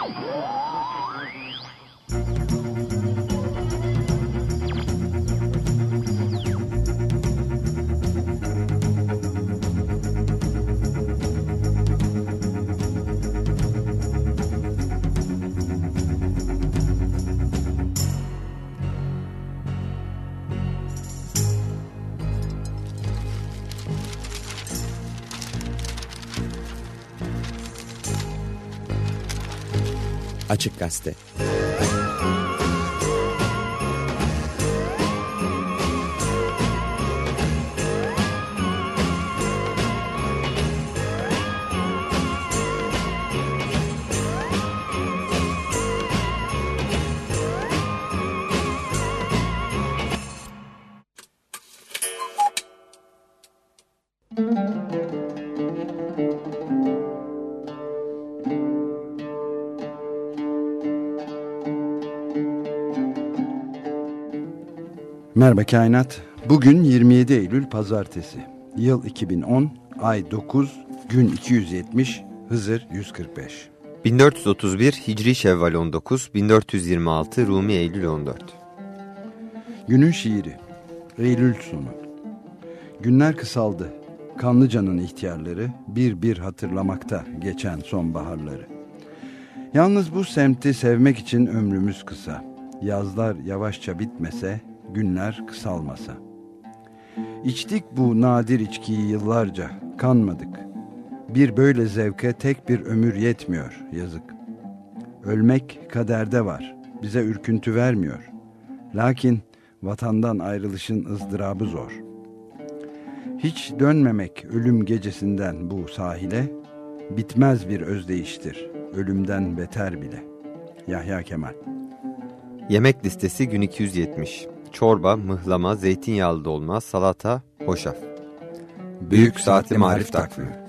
Oh, Açık Gazete Merhaba Kainat. Bugün 27 Eylül Pazartesi. Yıl 2010, ay 9, gün 270, Hızır 145. 1431 Hicri Şevval 19, 1426 Rumi Eylül 14. Günün şiiri. Eylül sonu. Günler kısaldı. Kanlıca'nın ihtiyarları bir bir hatırlamakta geçen sonbaharları. Yalnız bu semti sevmek için ömrümüz kısa. Yazlar yavaşça bitmese, günler kısalmasa. İçtik bu nadir içkiyi yıllarca, kanmadık. Bir böyle zevke tek bir ömür yetmiyor, yazık. Ölmek kaderde var, bize ürküntü vermiyor. Lakin vatandan ayrılışın ızdırabı zor. Hiç dönmemek ölüm gecesinden bu sahile, bitmez bir özdeyiştir, ölümden beter bile. Yahya Kemal Yemek listesi gün 270 çorba, mıhlama, zeytinyağlı dolma, salata, hoşaf. Büyük Saatli Marif Takvimi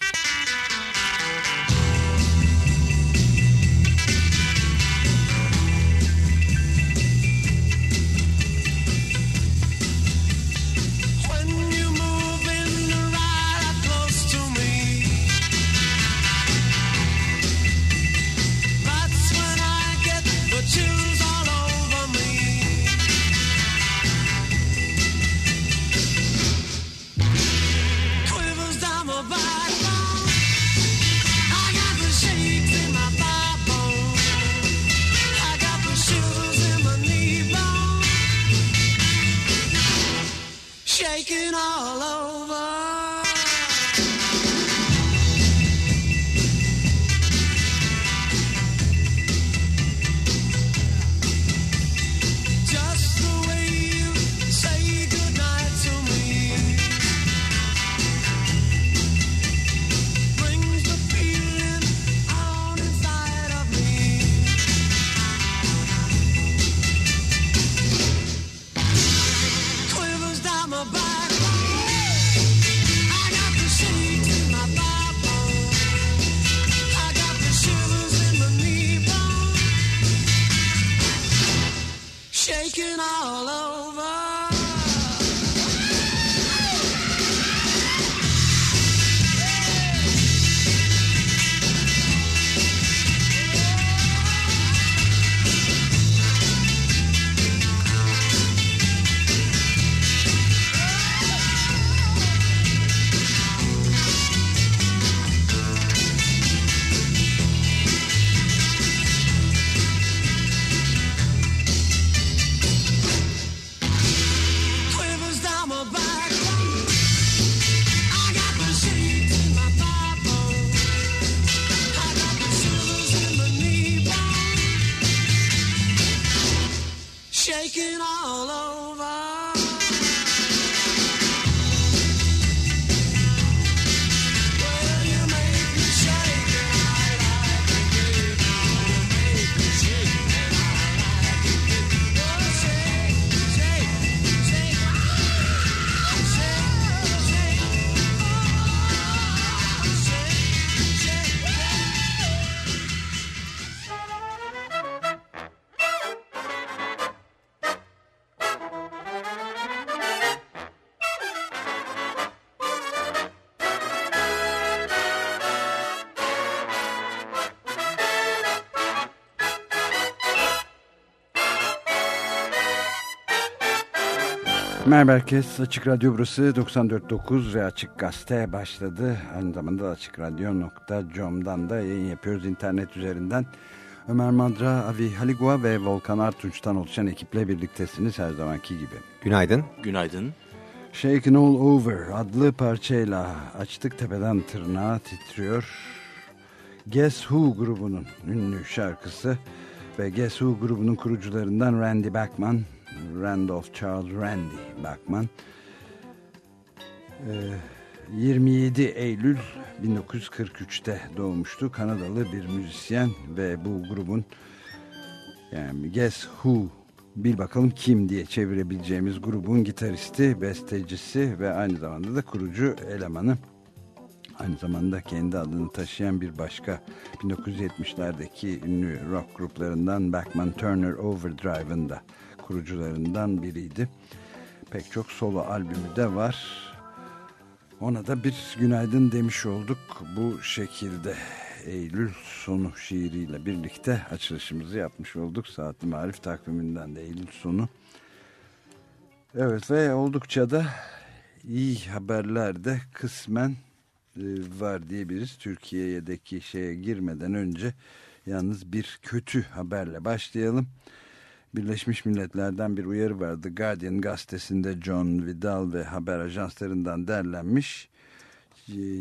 Merhaba herkes. Açık Radyo burası 94.9 ve Açık Gazete başladı. Aynı zamanda açıkradyo.com'dan da yayın yapıyoruz internet üzerinden. Ömer Madra, Avi Haligua ve Volkan Artunç'tan oluşan ekiple birliktesiniz her zamanki gibi. Günaydın. Günaydın. Shaken All Over adlı parçayla açtık tepeden tırnağa titriyor. Guess Who grubunun ünlü şarkısı ve Guess Who grubunun kurucularından Randy Bachman Randolph Charles Randy Bachman 27 Eylül 1943'te doğmuştu. Kanadalı bir müzisyen ve bu grubun yani Guess Who bir bakalım kim diye çevirebileceğimiz grubun gitaristi, bestecisi ve aynı zamanda da kurucu elemanı. Aynı zamanda kendi adını taşıyan bir başka 1970'lerdeki ünlü rock gruplarından Bachman Turner Overdrive'ın da kurucularından biriydi. Pek çok solo albümü de var. Ona da bir günaydın demiş olduk bu şekilde. Eylül sonu şiiriyle birlikte açılışımızı yapmış olduk. Saatli Marif takviminden de Eylül sonu. Evet ve oldukça da iyi haberler de kısmen e, var diyebiliriz. Türkiye'deki şeye girmeden önce yalnız bir kötü haberle başlayalım. Birleşmiş Milletler'den bir uyarı vardı. Guardian gazetesinde John Vidal ve haber ajanslarından derlenmiş.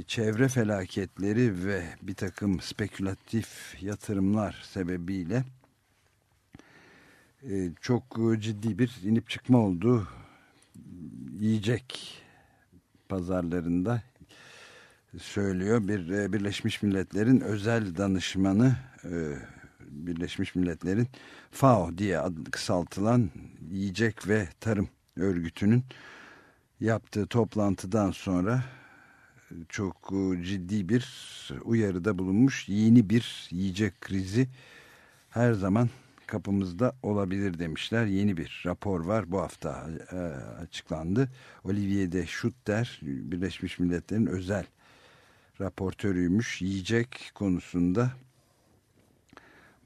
Çevre felaketleri ve bir takım spekülatif yatırımlar sebebiyle çok ciddi bir inip çıkma oldu. Yiyecek pazarlarında söylüyor. Bir Birleşmiş Milletler'in özel danışmanı Birleşmiş Milletler'in FAO diye adı kısaltılan Yiyecek ve Tarım Örgütü'nün yaptığı toplantıdan sonra çok ciddi bir uyarıda bulunmuş. Yeni bir yiyecek krizi her zaman kapımızda olabilir demişler. Yeni bir rapor var bu hafta açıklandı. Olivier de Schutter Birleşmiş Milletler'in özel raportörüymüş yiyecek konusunda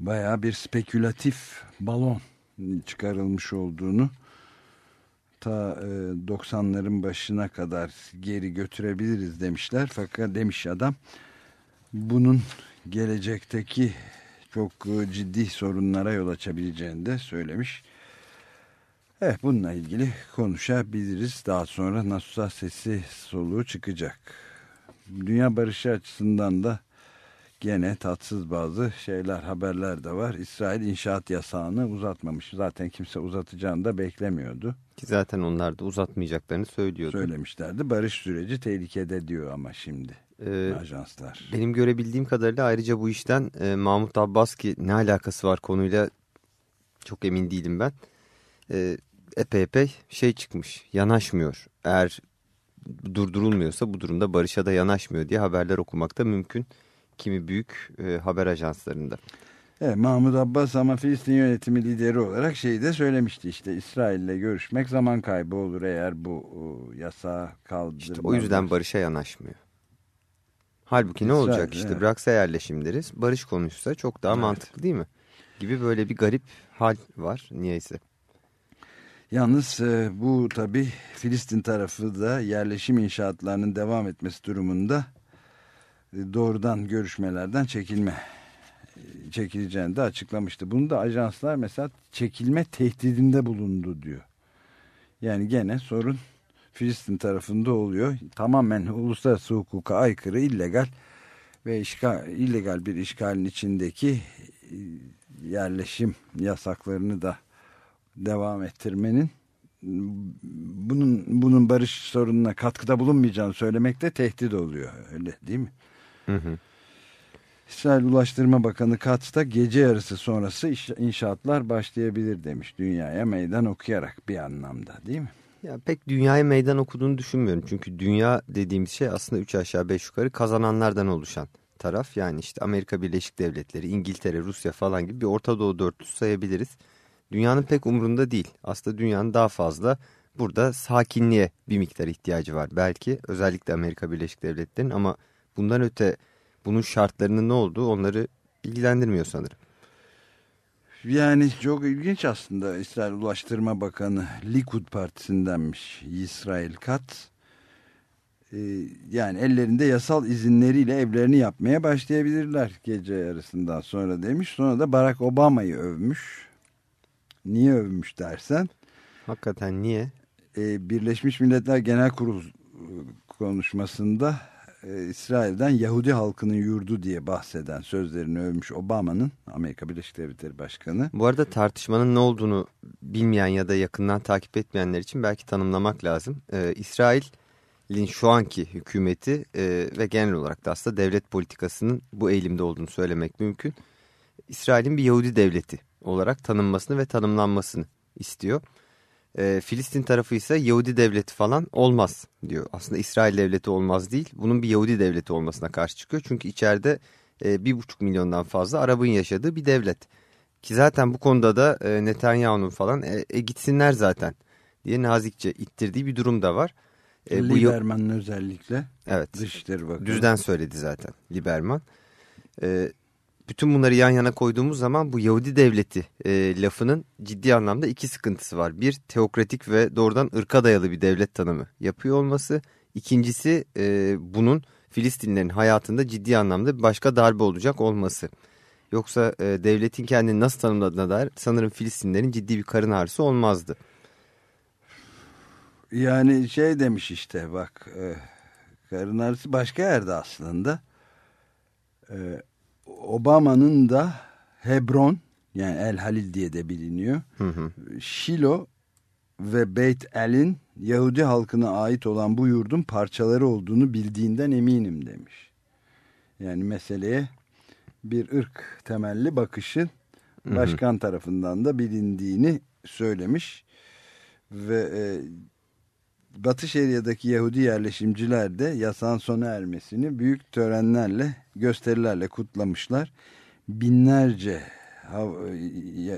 baya bir spekülatif balon çıkarılmış olduğunu ta 90'ların başına kadar geri götürebiliriz demişler. Fakat demiş adam bunun gelecekteki çok ciddi sorunlara yol açabileceğini de söylemiş. Evet bununla ilgili konuşabiliriz. Daha sonra nasılsa sesi soluğu çıkacak. Dünya barışı açısından da gene tatsız bazı şeyler haberler de var. İsrail inşaat yasağını uzatmamış. Zaten kimse uzatacağını da beklemiyordu. Ki zaten onlar da uzatmayacaklarını söylüyordu. Söylemişlerdi. Barış süreci tehlikede diyor ama şimdi ee, ajanslar. Benim görebildiğim kadarıyla ayrıca bu işten e, Mahmut Abbas ki ne alakası var konuyla çok emin değilim ben. E, epey epey şey çıkmış yanaşmıyor. Eğer durdurulmuyorsa bu durumda barışa da yanaşmıyor diye haberler okumak da mümkün kimi büyük e, haber ajanslarında. Evet, Mahmut Abbas ama Filistin yönetimi lideri olarak şeyi de söylemişti işte İsrail'le görüşmek zaman kaybı olur eğer bu yasa kaldırılmaz. İşte o yüzden barışa yanaşmıyor. Halbuki İsrail, ne olacak işte evet. bıraksa yerleşimleri barış konuşsa çok daha evet. mantıklı değil mi? Gibi böyle bir garip hal var niyeyse. Yalnız e, bu tabi Filistin tarafı da yerleşim inşaatlarının devam etmesi durumunda doğrudan görüşmelerden çekilme çekileceğini de açıklamıştı. Bunu da ajanslar mesela çekilme tehdidinde bulundu diyor. Yani gene sorun Filistin tarafında oluyor. Tamamen uluslararası hukuka aykırı, illegal ve işgal, illegal bir işgalin içindeki e, yerleşim yasaklarını da devam ettirmenin bunun bunun barış sorununa katkıda bulunmayacağını söylemekte tehdit oluyor. Öyle değil mi? Hı hı. İsrail Ulaştırma Bakanı Katz da gece yarısı sonrası inşaatlar başlayabilir demiş. Dünyaya meydan okuyarak bir anlamda değil mi? Ya pek dünyaya meydan okuduğunu düşünmüyorum. Çünkü dünya dediğimiz şey aslında üç aşağı beş yukarı kazananlardan oluşan taraf. Yani işte Amerika Birleşik Devletleri, İngiltere, Rusya falan gibi bir Orta Doğu dörtlüsü sayabiliriz. Dünyanın pek umurunda değil. Aslında dünyanın daha fazla burada sakinliğe bir miktar ihtiyacı var. Belki özellikle Amerika Birleşik Devletleri'nin ama bundan öte bunun şartlarının ne olduğu onları ilgilendirmiyor sanırım. yani çok ilginç aslında İsrail Ulaştırma Bakanı Likud Partisi'ndenmiş İsrail Kat. Ee, yani ellerinde yasal izinleriyle evlerini yapmaya başlayabilirler gece yarısından sonra demiş. Sonra da Barack Obama'yı övmüş. Niye övmüş dersen? Hakikaten niye? Ee, Birleşmiş Milletler Genel Kurulu konuşmasında e, İsrail'den Yahudi halkının yurdu diye bahseden sözlerini övmüş Obama'nın Amerika Birleşik Devletleri Başkanı. Bu arada tartışmanın ne olduğunu bilmeyen ya da yakından takip etmeyenler için belki tanımlamak lazım. Ee, İsrail'in şu anki hükümeti e, ve genel olarak da aslında devlet politikasının bu eğilimde olduğunu söylemek mümkün. İsrail'in bir Yahudi devleti olarak tanınmasını ve tanımlanmasını istiyor. E, Filistin tarafı ise Yahudi devleti falan olmaz diyor. Aslında İsrail devleti olmaz değil. Bunun bir Yahudi devleti olmasına karşı çıkıyor. Çünkü içeride e, bir buçuk milyondan fazla Arap'ın yaşadığı bir devlet. Ki zaten bu konuda da e, Netanyahu'nun falan e, e, gitsinler zaten diye nazikçe ittirdiği bir durum da var. E, Liberman'ın özellikle evet, Dışişleri Bakanı. Düzden söyledi zaten Liberman. E, bütün bunları yan yana koyduğumuz zaman bu Yahudi devleti e, lafının ciddi anlamda iki sıkıntısı var. Bir teokratik ve doğrudan ırka dayalı bir devlet tanımı yapıyor olması. İkincisi e, bunun Filistinlerin hayatında ciddi anlamda başka darbe olacak olması. Yoksa e, devletin kendini nasıl tanımladığına dair sanırım Filistinlerin ciddi bir karın ağrısı olmazdı. Yani şey demiş işte bak e, karın ağrısı başka yerde aslında. E, Obama'nın da Hebron yani El Halil diye de biliniyor. Hı hı. Şilo ve Beit El'in Yahudi halkına ait olan bu yurdun parçaları olduğunu bildiğinden eminim demiş. Yani meseleye bir ırk temelli bakışın başkan hı hı. tarafından da bilindiğini söylemiş. Ve e, Batı Şeria'daki Yahudi yerleşimciler de yasağın sona ermesini büyük törenlerle, gösterilerle kutlamışlar. Binlerce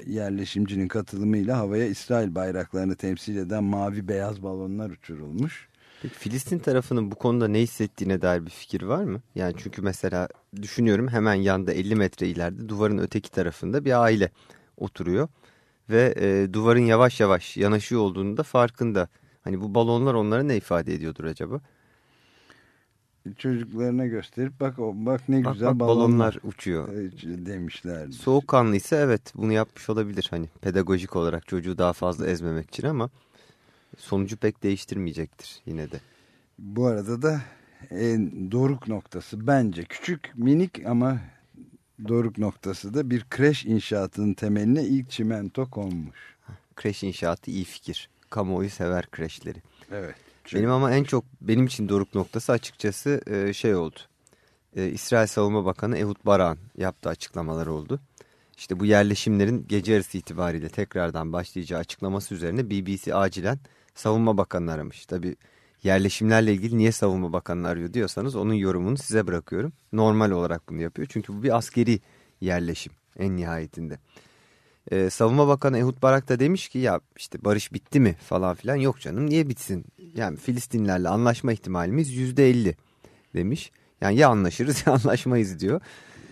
yerleşimcinin katılımıyla havaya İsrail bayraklarını temsil eden mavi beyaz balonlar uçurulmuş. Peki Filistin tarafının bu konuda ne hissettiğine dair bir fikir var mı? Yani çünkü mesela düşünüyorum hemen yanda 50 metre ileride duvarın öteki tarafında bir aile oturuyor. Ve e, duvarın yavaş yavaş yanaşıyor olduğunu da farkında. Hani bu balonlar onlara ne ifade ediyordur acaba? Çocuklarına gösterip bak bak ne bak, güzel bak, balonlar, balonlar uçuyor demişler. Soğukkanlıysa evet bunu yapmış olabilir hani pedagojik olarak çocuğu daha fazla ezmemek için ama sonucu pek değiştirmeyecektir yine de. Bu arada da en doruk noktası bence küçük minik ama doruk noktası da bir kreş inşaatının temeline ilk çimento konmuş. Kreş inşaatı iyi fikir kamuoyu sever kreşleri. Evet. Çünkü... Benim ama en çok benim için doruk noktası açıkçası e, şey oldu. E, İsrail Savunma Bakanı Ehud Baran yaptığı açıklamalar oldu. İşte bu yerleşimlerin gece yarısı itibariyle tekrardan başlayacağı açıklaması üzerine BBC acilen Savunma Bakanı'nı aramış. Tabi yerleşimlerle ilgili niye Savunma Bakanı'nı arıyor diyorsanız onun yorumunu size bırakıyorum. Normal olarak bunu yapıyor. Çünkü bu bir askeri yerleşim en nihayetinde. Ee, Savunma Bakanı Ehud Barak da demiş ki ya işte barış bitti mi falan filan yok canım niye bitsin? Yani Filistinlerle anlaşma ihtimalimiz yüzde elli demiş. Yani ya anlaşırız ya anlaşmayız diyor.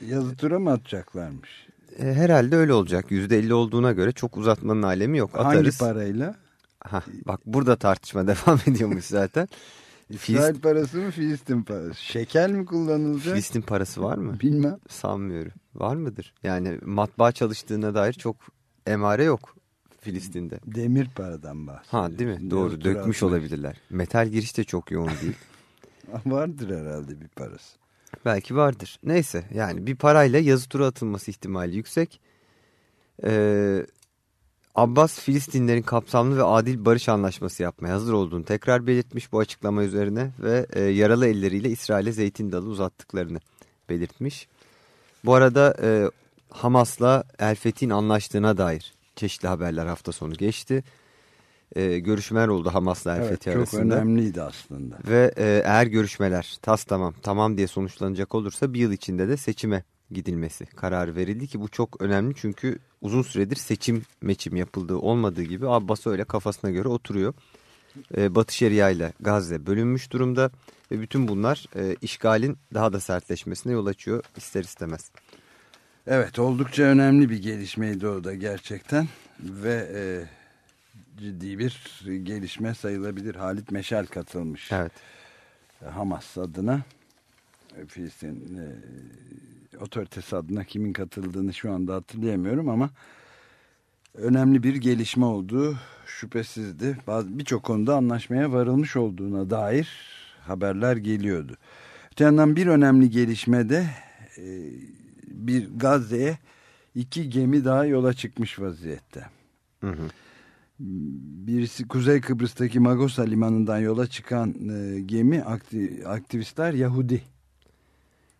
Yazı tura mı atacaklarmış? E, herhalde öyle olacak. Yüzde elli olduğuna göre çok uzatmanın alemi yok. Atarız. Hangi parayla? Ha, bak burada tartışma devam ediyormuş zaten. İsrail Filist... parası mı Filistin parası? Şeker mi kullanılacak? Filistin parası var mı? Bilmem. Sanmıyorum. Var mıdır? Yani matbaa çalıştığına dair çok emare yok Filistin'de. Demir paradan bahsediyor. Ha değil mi? Doğru. Dökmüş atmış. olabilirler. Metal giriş de çok yoğun değil. vardır herhalde bir parası. Belki vardır. Neyse yani bir parayla yazı tura atılması ihtimali yüksek. Ee, Abbas Filistinlerin kapsamlı ve adil barış anlaşması yapmaya hazır olduğunu tekrar belirtmiş bu açıklama üzerine ve e, yaralı elleriyle İsrail'e zeytin dalı uzattıklarını belirtmiş. Bu arada e, Hamas'la El Fethi'nin anlaştığına dair çeşitli haberler hafta sonu geçti. E, görüşmeler oldu Hamas'la El evet, Fethi arasında. Çok önemliydi aslında. Ve e, eğer görüşmeler tas tamam tamam diye sonuçlanacak olursa bir yıl içinde de seçime gidilmesi kararı verildi ki bu çok önemli çünkü uzun süredir seçim meçim yapıldığı olmadığı gibi Abbas öyle kafasına göre oturuyor. Ee, Batı Şeria ile Gazze bölünmüş durumda ve bütün bunlar e, işgalin daha da sertleşmesine yol açıyor ister istemez. Evet oldukça önemli bir gelişmeydi o da gerçekten ve e, ciddi bir gelişme sayılabilir. Halit Meşal katılmış. Evet. Hamas adına Filistin e, otoritesi adına kimin katıldığını şu anda hatırlayamıyorum ama önemli bir gelişme olduğu şüphesizdi. Birçok konuda anlaşmaya varılmış olduğuna dair haberler geliyordu. Öte yandan bir önemli gelişme de e, bir Gazze'ye iki gemi daha yola çıkmış vaziyette. Hı hı. Birisi Kuzey Kıbrıs'taki Magosa limanından yola çıkan e, gemi aktivistler Yahudi.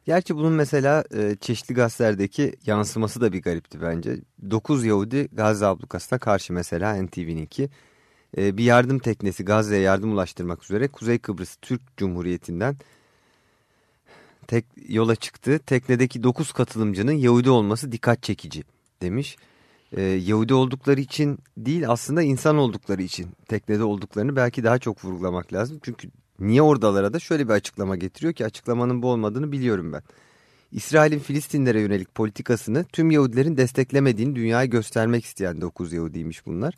Gerçi bunun mesela e, çeşitli gazetelerdeki yansıması da bir garipti bence. 9 Yahudi Gazze ablukasına karşı mesela NTV'ninki e, bir yardım teknesi Gazze'ye yardım ulaştırmak üzere Kuzey Kıbrıs Türk Cumhuriyeti'nden tek yola çıktı. Teknedeki 9 katılımcının Yahudi olması dikkat çekici demiş. Ee, Yahudi oldukları için değil aslında insan oldukları için teknede olduklarını belki daha çok vurgulamak lazım. Çünkü niye oradalara da şöyle bir açıklama getiriyor ki açıklamanın bu olmadığını biliyorum ben. İsrail'in Filistinlere yönelik politikasını tüm Yahudilerin desteklemediğini dünyaya göstermek isteyen 9 Yahudiymiş bunlar.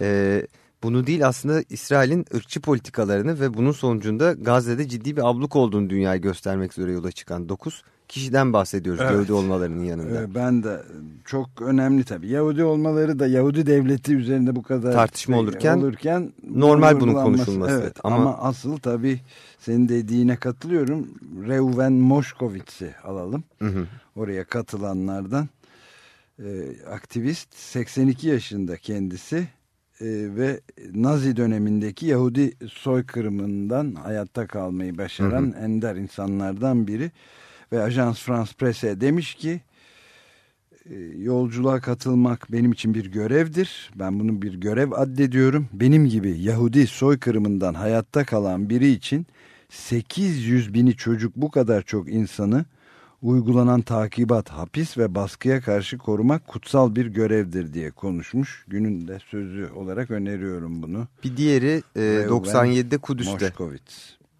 Ee, bunu değil aslında İsrail'in ırkçı politikalarını ve bunun sonucunda Gazze'de ciddi bir abluk olduğunu dünyaya göstermek üzere yola çıkan 9 kişiden bahsediyoruz evet. Yahudi olmalarının yanında. Ee, ben de çok önemli tabii. Yahudi olmaları da Yahudi devleti üzerinde bu kadar tartışma olurken, olurken normal bunun konuşulması. Evet, ama, ama asıl tabii senin dediğine katılıyorum. Reuven Moşkovitz'i alalım. Hı hı. Oraya katılanlardan. Ee, aktivist 82 yaşında kendisi e, ve Nazi dönemindeki Yahudi soykırımından hayatta kalmayı başaran hı hı. ender insanlardan biri ve Ajans France Presse demiş ki e, yolculuğa katılmak benim için bir görevdir. Ben bunu bir görev addediyorum. Benim gibi Yahudi soykırımından hayatta kalan biri için 800 bini çocuk bu kadar çok insanı uygulanan takibat, hapis ve baskıya karşı korumak kutsal bir görevdir diye konuşmuş. Günün de sözü olarak öneriyorum bunu. Bir diğeri e, 97'de Kudüs'te.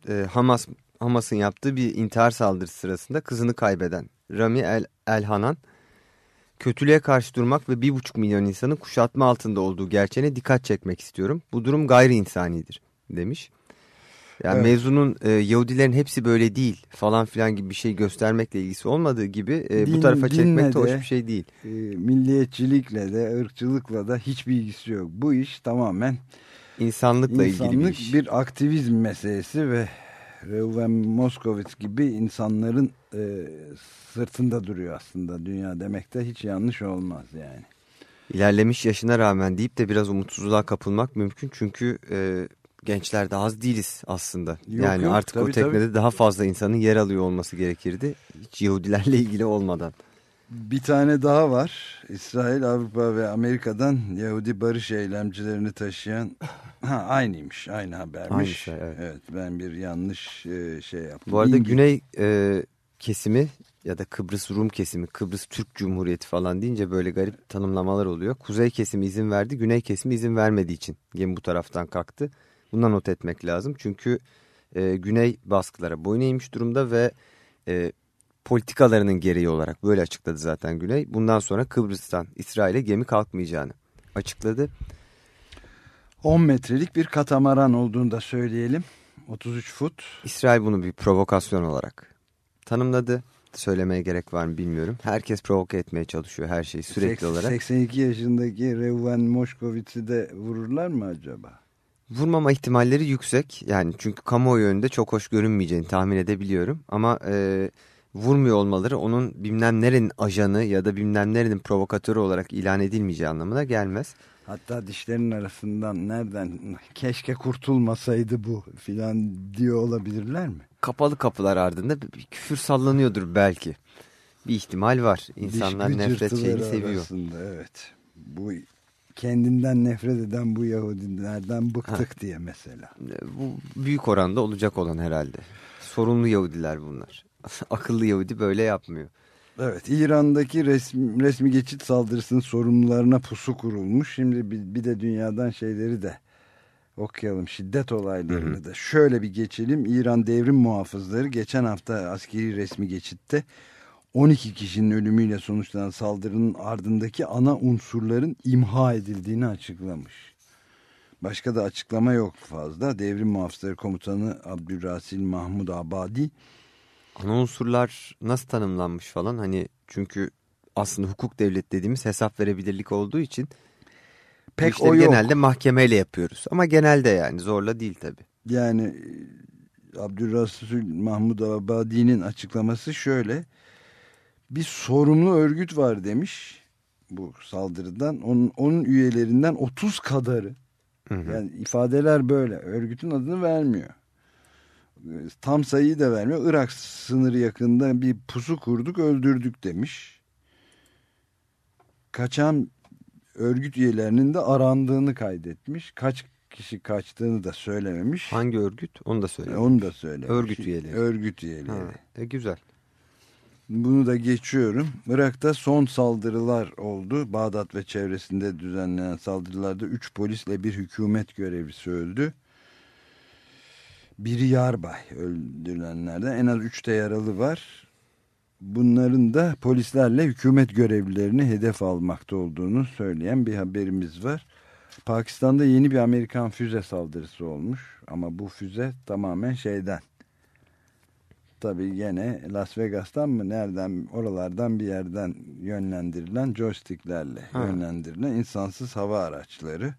E, Hamas Hamas'ın yaptığı bir intihar saldırısı sırasında kızını kaybeden Rami El, El Hanan kötülüğe karşı durmak ve bir buçuk milyon insanın kuşatma altında olduğu gerçeğine dikkat çekmek istiyorum. Bu durum gayri insanidir demiş. Yani evet. mevzunun e, Yahudilerin hepsi böyle değil falan filan gibi bir şey göstermekle ilgisi olmadığı gibi e, din, bu tarafa çekmek de hoş bir şey değil. E, milliyetçilikle de ırkçılıkla da hiçbir ilgisi yok. Bu iş tamamen insanlıkla insanlık ilgili bir iş. bir aktivizm meselesi ve Reuven Moskowitz gibi insanların e, sırtında duruyor aslında dünya demek de hiç yanlış olmaz yani. İlerlemiş yaşına rağmen deyip de biraz umutsuzluğa kapılmak mümkün çünkü e, gençler de az değiliz aslında. Yok, yani yok, artık tabii, o teknede tabii. daha fazla insanın yer alıyor olması gerekirdi. Hiç Yahudilerle ilgili olmadan. Bir tane daha var. İsrail, Avrupa ve Amerika'dan Yahudi barış eylemcilerini taşıyan ha aynıymış. Aynı habermiş. Aynı şey, evet. evet. Ben bir yanlış e, şey yaptım. Bu arada Din Güney e, kesimi ya da Kıbrıs Rum kesimi, Kıbrıs Türk Cumhuriyeti falan deyince böyle garip tanımlamalar oluyor. Kuzey kesimi izin verdi, güney kesimi izin vermediği için gemi bu taraftan kalktı. Bundan not etmek lazım. Çünkü e, güney baskılara boyun eğmiş durumda ve e, politikalarının gereği olarak böyle açıkladı zaten Güney. Bundan sonra Kıbrıs'tan İsrail'e gemi kalkmayacağını açıkladı. 10 metrelik bir katamaran olduğunu da söyleyelim. 33 fut. İsrail bunu bir provokasyon olarak tanımladı. Söylemeye gerek var mı bilmiyorum. Herkes provoke etmeye çalışıyor her şeyi sürekli 80, olarak. 82 yaşındaki Reuven Moşkovic'i de vururlar mı acaba? Vurmama ihtimalleri yüksek. Yani çünkü kamuoyu önünde çok hoş görünmeyeceğini tahmin edebiliyorum. Ama e, vurmuyor olmaları onun bilmem nerenin ajanı ya da bilmem nerenin provokatörü olarak ilan edilmeyeceği anlamına gelmez. Hatta dişlerin arasından nereden keşke kurtulmasaydı bu filan diyor olabilirler mi? Kapalı kapılar ardında bir küfür sallanıyordur belki. Bir ihtimal var. İnsanlar nefret şeyini seviyor. Arasında, evet. Bu kendinden nefret eden bu Yahudilerden bıktık ha. diye mesela. Bu büyük oranda olacak olan herhalde. Sorunlu Yahudiler bunlar. Akıllı Yahudi böyle yapmıyor. Evet İran'daki resmi, resmi geçit saldırısının sorumlularına pusu kurulmuş. Şimdi bir, bir de dünyadan şeyleri de okuyalım şiddet olaylarını da. Şöyle bir geçelim İran devrim muhafızları geçen hafta askeri resmi geçitte 12 kişinin ölümüyle sonuçlanan saldırının ardındaki ana unsurların imha edildiğini açıklamış. Başka da açıklama yok fazla. Devrim Muhafızları Komutanı Abdülrasil Mahmud Abadi Ana unsurlar nasıl tanımlanmış falan hani çünkü aslında hukuk devlet dediğimiz hesap verebilirlik olduğu için pek o yok. genelde mahkemeyle yapıyoruz. Ama genelde yani zorla değil tabi. Yani e, Abdülrasul Mahmud Abadi'nin açıklaması şöyle. Bir sorumlu örgüt var demiş bu saldırıdan. Onun, onun üyelerinden 30 kadarı Hı hı. yani ifadeler böyle. Örgütün adını vermiyor. Tam sayıyı da vermiyor. Irak sınırı yakında bir pusu kurduk öldürdük demiş. Kaçan örgüt üyelerinin de arandığını kaydetmiş. Kaç kişi kaçtığını da söylememiş. Hangi örgüt onu da söyle. Onu da söylemiş. Örgüt üyeleri. Örgüt üyeleri. Ha, e, güzel. Bunu da geçiyorum. Irak'ta son saldırılar oldu. Bağdat ve çevresinde düzenlenen saldırılarda 3 polisle bir hükümet görevlisi öldü. Biri yarbay öldürülenlerden en az 3 de yaralı var. Bunların da polislerle hükümet görevlilerini hedef almakta olduğunu söyleyen bir haberimiz var. Pakistan'da yeni bir Amerikan füze saldırısı olmuş. Ama bu füze tamamen şeyden tabii gene Las Vegas'tan mı nereden oralardan bir yerden yönlendirilen joysticklerle Ha. yönlendirilen insansız hava araçları.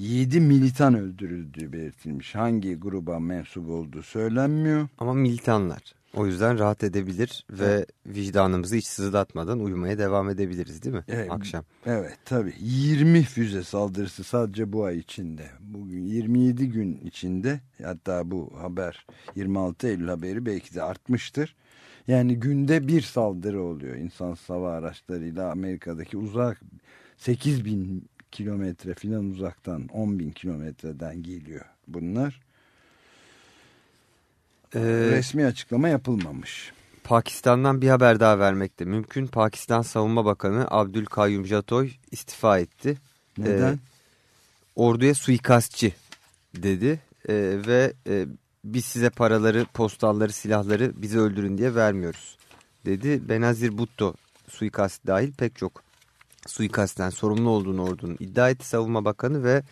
7 militan öldürüldüğü belirtilmiş. Hangi gruba mensup olduğu söylenmiyor. Ama militanlar. O yüzden rahat edebilir ve vicdanımızı hiç sızlatmadan uyumaya devam edebiliriz değil mi? Evet. Akşam. Evet tabii 20 füze saldırısı sadece bu ay içinde. Bugün 27 gün içinde hatta bu haber 26 Eylül haberi belki de artmıştır. Yani günde bir saldırı oluyor insan hava araçlarıyla Amerika'daki uzak 8 bin kilometre filan uzaktan 10 bin kilometreden geliyor bunlar. Ee, Resmi açıklama yapılmamış. Pakistan'dan bir haber daha vermekte mümkün. Pakistan Savunma Bakanı Abdülkayyum Jatoy istifa etti. Neden? Ee, orduya suikastçı dedi Ee, ve e, biz size paraları, postalları, silahları bizi öldürün diye vermiyoruz dedi. Benazir Bhutto suikast dahil pek çok suikastten sorumlu olduğunu ordunun iddia etti Savunma Bakanı ve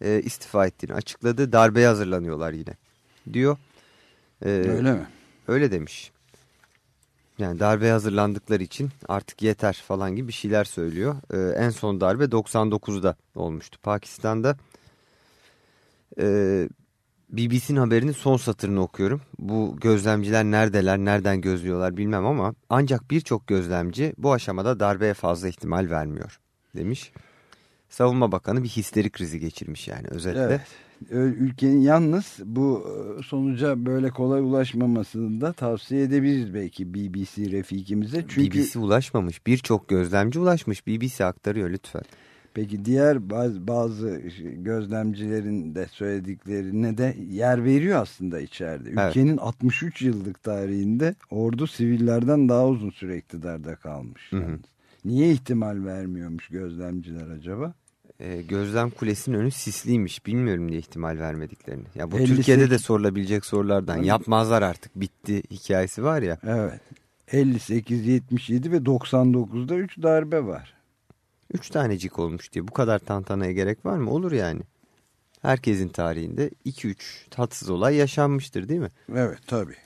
e, istifa ettiğini açıkladı. Darbeye hazırlanıyorlar yine diyor. Ee, Öyle mi? Öyle demiş. Yani darbeye hazırlandıkları için artık yeter falan gibi bir şeyler söylüyor. Ee, en son darbe 99'da olmuştu. Pakistan'da e, BBC'nin haberinin son satırını okuyorum. Bu gözlemciler neredeler, nereden gözlüyorlar bilmem ama ancak birçok gözlemci bu aşamada darbeye fazla ihtimal vermiyor demiş. Savunma Bakanı bir histeri krizi geçirmiş yani özetle. Evet. Ülkenin yalnız bu e, sonuca böyle kolay ulaşmamasını da tavsiye edebiliriz belki BBC refikimize. Çünkü BBC ulaşmamış. Birçok gözlemci ulaşmış. BBC aktarıyor lütfen. Peki diğer bazı, bazı gözlemcilerin de söylediklerine de yer veriyor aslında içeride. Evet. Ülkenin 63 yıllık tarihinde ordu sivillerden daha uzun süre iktidarda kalmış. Hı hı. Niye ihtimal vermiyormuş gözlemciler acaba? e, gözlem kulesinin önü sisliymiş. Bilmiyorum diye ihtimal vermediklerini. Ya bu 58 Türkiye'de de sorulabilecek sorulardan. Tabii. Yapmazlar artık bitti hikayesi var ya. Evet. 58, 77 ve 99'da 3 darbe var. Üç tanecik olmuş diye bu kadar tantanaya gerek var mı? Olur yani. Herkesin tarihinde 2-3 tatsız olay yaşanmıştır değil mi? Evet tabii.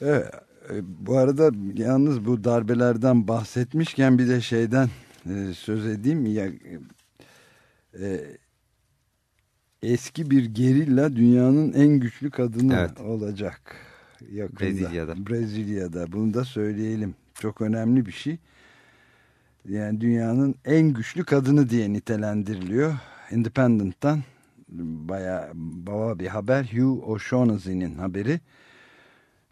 Evet, e, bu arada yalnız bu darbelerden bahsetmişken bir de şeyden e, söz edeyim. Ya, e, eski bir gerilla dünyanın en güçlü kadını Evet. olacak. Yakında. Brezilya'da. Brezilya'da. Bunu da söyleyelim. Çok önemli bir şey. Yani dünyanın en güçlü kadını diye nitelendiriliyor. Independent'tan bayağı baba bir haber. Hugh O'Shaughnessy'nin haberi.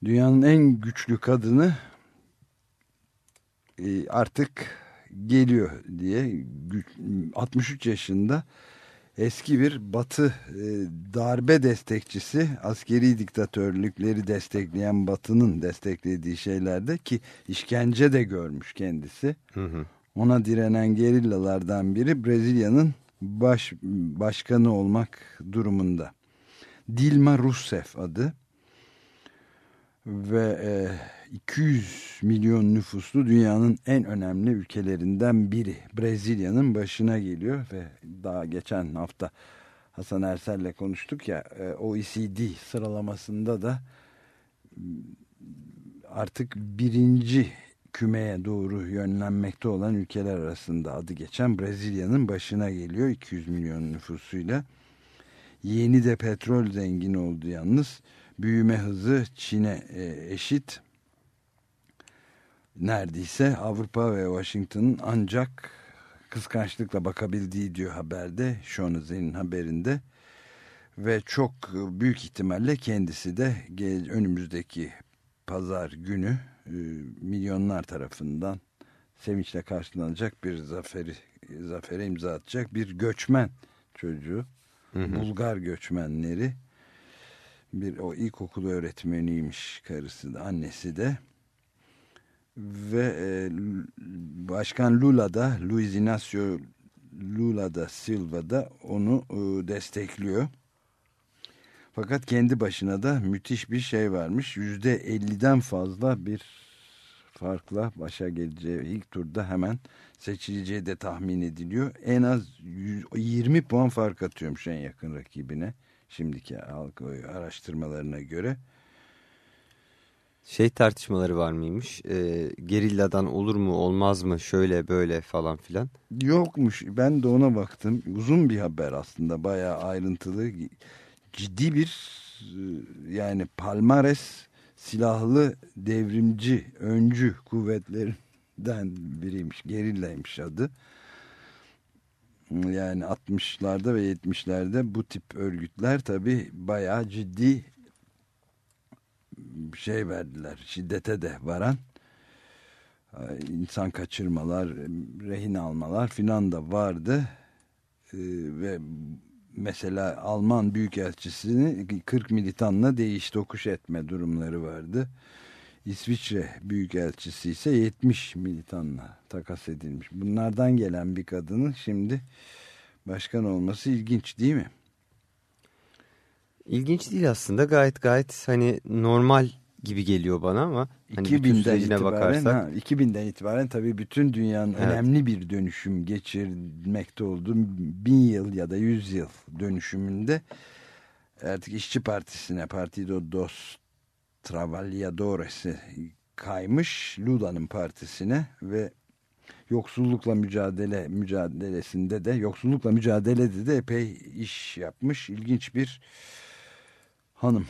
Dünyanın en güçlü kadını e, artık geliyor diye güç- 63 yaşında eski bir batı e, darbe destekçisi askeri diktatörlükleri destekleyen batının desteklediği şeylerde ki işkence de görmüş kendisi. Hı hı. Ona direnen gerillalardan biri Brezilya'nın baş, başkanı olmak durumunda. Dilma Rousseff adı ve e, 200 milyon nüfuslu dünyanın en önemli ülkelerinden biri. Brezilya'nın başına geliyor ve daha geçen hafta Hasan Ersel'le konuştuk ya e, OECD sıralamasında da artık birinci kümeye doğru yönlenmekte olan ülkeler arasında adı geçen Brezilya'nın başına geliyor 200 milyon nüfusuyla. Yeni de petrol zengin oldu yalnız. Büyüme hızı Çin'e e, eşit. Neredeyse Avrupa ve Washington'ın ancak kıskançlıkla bakabildiği diyor haberde. Şonaze'nin haberinde. Ve çok büyük ihtimalle kendisi de önümüzdeki pazar günü e, milyonlar tarafından sevinçle karşılanacak bir zaferi zafere imza atacak bir göçmen çocuğu. Hı hı. Bulgar göçmenleri bir o ilkokul öğretmeniymiş karısı da annesi de ve e, Başkan Lula da Luiz Inácio Lula da Silva da onu e, destekliyor. Fakat kendi başına da müthiş bir şey varmış. Yüzde 50'den fazla bir farkla başa geleceği ilk turda hemen seçileceği de tahmin ediliyor. En az 20 puan fark atıyormuş en yakın rakibine. Şimdiki halk araştırmalarına göre. Şey tartışmaları var mıymış? E, gerilladan olur mu olmaz mı şöyle böyle falan filan. Yokmuş. Ben de ona baktım. Uzun bir haber aslında. Bayağı ayrıntılı. Ciddi bir e, yani Palmares silahlı devrimci, öncü kuvvetlerinden biriymiş. Gerillaymış adı. Yani 60'larda ve 70'lerde bu tip örgütler tabi bayağı ciddi şey verdiler. Şiddete de varan insan kaçırmalar, rehin almalar filan da vardı. Ve mesela Alman Büyükelçisini 40 militanla değiş tokuş etme durumları vardı. İsviçre Büyükelçisi ise 70 militanla takas edilmiş. Bunlardan gelen bir kadının şimdi başkan olması ilginç değil mi? İlginç değil aslında gayet gayet hani normal gibi geliyor bana ama hani 2000'den itibaren, bakarsak. Ha, 2000'den itibaren tabii bütün dünyanın evet. önemli bir dönüşüm geçirmekte olduğu bin yıl ya da yüz yıl dönüşümünde artık işçi partisine Partido dos Trabalhadores'e kaymış Lula'nın partisine ve yoksullukla mücadele mücadelesinde de yoksullukla mücadelede de epey iş yapmış ilginç bir hanım.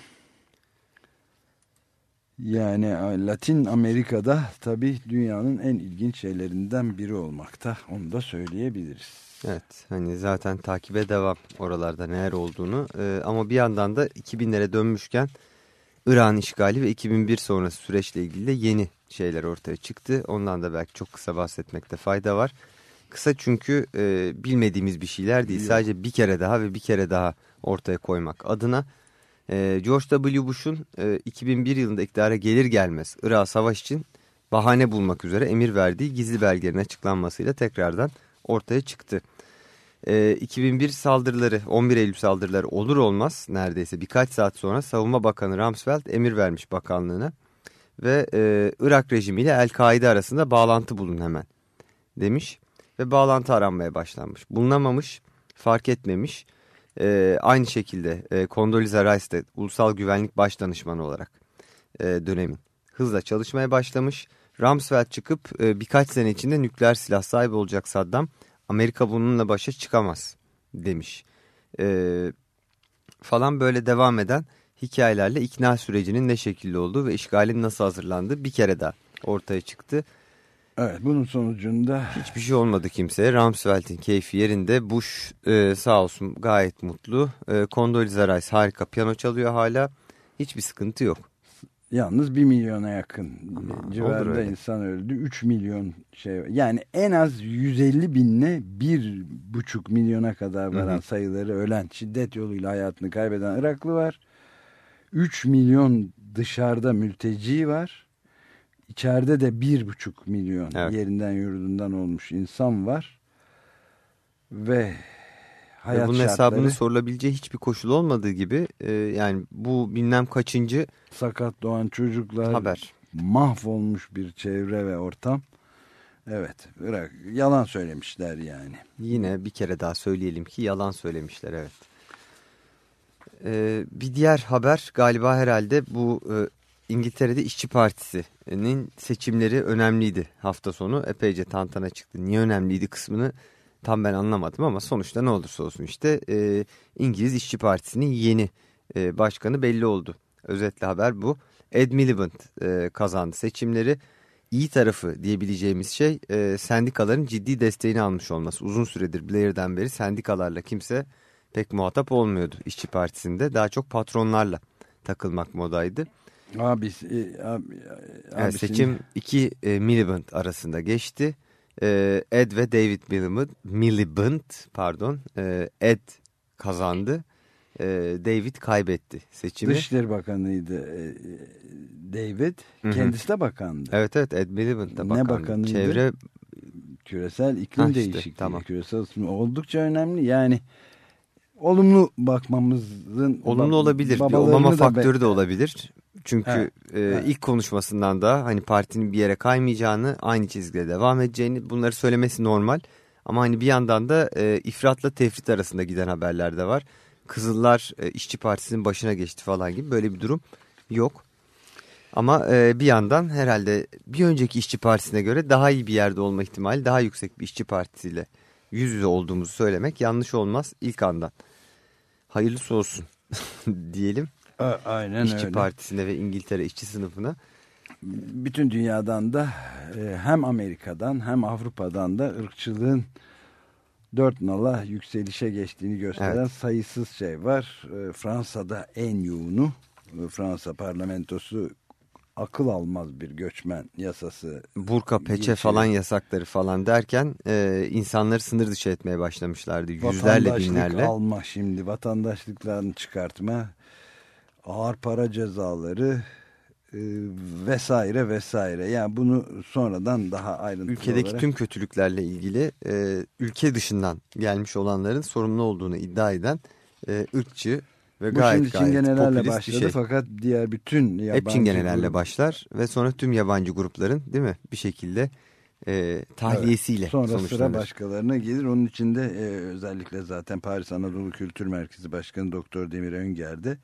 Yani Latin Amerika'da tabii dünyanın en ilginç şeylerinden biri olmakta. Onu da söyleyebiliriz. Evet hani zaten takibe devam oralarda neler olduğunu. Ee, ama bir yandan da 2000'lere dönmüşken İran işgali ve 2001 sonrası süreçle ilgili de yeni şeyler ortaya çıktı. Ondan da belki çok kısa bahsetmekte fayda var. Kısa çünkü e, bilmediğimiz bir şeyler değil. Sadece bir kere daha ve bir kere daha ortaya koymak adına e, George W. Bush'un e, 2001 yılında iktidara gelir gelmez Irak savaş için bahane bulmak üzere emir verdiği gizli belgelerin açıklanmasıyla tekrardan ortaya çıktı. E, 2001 saldırıları 11 Eylül saldırıları olur olmaz neredeyse birkaç saat sonra Savunma Bakanı Rumsfeld emir vermiş bakanlığına ve e, Irak rejimiyle El-Kaide arasında bağlantı bulun hemen demiş ve bağlantı aranmaya başlanmış. Bulunamamış, fark etmemiş e, aynı şekilde e, Condoleezza Rice de Ulusal Güvenlik Başdanışmanı olarak e, dönemin hızla çalışmaya başlamış. Rumsfeld çıkıp e, birkaç sene içinde nükleer silah sahibi olacak Saddam Amerika bununla başa çıkamaz demiş. E, falan böyle devam eden hikayelerle ikna sürecinin ne şekilde olduğu ve işgalin nasıl hazırlandığı bir kere daha ortaya çıktı. Evet bunun sonucunda... Hiçbir şey olmadı kimseye. Rumsfeld'in keyfi yerinde. Bush e, sağ olsun gayet mutlu. E, Condoleezza Rice harika piyano çalıyor hala. Hiçbir sıkıntı yok. Yalnız bir milyona yakın Ama civarında insan öldü. 3 milyon şey yani en az 150 binle bir buçuk milyona kadar varan hı hı. sayıları ölen şiddet yoluyla hayatını kaybeden Iraklı var. 3 milyon dışarıda mülteci var. İçeride de bir buçuk milyon evet. yerinden yurdundan olmuş insan var. Ve hayat bunun şartları, hesabını sorulabileceği hiçbir koşul olmadığı gibi e, yani bu bilmem kaçıncı sakat doğan çocuklar haber. mahvolmuş bir çevre ve ortam. Evet bırak yalan söylemişler yani. Yine bir kere daha söyleyelim ki yalan söylemişler evet. Ee, bir diğer haber galiba herhalde bu e, İngiltere'de İşçi Partisi'nin seçimleri önemliydi hafta sonu. Epeyce tantana çıktı. Niye önemliydi kısmını tam ben anlamadım ama sonuçta ne olursa olsun işte e, İngiliz İşçi Partisi'nin yeni e, başkanı belli oldu. Özetle haber bu. Ed Miliband e, kazandı seçimleri. İyi tarafı diyebileceğimiz şey e, sendikaların ciddi desteğini almış olması. Uzun süredir Blair'den beri sendikalarla kimse pek muhatap olmuyordu İşçi Partisi'nde. Daha çok patronlarla takılmak modaydı. Abi, e, abi, evet, seçim iki e, Miliband arasında geçti. E, Ed ve David Miliband, Miliband pardon, e, Ed kazandı. E, David kaybetti seçimi. Dışişleri Bakanı'ydı e, David. Hı -hı. Kendisi de bakandı. Evet evet Ed Miliband da bakandı. Ne bakanıydı? Çevre küresel iklim ha, değişikliği. Işte, tamam. Küresel ısınma oldukça önemli. Yani olumlu bakmamızın olumlu olabilir. Bir olmama faktörü de olabilir. Çünkü evet, e, evet. ilk konuşmasından da hani partinin bir yere kaymayacağını, aynı çizgide devam edeceğini bunları söylemesi normal. Ama hani bir yandan da e, ifratla tefrit arasında giden haberler de var. Kızıllar e, İşçi Partisi'nin başına geçti falan gibi böyle bir durum yok. Ama e, bir yandan herhalde bir önceki İşçi Partisi'ne göre daha iyi bir yerde olma ihtimali daha yüksek bir İşçi Partisi'yle yüz yüze olduğumuzu söylemek yanlış olmaz ilk andan. Hayırlısı olsun diyelim. Aynen İşçi öyle. Partisi'ne ve İngiltere işçi sınıfına. Bütün dünyadan da e, hem Amerika'dan hem Avrupa'dan da ırkçılığın dört nala yükselişe geçtiğini gösteren evet. sayısız şey var. E, Fransa'da en yoğunu e, Fransa parlamentosu akıl almaz bir göçmen yasası. Burka, peçe falan yasakları falan derken e, insanları sınır dışı etmeye başlamışlardı. Yüzlerle binlerle. alma şimdi vatandaşlıklarını çıkartma ağır para cezaları e, vesaire vesaire. Yani bunu sonradan daha ayrıntılı Ülkedeki olarak... tüm kötülüklerle ilgili e, ülke dışından gelmiş olanların sorumlu olduğunu iddia eden e, ırkçı ve Bu gayet şimdi çingenelerle başladı şey. fakat diğer bütün yabancı... Hep çingenelerle grup... başlar ve sonra tüm yabancı grupların değil mi bir şekilde e, tahliyesiyle evet, sonra sıra başkalarına gelir. Onun içinde e, özellikle zaten Paris Anadolu Kültür Merkezi Başkanı Doktor Demir Önger'de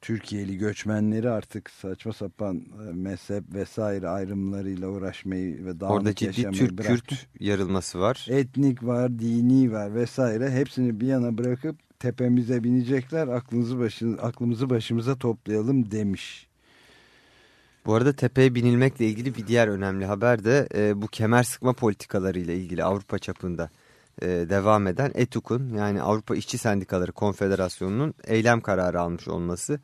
Türkiye'li göçmenleri artık saçma sapan e, mezhep vesaire ayrımlarıyla uğraşmayı ve dağınık Orada ciddi Türk-Kürt yarılması var. Etnik var, dini var vesaire. Hepsini bir yana bırakıp tepemize binecekler. Aklımızı, başını, aklımızı başımıza toplayalım demiş. Bu arada tepeye binilmekle ilgili bir diğer önemli haber de e, bu kemer sıkma politikalarıyla ilgili Avrupa çapında devam eden ETUK'un yani Avrupa İşçi Sendikaları Konfederasyonu'nun eylem kararı almış olması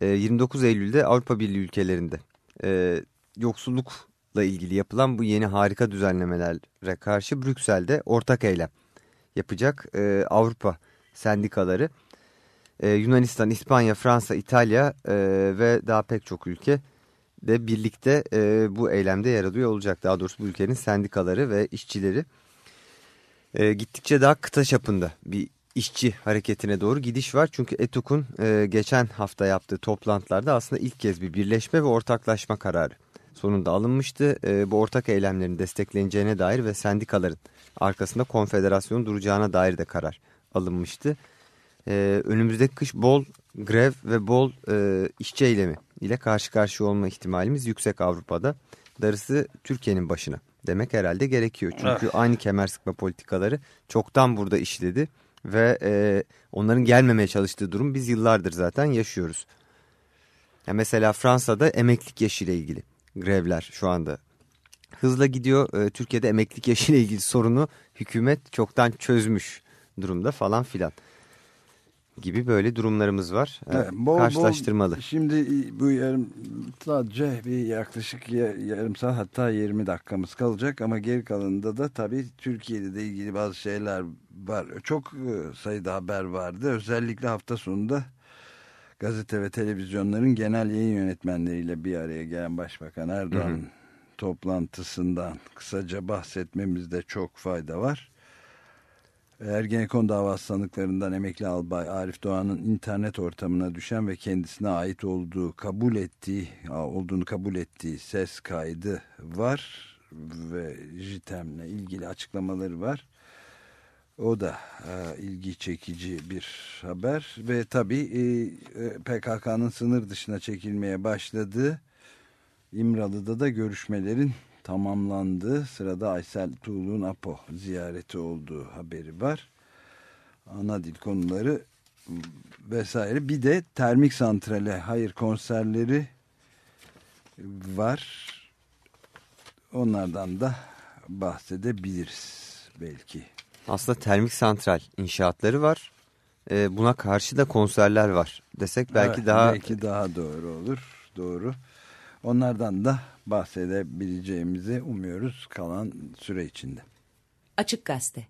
e, 29 Eylül'de Avrupa Birliği ülkelerinde e, yoksullukla ilgili yapılan bu yeni harika düzenlemelere karşı Brüksel'de ortak eylem yapacak e, Avrupa sendikaları e, Yunanistan, İspanya, Fransa, İtalya e, ve daha pek çok ülke de birlikte e, bu eylemde yer alıyor olacak. Daha doğrusu bu ülkenin sendikaları ve işçileri e, gittikçe daha kıta çapında bir işçi hareketine doğru gidiş var. Çünkü ETUK'un e, geçen hafta yaptığı toplantılarda aslında ilk kez bir birleşme ve ortaklaşma kararı sonunda alınmıştı. E, bu ortak eylemlerin destekleneceğine dair ve sendikaların arkasında konfederasyon duracağına dair de karar alınmıştı. E, önümüzdeki kış bol grev ve bol e, işçi eylemi ile karşı karşıya olma ihtimalimiz yüksek Avrupa'da. Darısı Türkiye'nin başına demek herhalde gerekiyor. Çünkü aynı kemer sıkma politikaları çoktan burada işledi ve e, onların gelmemeye çalıştığı durum biz yıllardır zaten yaşıyoruz. Ya mesela Fransa'da emeklilik yaşıyla ilgili grevler şu anda hızla gidiyor. E, Türkiye'de emeklilik yaşıyla ilgili sorunu hükümet çoktan çözmüş durumda falan filan gibi böyle durumlarımız var. Evet, bol, Karşılaştırmalı. Bol, şimdi bu yarım sadece bir yaklaşık yarım saat hatta 20 dakikamız kalacak ama geri kalanında da tabii Türkiye'de de ilgili bazı şeyler var. Çok e, sayıda haber vardı. Özellikle hafta sonunda gazete ve televizyonların genel yayın yönetmenleriyle bir araya gelen Başbakan Erdoğan hı hı. toplantısından kısaca bahsetmemizde çok fayda var. Ergenekon davası sanıklarından emekli albay Arif Doğan'ın internet ortamına düşen ve kendisine ait olduğu kabul ettiği olduğunu kabul ettiği ses kaydı var ve JITEM'le ilgili açıklamaları var. O da e, ilgi çekici bir haber ve tabii e, PKK'nın sınır dışına çekilmeye başladığı İmralı'da da görüşmelerin tamamlandığı sırada Aysel Tuğlu'nun APO ziyareti olduğu haberi var. Ana dil konuları vesaire. Bir de termik santrale hayır konserleri var. Onlardan da bahsedebiliriz belki. Aslında termik santral inşaatları var. Ee, buna karşı da konserler var desek belki evet, daha... Belki daha doğru olur. Doğru. Onlardan da bahsedebileceğimizi umuyoruz kalan süre içinde. Açık Gazete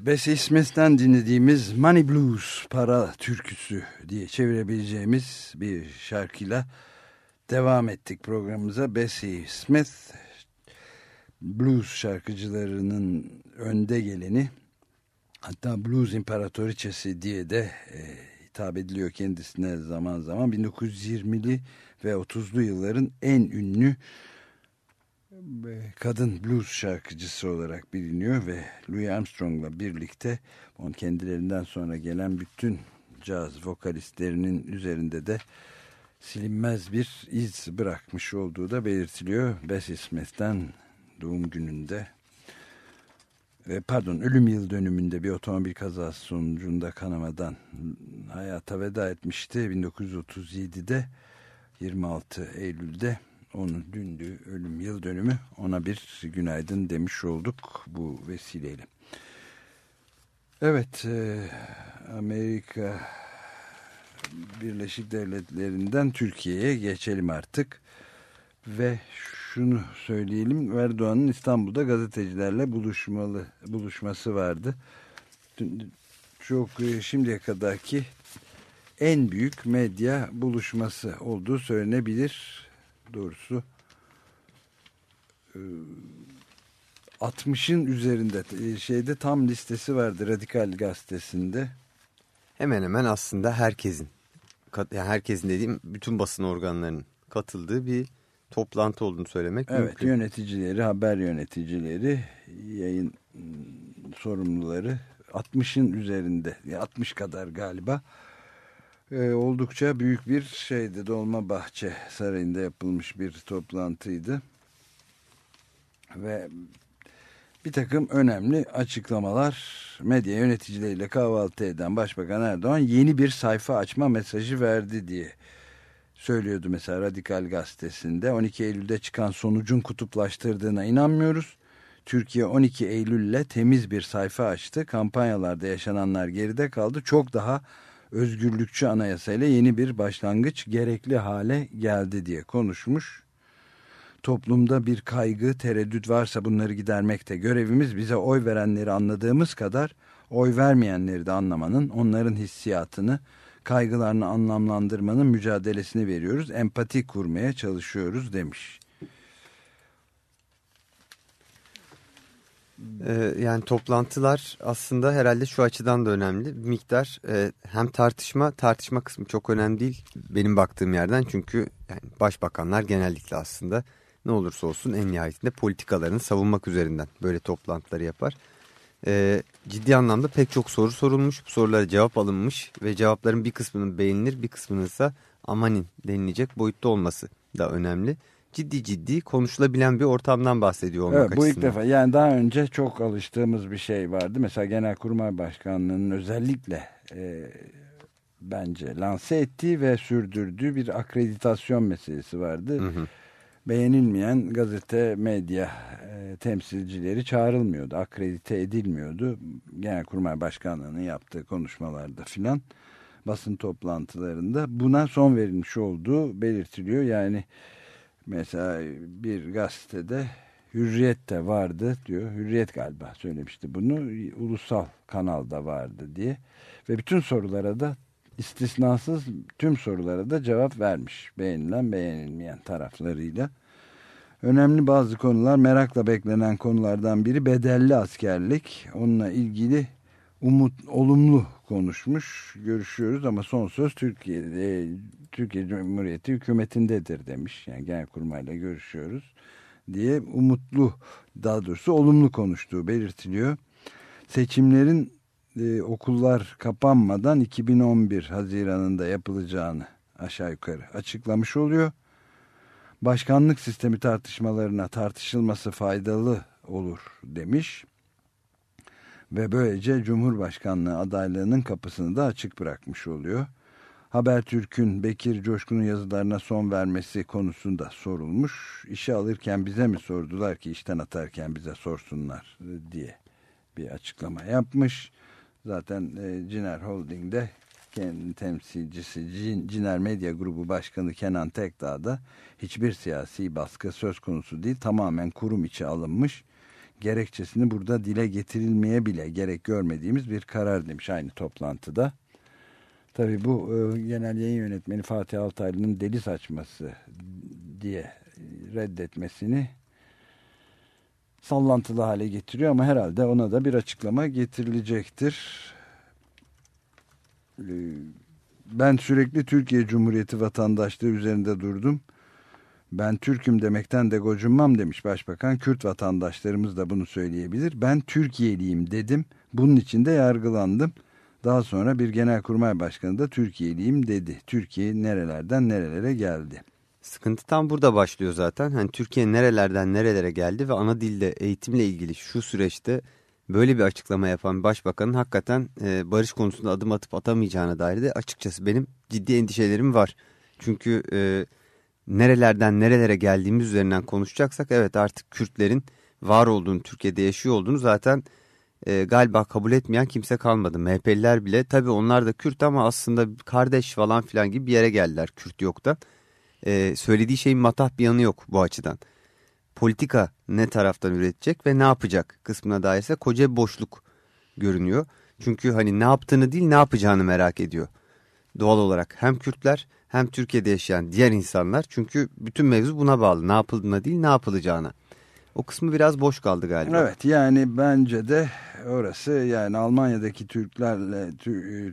Bessie Smith'ten dinlediğimiz Money Blues para türküsü diye çevirebileceğimiz bir şarkıyla devam ettik programımıza. Bessie Smith blues şarkıcılarının önde geleni hatta blues imparatoriçesi diye de e, hitap ediliyor kendisine zaman zaman 1920'li ve 30'lu yılların en ünlü kadın blues şarkıcısı olarak biliniyor ve Louis Armstrong'la birlikte on kendilerinden sonra gelen bütün caz vokalistlerinin üzerinde de silinmez bir iz bırakmış olduğu da belirtiliyor. Bessie Smith'ten doğum gününde e, pardon ölüm yıl dönümünde bir otomobil kazası sonucunda kanamadan hayata veda etmişti 1937'de 26 Eylül'de onun dündü ölüm yıl dönümü ona bir günaydın demiş olduk bu vesileyle. Evet e, Amerika Birleşik Devletleri'nden Türkiye'ye geçelim artık ve şunu söyleyelim Erdoğan'ın İstanbul'da gazetecilerle buluşmalı buluşması vardı. Çok e, şimdiye kadarki en büyük medya buluşması olduğu söylenebilir. Doğrusu 60'ın e, üzerinde e, şeyde tam listesi vardı Radikal Gazetesi'nde. Hemen hemen aslında herkesin yani herkesin dediğim bütün basın organlarının katıldığı bir toplantı olduğunu söylemek evet, mümkün. yöneticileri, haber yöneticileri, yayın sorumluları 60'ın üzerinde, 60 kadar galiba e, oldukça büyük bir şeydi. Dolmabahçe Sarayı'nda yapılmış bir toplantıydı. Ve bir takım önemli açıklamalar medya yöneticileriyle kahvaltı eden Başbakan Erdoğan yeni bir sayfa açma mesajı verdi diye söylüyordu mesela Radikal Gazetesi'nde. 12 Eylül'de çıkan sonucun kutuplaştırdığına inanmıyoruz. Türkiye 12 Eylül'le temiz bir sayfa açtı. Kampanyalarda yaşananlar geride kaldı. Çok daha özgürlükçü anayasayla yeni bir başlangıç gerekli hale geldi diye konuşmuş. Toplumda bir kaygı, tereddüt varsa bunları gidermekte görevimiz bize oy verenleri anladığımız kadar oy vermeyenleri de anlamanın, onların hissiyatını, kaygılarını anlamlandırmanın mücadelesini veriyoruz. Empati kurmaya çalışıyoruz demiş. Ee, yani toplantılar aslında herhalde şu açıdan da önemli. Bir miktar e, hem tartışma, tartışma kısmı çok önemli değil benim baktığım yerden. Çünkü yani başbakanlar genellikle aslında ne olursa olsun en nihayetinde politikalarını savunmak üzerinden böyle toplantıları yapar. Ee, ciddi anlamda pek çok soru sorulmuş, bu sorulara cevap alınmış ve cevapların bir kısmının beğenilir bir kısmının ise amanin denilecek boyutta olması da önemli ciddi ciddi konuşulabilen bir ortamdan bahsediyor olmak evet, bu açısından. ilk defa yani daha önce çok alıştığımız bir şey vardı. Mesela Genelkurmay Başkanlığı'nın özellikle e, bence lanse ettiği ve sürdürdüğü bir akreditasyon meselesi vardı. Hı hı. Beğenilmeyen gazete, medya e, temsilcileri çağrılmıyordu, akredite edilmiyordu. Genelkurmay Başkanlığı'nın yaptığı konuşmalarda filan basın toplantılarında buna son verilmiş olduğu belirtiliyor. Yani Mesela bir gazetede Hürriyet de vardı diyor. Hürriyet galiba söylemişti bunu. Ulusal kanalda vardı diye. Ve bütün sorulara da istisnasız tüm sorulara da cevap vermiş. Beğenilen beğenilmeyen taraflarıyla. Önemli bazı konular merakla beklenen konulardan biri bedelli askerlik. Onunla ilgili umut olumlu konuşmuş. Görüşüyoruz ama son söz Türkiye'de Türkiye Cumhuriyeti hükümetindedir demiş. Yani genelkurmayla görüşüyoruz diye umutlu daha doğrusu olumlu konuştuğu belirtiliyor. Seçimlerin e, okullar kapanmadan 2011 Haziran'ında yapılacağını aşağı yukarı açıklamış oluyor. Başkanlık sistemi tartışmalarına tartışılması faydalı olur demiş. Ve böylece Cumhurbaşkanlığı adaylığının kapısını da açık bırakmış oluyor. Habertürk'ün Bekir Coşkun'un yazılarına son vermesi konusunda sorulmuş. İşe alırken bize mi sordular ki işten atarken bize sorsunlar diye bir açıklama yapmış. Zaten e, Ciner Holding'de kendi temsilcisi Ciner Medya Grubu Başkanı Kenan Tekdağ da hiçbir siyasi baskı söz konusu değil tamamen kurum içi alınmış gerekçesini burada dile getirilmeye bile gerek görmediğimiz bir karar demiş aynı toplantıda. Tabii bu e, genel yayın yönetmeni Fatih Altaylı'nın deli saçması diye reddetmesini sallantılı hale getiriyor ama herhalde ona da bir açıklama getirilecektir. E, ben sürekli Türkiye Cumhuriyeti vatandaşlığı üzerinde durdum. Ben Türk'üm demekten de gocunmam demiş Başbakan. Kürt vatandaşlarımız da bunu söyleyebilir. Ben Türkiye'liyim dedim. Bunun için de yargılandım. Daha sonra bir genelkurmay başkanı da Türkiye'liyim dedi. Türkiye nerelerden nerelere geldi. Sıkıntı tam burada başlıyor zaten. Hani Türkiye nerelerden nerelere geldi ve ana dilde eğitimle ilgili şu süreçte böyle bir açıklama yapan başbakanın hakikaten e, barış konusunda adım atıp atamayacağına dair de açıkçası benim ciddi endişelerim var. Çünkü e, nerelerden nerelere geldiğimiz üzerinden konuşacaksak evet artık Kürtlerin var olduğunu Türkiye'de yaşıyor olduğunu zaten e, galiba kabul etmeyen kimse kalmadı. MHP'liler bile tabii onlar da Kürt ama aslında kardeş falan filan gibi bir yere geldiler Kürt yoktan. E, söylediği şeyin matah bir yanı yok bu açıdan. Politika ne taraftan üretecek ve ne yapacak kısmına dairse koca boşluk görünüyor. Çünkü hani ne yaptığını değil ne yapacağını merak ediyor. Doğal olarak hem Kürtler hem Türkiye'de yaşayan diğer insanlar çünkü bütün mevzu buna bağlı. Ne yapıldığına değil ne yapılacağına. O kısmı biraz boş kaldı galiba. Evet yani bence de orası yani Almanya'daki Türklerle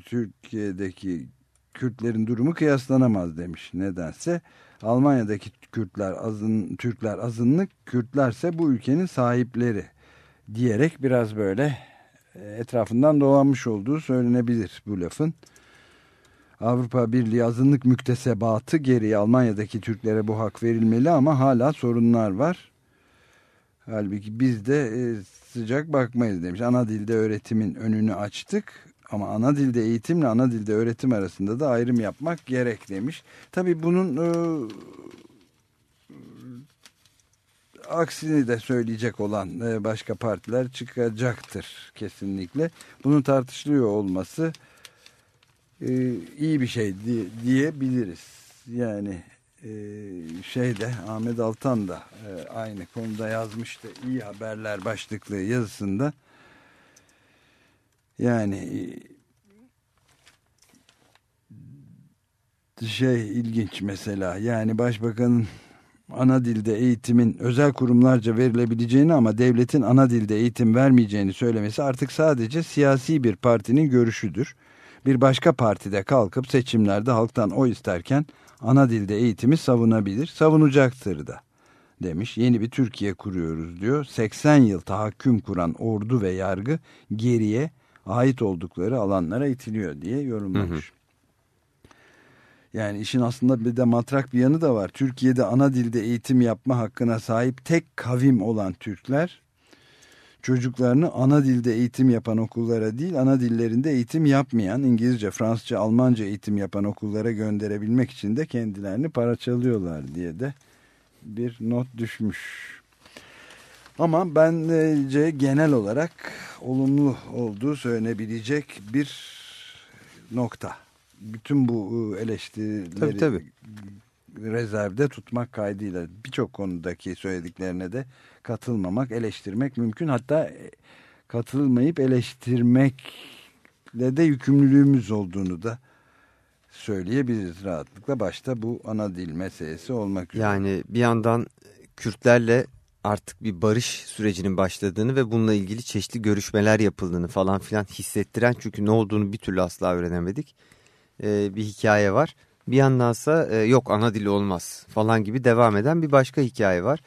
Türkiye'deki Kürtlerin durumu kıyaslanamaz demiş nedense. Almanya'daki Kürtler azın Türkler azınlık, Kürtlerse bu ülkenin sahipleri diyerek biraz böyle e, etrafından dolanmış olduğu söylenebilir bu lafın. Avrupa Birliği azınlık müktesebatı geri Almanya'daki Türklere bu hak verilmeli ama hala sorunlar var. Halbuki biz de e, sıcak bakmayız demiş. Ana dilde öğretimin önünü açtık ama ana dilde eğitimle ana dilde öğretim arasında da ayrım yapmak gerek demiş. Tabii bunun e, aksini de söyleyecek olan e, başka partiler çıkacaktır kesinlikle. Bunun tartışılıyor olması e, iyi bir şey diye, diyebiliriz. Yani e, şeyde Ahmet Altan da e, aynı konuda yazmıştı. İyi haberler başlıklı yazısında. Yani e, şey ilginç mesela yani başbakanın ana dilde eğitimin özel kurumlarca verilebileceğini ama devletin ana dilde eğitim vermeyeceğini söylemesi artık sadece siyasi bir partinin görüşüdür. Bir başka partide kalkıp seçimlerde halktan oy isterken ana dilde eğitimi savunabilir, savunacaktır da demiş. Yeni bir Türkiye kuruyoruz diyor. 80 yıl tahakküm kuran ordu ve yargı geriye ait oldukları alanlara itiliyor diye yorumlamış. Hı hı. Yani işin aslında bir de matrak bir yanı da var. Türkiye'de ana dilde eğitim yapma hakkına sahip tek kavim olan Türkler çocuklarını ana dilde eğitim yapan okullara değil ana dillerinde eğitim yapmayan İngilizce, Fransızca, Almanca eğitim yapan okullara gönderebilmek için de kendilerini para çalıyorlar diye de bir not düşmüş. Ama bence genel olarak olumlu olduğu söylenebilecek bir nokta. Bütün bu eleştirileri tabii, tabii. Rezervde tutmak kaydıyla birçok konudaki söylediklerine de katılmamak, eleştirmek mümkün. Hatta e, katılmayıp eleştirmekle de yükümlülüğümüz olduğunu da söyleyebiliriz rahatlıkla. Başta bu ana dil meselesi olmak üzere. Yani bir yandan Kürtlerle artık bir barış sürecinin başladığını ve bununla ilgili çeşitli görüşmeler yapıldığını falan filan hissettiren çünkü ne olduğunu bir türlü asla öğrenemedik ee, bir hikaye var. Bir yandansa e, yok ana dili olmaz falan gibi devam eden bir başka hikaye var.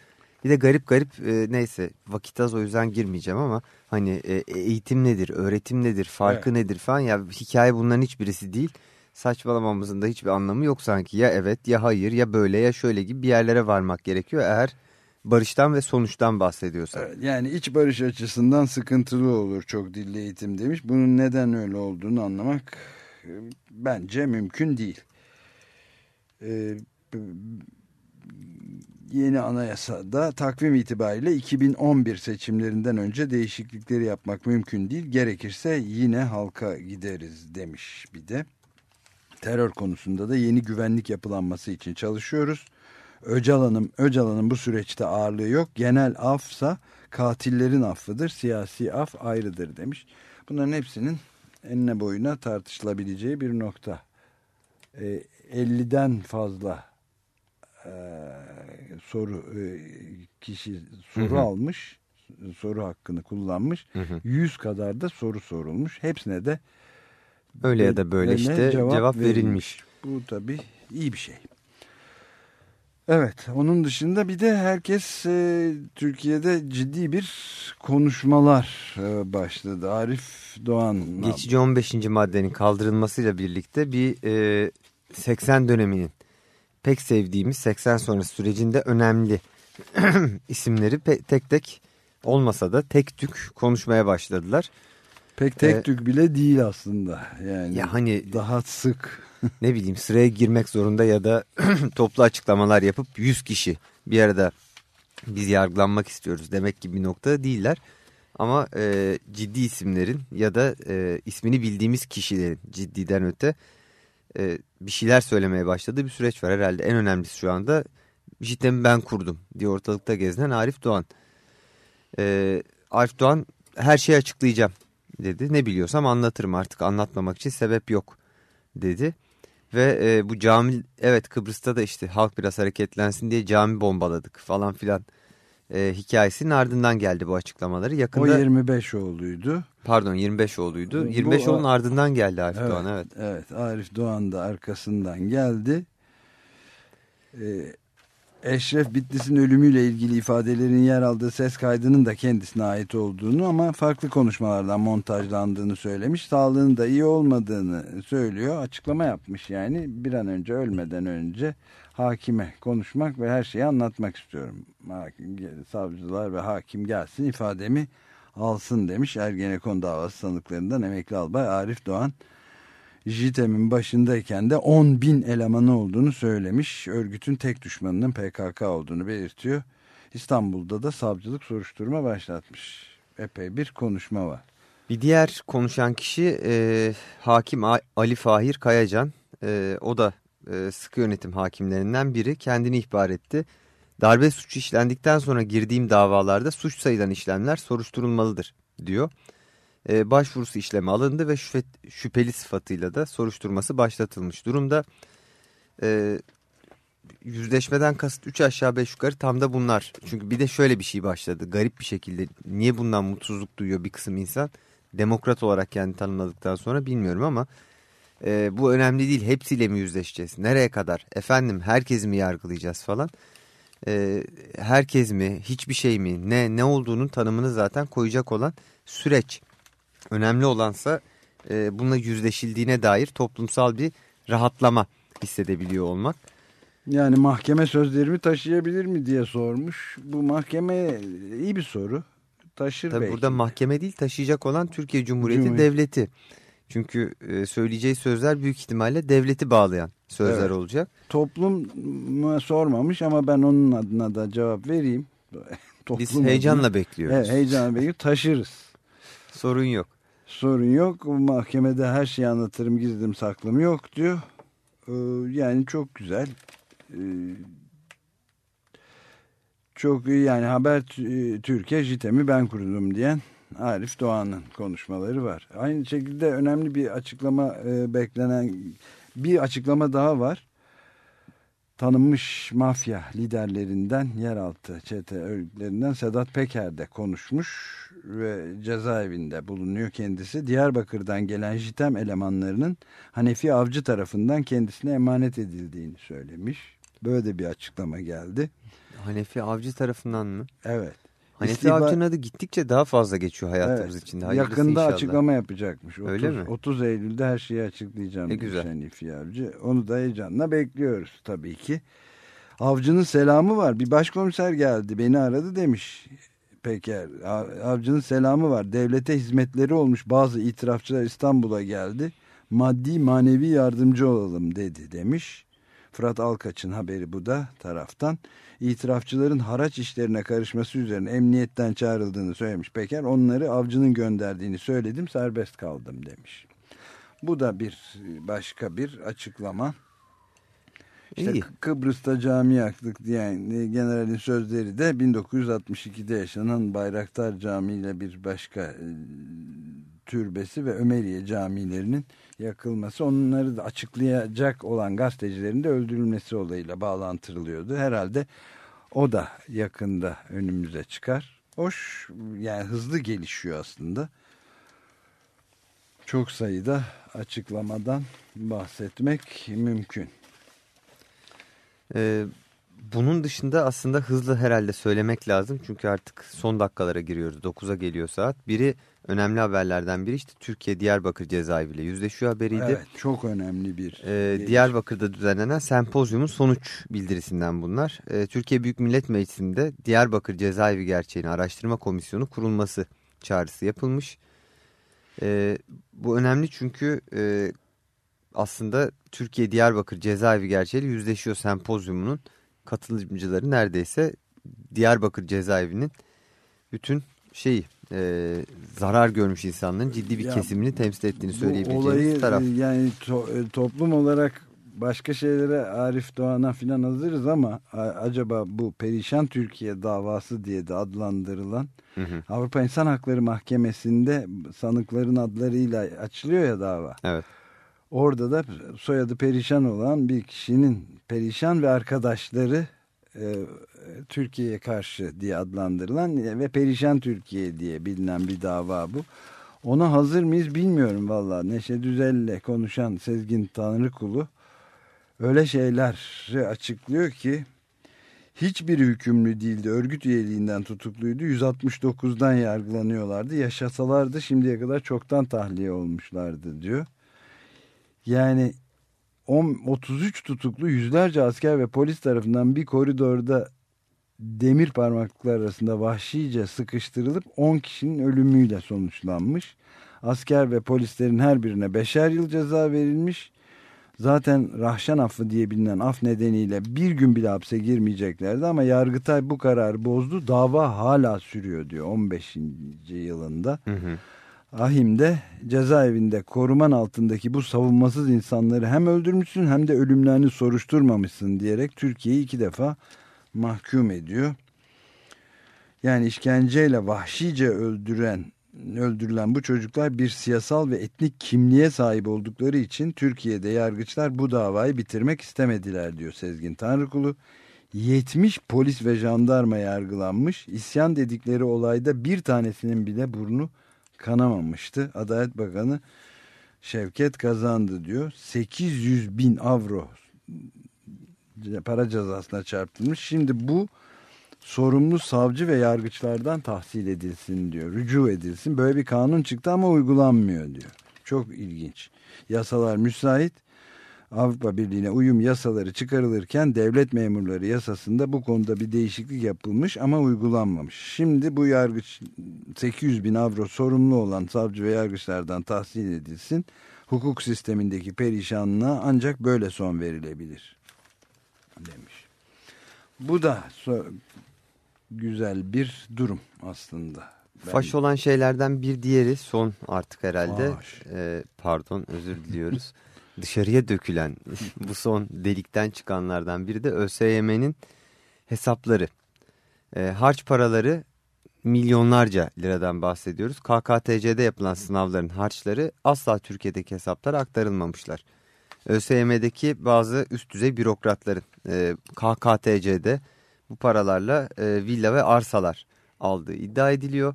Bir de garip garip e, neyse vakit az o yüzden girmeyeceğim ama hani e, eğitim nedir, öğretim nedir, farkı evet. nedir falan ya hikaye bunların hiçbirisi değil. Saçmalamamızın da hiçbir anlamı yok sanki ya evet ya hayır ya böyle ya şöyle gibi bir yerlere varmak gerekiyor eğer barıştan ve sonuçtan bahsediyorsak. Evet, yani iç barış açısından sıkıntılı olur çok dilli eğitim demiş. Bunun neden öyle olduğunu anlamak e, bence mümkün değil. Ee, yeni anayasada takvim itibariyle 2011 seçimlerinden önce değişiklikleri yapmak mümkün değil. Gerekirse yine halka gideriz demiş bir de. Terör konusunda da yeni güvenlik yapılanması için çalışıyoruz. Öcalan'ın Öcalan'ın bu süreçte ağırlığı yok. Genel afsa katillerin affıdır. Siyasi af ayrıdır demiş. Bunların hepsinin enine boyuna tartışılabileceği bir nokta. E, 50'den fazla e, soru e, kişi soru hı hı. almış soru hakkını kullanmış. Hı hı. 100 kadar da soru sorulmuş. Hepsine de öyle ya da böyle işte cevap, cevap verilmiş. verilmiş. Bu tabii iyi bir şey. Evet onun dışında bir de herkes e, Türkiye'de ciddi bir konuşmalar e, başladı. Arif Doğan. Geçici 15. maddenin kaldırılmasıyla birlikte bir e, 80 döneminin pek sevdiğimiz 80 sonrası sürecinde önemli isimleri tek tek olmasa da tek tük konuşmaya başladılar. Pek tek Ee, tük bile değil aslında. Yani Ya hani daha sık. ne bileyim sıraya girmek zorunda ya da toplu açıklamalar yapıp 100 kişi bir arada biz yargılanmak istiyoruz demek gibi bir noktada değiller. Ama e, ciddi isimlerin ya da e, ismini bildiğimiz kişilerin ciddiden öte e, bir şeyler söylemeye başladığı bir süreç var. Herhalde en önemlisi şu anda JITEM'i ben kurdum diye ortalıkta gezinen Arif Doğan. E, Arif Doğan her şeyi açıklayacağım dedi. Ne biliyorsam anlatırım artık anlatmamak için sebep yok dedi. Ve e, bu cami evet Kıbrıs'ta da işte halk biraz hareketlensin diye cami bombaladık falan filan e, hikayesinin ardından geldi bu açıklamaları. O Yakında 25 oğluydu. pardon 25 oğluydu. Bu- 25 oğlunun ardından geldi Arif Evet, Doğan evet. Evet Arif Doğan da arkasından geldi. Ee, Eşref Bitlis'in ölümüyle ilgili ifadelerin yer aldığı ses kaydının da kendisine ait olduğunu ama farklı konuşmalardan montajlandığını söylemiş. Sağlığının da iyi olmadığını söylüyor. Açıklama yapmış yani bir an önce ölmeden önce hakime konuşmak ve her şeyi anlatmak istiyorum. Savcılar ve hakim gelsin ifademi alsın demiş. Ergenekon davası sanıklarından emekli albay Arif Doğan. JITEM'in başındayken de 10 bin elemanı olduğunu söylemiş. Örgütün tek düşmanının PKK olduğunu belirtiyor. İstanbul'da da savcılık soruşturma başlatmış. Epey bir konuşma var. Bir diğer konuşan kişi e, hakim Ali Fahir Kayacan. E, o da e, sıkı yönetim hakimlerinden biri kendini ihbar etti. Darbe suçu işlendikten sonra girdiğim davalarda suç sayılan işlemler soruşturulmalıdır diyor. E, başvurusu işleme alındı ve şüphe, şüpheli sıfatıyla da soruşturması başlatılmış durumda. E, yüzleşmeden kasıt 3 aşağı 5 yukarı tam da bunlar. Çünkü bir de şöyle bir şey başladı garip bir şekilde. Niye bundan mutsuzluk duyuyor bir kısım insan? Demokrat olarak kendi tanımladıktan sonra bilmiyorum ama e, bu önemli değil. Hepsiyle mi yüzleşeceğiz? Nereye kadar? Efendim herkesi mi yargılayacağız falan? E, herkes mi? Hiçbir şey mi? Ne ne olduğunun tanımını zaten koyacak olan süreç. Önemli olansa e, bununla yüzleşildiğine dair toplumsal bir rahatlama hissedebiliyor olmak. Yani mahkeme sözlerimi taşıyabilir mi diye sormuş. Bu mahkeme iyi bir soru. Taşır Tabii belki. burada mahkeme değil taşıyacak olan Türkiye Cumhuriyeti Cumhuriyet. devleti. Çünkü e, söyleyeceği sözler büyük ihtimalle devleti bağlayan sözler Evet. olacak. Topluma sormamış ama ben onun adına da cevap vereyim. Toplum Biz adına- heyecanla bekliyoruz. Evet, heyecanla bekliyoruz. Taşırız. Sorun yok. Sorun yok. Mahkemede her şeyi anlatırım gizlim saklım yok diyor. Ee, yani çok güzel. Ee, çok iyi yani Haber e, Türkiye JITEM'i ben kurdum diyen Arif Doğan'ın konuşmaları var. Aynı şekilde önemli bir açıklama e, beklenen bir açıklama daha var. Tanınmış mafya liderlerinden yeraltı çete örgütlerinden Sedat Peker de konuşmuş ve cezaevinde bulunuyor kendisi. Diyarbakır'dan gelen JITEM elemanlarının Hanefi Avcı tarafından kendisine emanet edildiğini söylemiş. Böyle de bir açıklama geldi. Hanefi Avcı tarafından mı? Evet. Hanefi İstiba- Avcı'nın adı gittikçe daha fazla geçiyor hayatımız Evet. içinde. Hayırlısı Yakında inşallah. açıklama yapacakmış. 30, Öyle mi? 30 Eylül'de her şeyi açıklayacağım. Ne güzel. Hanifi Avcı. Onu da heyecanla bekliyoruz tabii ki. Avcının selamı var. Bir başkomiser geldi beni aradı demiş. Peker. Av- Avcının selamı var. Devlete hizmetleri olmuş bazı itirafçılar İstanbul'a geldi. Maddi manevi yardımcı olalım dedi demiş. Fırat Alkaç'ın haberi bu da taraftan. İtirafçıların haraç işlerine karışması üzerine emniyetten çağrıldığını söylemiş Peker. Onları avcının gönderdiğini söyledim serbest kaldım demiş. Bu da bir başka bir açıklama. İşte İyi. Kıbrıs'ta cami yaktık diyen e, generalin sözleri de 1962'de yaşanan Bayraktar Camii ile bir başka e, türbesi ve Ömeriye camilerinin yakılması onları da açıklayacak olan gazetecilerin de öldürülmesi olayıyla bağlantırılıyordu. Herhalde o da yakında önümüze çıkar. Hoş yani hızlı gelişiyor aslında. Çok sayıda açıklamadan bahsetmek mümkün. Ee, bunun dışında aslında hızlı herhalde söylemek lazım. Çünkü artık son dakikalara giriyoruz. 9'a geliyor saat. Biri önemli haberlerden biri işte Türkiye Diyarbakır cezaeviyle yüzleşiyor haberiydi. Evet çok önemli bir. Ee, Diyarbakır'da düzenlenen sempozyumun sonuç bildirisinden bunlar. Ee, Türkiye Büyük Millet Meclisi'nde Diyarbakır Cezaevi Gerçeğini Araştırma Komisyonu kurulması çağrısı yapılmış. Ee, bu önemli çünkü e, aslında Türkiye Diyarbakır Cezaevi Gerçeğiyle yüzleşiyor sempozyumunun katılımcıları neredeyse Diyarbakır cezaevinin bütün şeyi e, zarar görmüş insanların ciddi bir Ya, kesimini temsil ettiğini söyleyebileceğimiz olayı taraf. e, yani to, e, toplum olarak başka şeylere Arif Doğan'a filan hazırız ama acaba bu perişan Türkiye davası diye de adlandırılan Hı hı, Avrupa İnsan Hakları Mahkemesi'nde sanıkların adlarıyla açılıyor ya dava. evet. Orada da soyadı perişan olan bir kişinin perişan ve arkadaşları e, Türkiye'ye karşı diye adlandırılan ve perişan Türkiye diye bilinen bir dava bu. Ona hazır mıyız bilmiyorum valla. Neşe Düzel'le konuşan Sezgin Tanrıkulu öyle şeyleri açıklıyor ki hiçbiri hükümlü değildi. Örgüt üyeliğinden tutukluydu. 169'dan yargılanıyorlardı. Yaşasalardı şimdiye kadar çoktan tahliye olmuşlardı diyor. Yani 10, 33 tutuklu yüzlerce asker ve polis tarafından bir koridorda demir parmaklıklar arasında vahşice sıkıştırılıp 10 kişinin ölümüyle sonuçlanmış. Asker ve polislerin her birine beşer yıl ceza verilmiş. Zaten Rahşan affı diye bilinen af nedeniyle bir gün bile hapse girmeyeceklerdi ama Yargıtay bu kararı bozdu. Dava hala sürüyor diyor 15. yılında. Hı hı. Ahim'de cezaevinde koruman altındaki bu savunmasız insanları hem öldürmüşsün hem de ölümlerini soruşturmamışsın diyerek Türkiye'yi iki defa mahkum ediyor. Yani işkenceyle vahşice öldüren öldürülen bu çocuklar bir siyasal ve etnik kimliğe sahip oldukları için Türkiye'de yargıçlar bu davayı bitirmek istemediler diyor Sezgin Tanrıkulu. 70 polis ve jandarma yargılanmış. İsyan dedikleri olayda bir tanesinin bile burnu kanamamıştı. Adalet Bakanı Şevket kazandı diyor. 800 bin avro para cezasına çarptırmış. Şimdi bu sorumlu savcı ve yargıçlardan tahsil edilsin diyor. Rücu edilsin. Böyle bir kanun çıktı ama uygulanmıyor diyor. Çok ilginç. Yasalar müsait. Avrupa Birliği'ne uyum yasaları çıkarılırken devlet memurları yasasında bu konuda bir değişiklik yapılmış ama uygulanmamış. Şimdi bu yargıç 800 bin avro sorumlu olan savcı ve yargıçlardan tahsil edilsin. Hukuk sistemindeki perişanlığa ancak böyle son verilebilir demiş. Bu da güzel bir durum aslında. Ben- Faş olan şeylerden bir diğeri son artık herhalde. Faş. Ee, pardon özür diliyoruz. Dışarıya dökülen bu son delikten çıkanlardan biri de ÖSYM'nin hesapları. Ee, harç paraları milyonlarca liradan bahsediyoruz. KKTC'de yapılan sınavların harçları asla Türkiye'deki hesaplara aktarılmamışlar. ÖSYM'deki bazı üst düzey bürokratların e, KKTC'de bu paralarla e, villa ve arsalar aldığı iddia ediliyor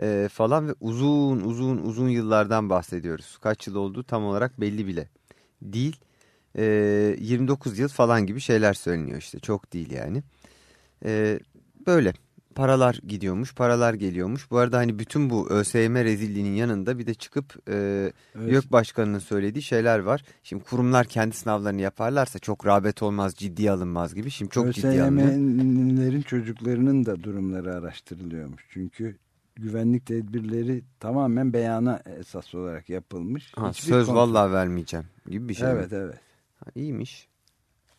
e, falan ve uzun uzun uzun yıllardan bahsediyoruz. Kaç yıl olduğu tam olarak belli bile değil. E, 29 yıl falan gibi şeyler söyleniyor işte çok değil yani. E, böyle paralar gidiyormuş paralar geliyormuş. Bu arada hani bütün bu ÖSYM rezilliğinin yanında bir de çıkıp e, Evet. YÖK Başkanı'nın söylediği şeyler var. Şimdi kurumlar kendi sınavlarını yaparlarsa çok rağbet olmaz ciddiye alınmaz gibi. Şimdi çok ciddi alınıyor. ÖSYM'lerin çocuklarının da durumları araştırılıyormuş. Çünkü güvenlik tedbirleri tamamen beyana esas olarak yapılmış. Ha, Hiçbir söz kontrol- vallahi vermeyeceğim gibi bir şey mi? Evet evet. Ha, iyiymiş.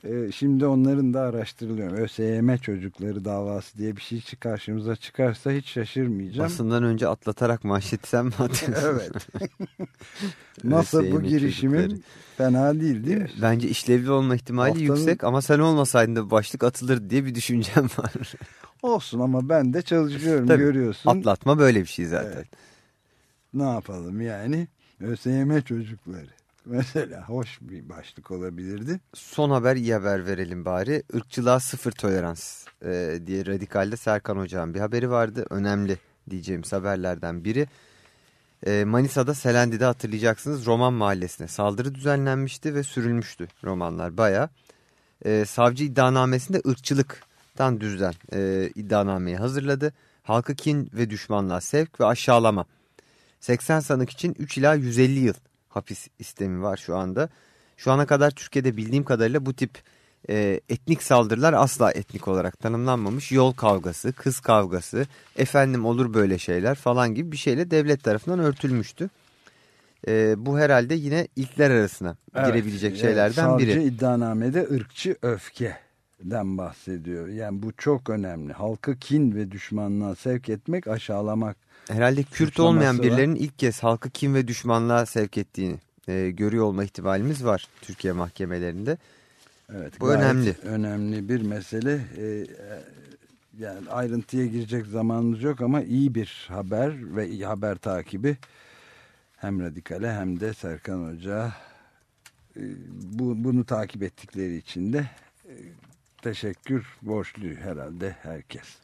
Ee, şimdi onların da araştırılıyor. ÖSYM çocukları davası diye bir şey karşımıza çıkarsa hiç şaşırmayacağım. Basından önce atlatarak manşeti sen mi evet. Nasıl bu girişimin çocukları. fena değil değil mi? Bence işlevli olma ihtimali Haftanın- yüksek ama sen olmasaydın da başlık atılır diye bir düşüncem var. Olsun ama ben de çalışıyorum Tabii, görüyorsun. Atlatma böyle bir şey zaten. Evet. Ne yapalım yani? ÖSYM çocukları. Mesela hoş bir başlık olabilirdi. Son haber iyi haber verelim bari. Irkçılığa sıfır tolerans e, diye Radikal'de Serkan Hoca'nın bir haberi vardı. Önemli diyeceğimiz haberlerden biri. E, Manisa'da Selendi'de hatırlayacaksınız Roman mahallesine saldırı düzenlenmişti ve sürülmüştü romanlar baya. e, savcı iddianamesinde ırkçılıktan düzden e, iddianameyi hazırladı. Halkı kin ve düşmanlığa sevk ve aşağılama. 80 sanık için 3 ila 150 yıl hapis istemi var şu anda. Şu ana kadar Türkiye'de bildiğim kadarıyla bu tip e, etnik saldırılar asla etnik olarak tanımlanmamış. Yol kavgası, kız kavgası, efendim olur böyle şeyler falan gibi bir şeyle devlet tarafından örtülmüştü. E, bu herhalde yine ilkler arasına evet, girebilecek şeylerden evet, biri. Savcı iddianamede ırkçı öfkeden bahsediyor. Yani bu çok önemli. Halkı kin ve düşmanlığa sevk etmek, aşağılamak. Herhalde Kürt olmayan birilerinin ilk kez halkı kin ve düşmanlığa sevk ettiğini e, görüyor olma ihtimalimiz var Türkiye mahkemelerinde. Evet, Bu önemli. Önemli bir mesele. Ee, yani ayrıntıya girecek zamanımız yok ama iyi bir haber ve iyi haber takibi hem Radikal'e hem de Serkan Hoca e, bu, bunu takip ettikleri için de e, teşekkür borçlu herhalde herkes.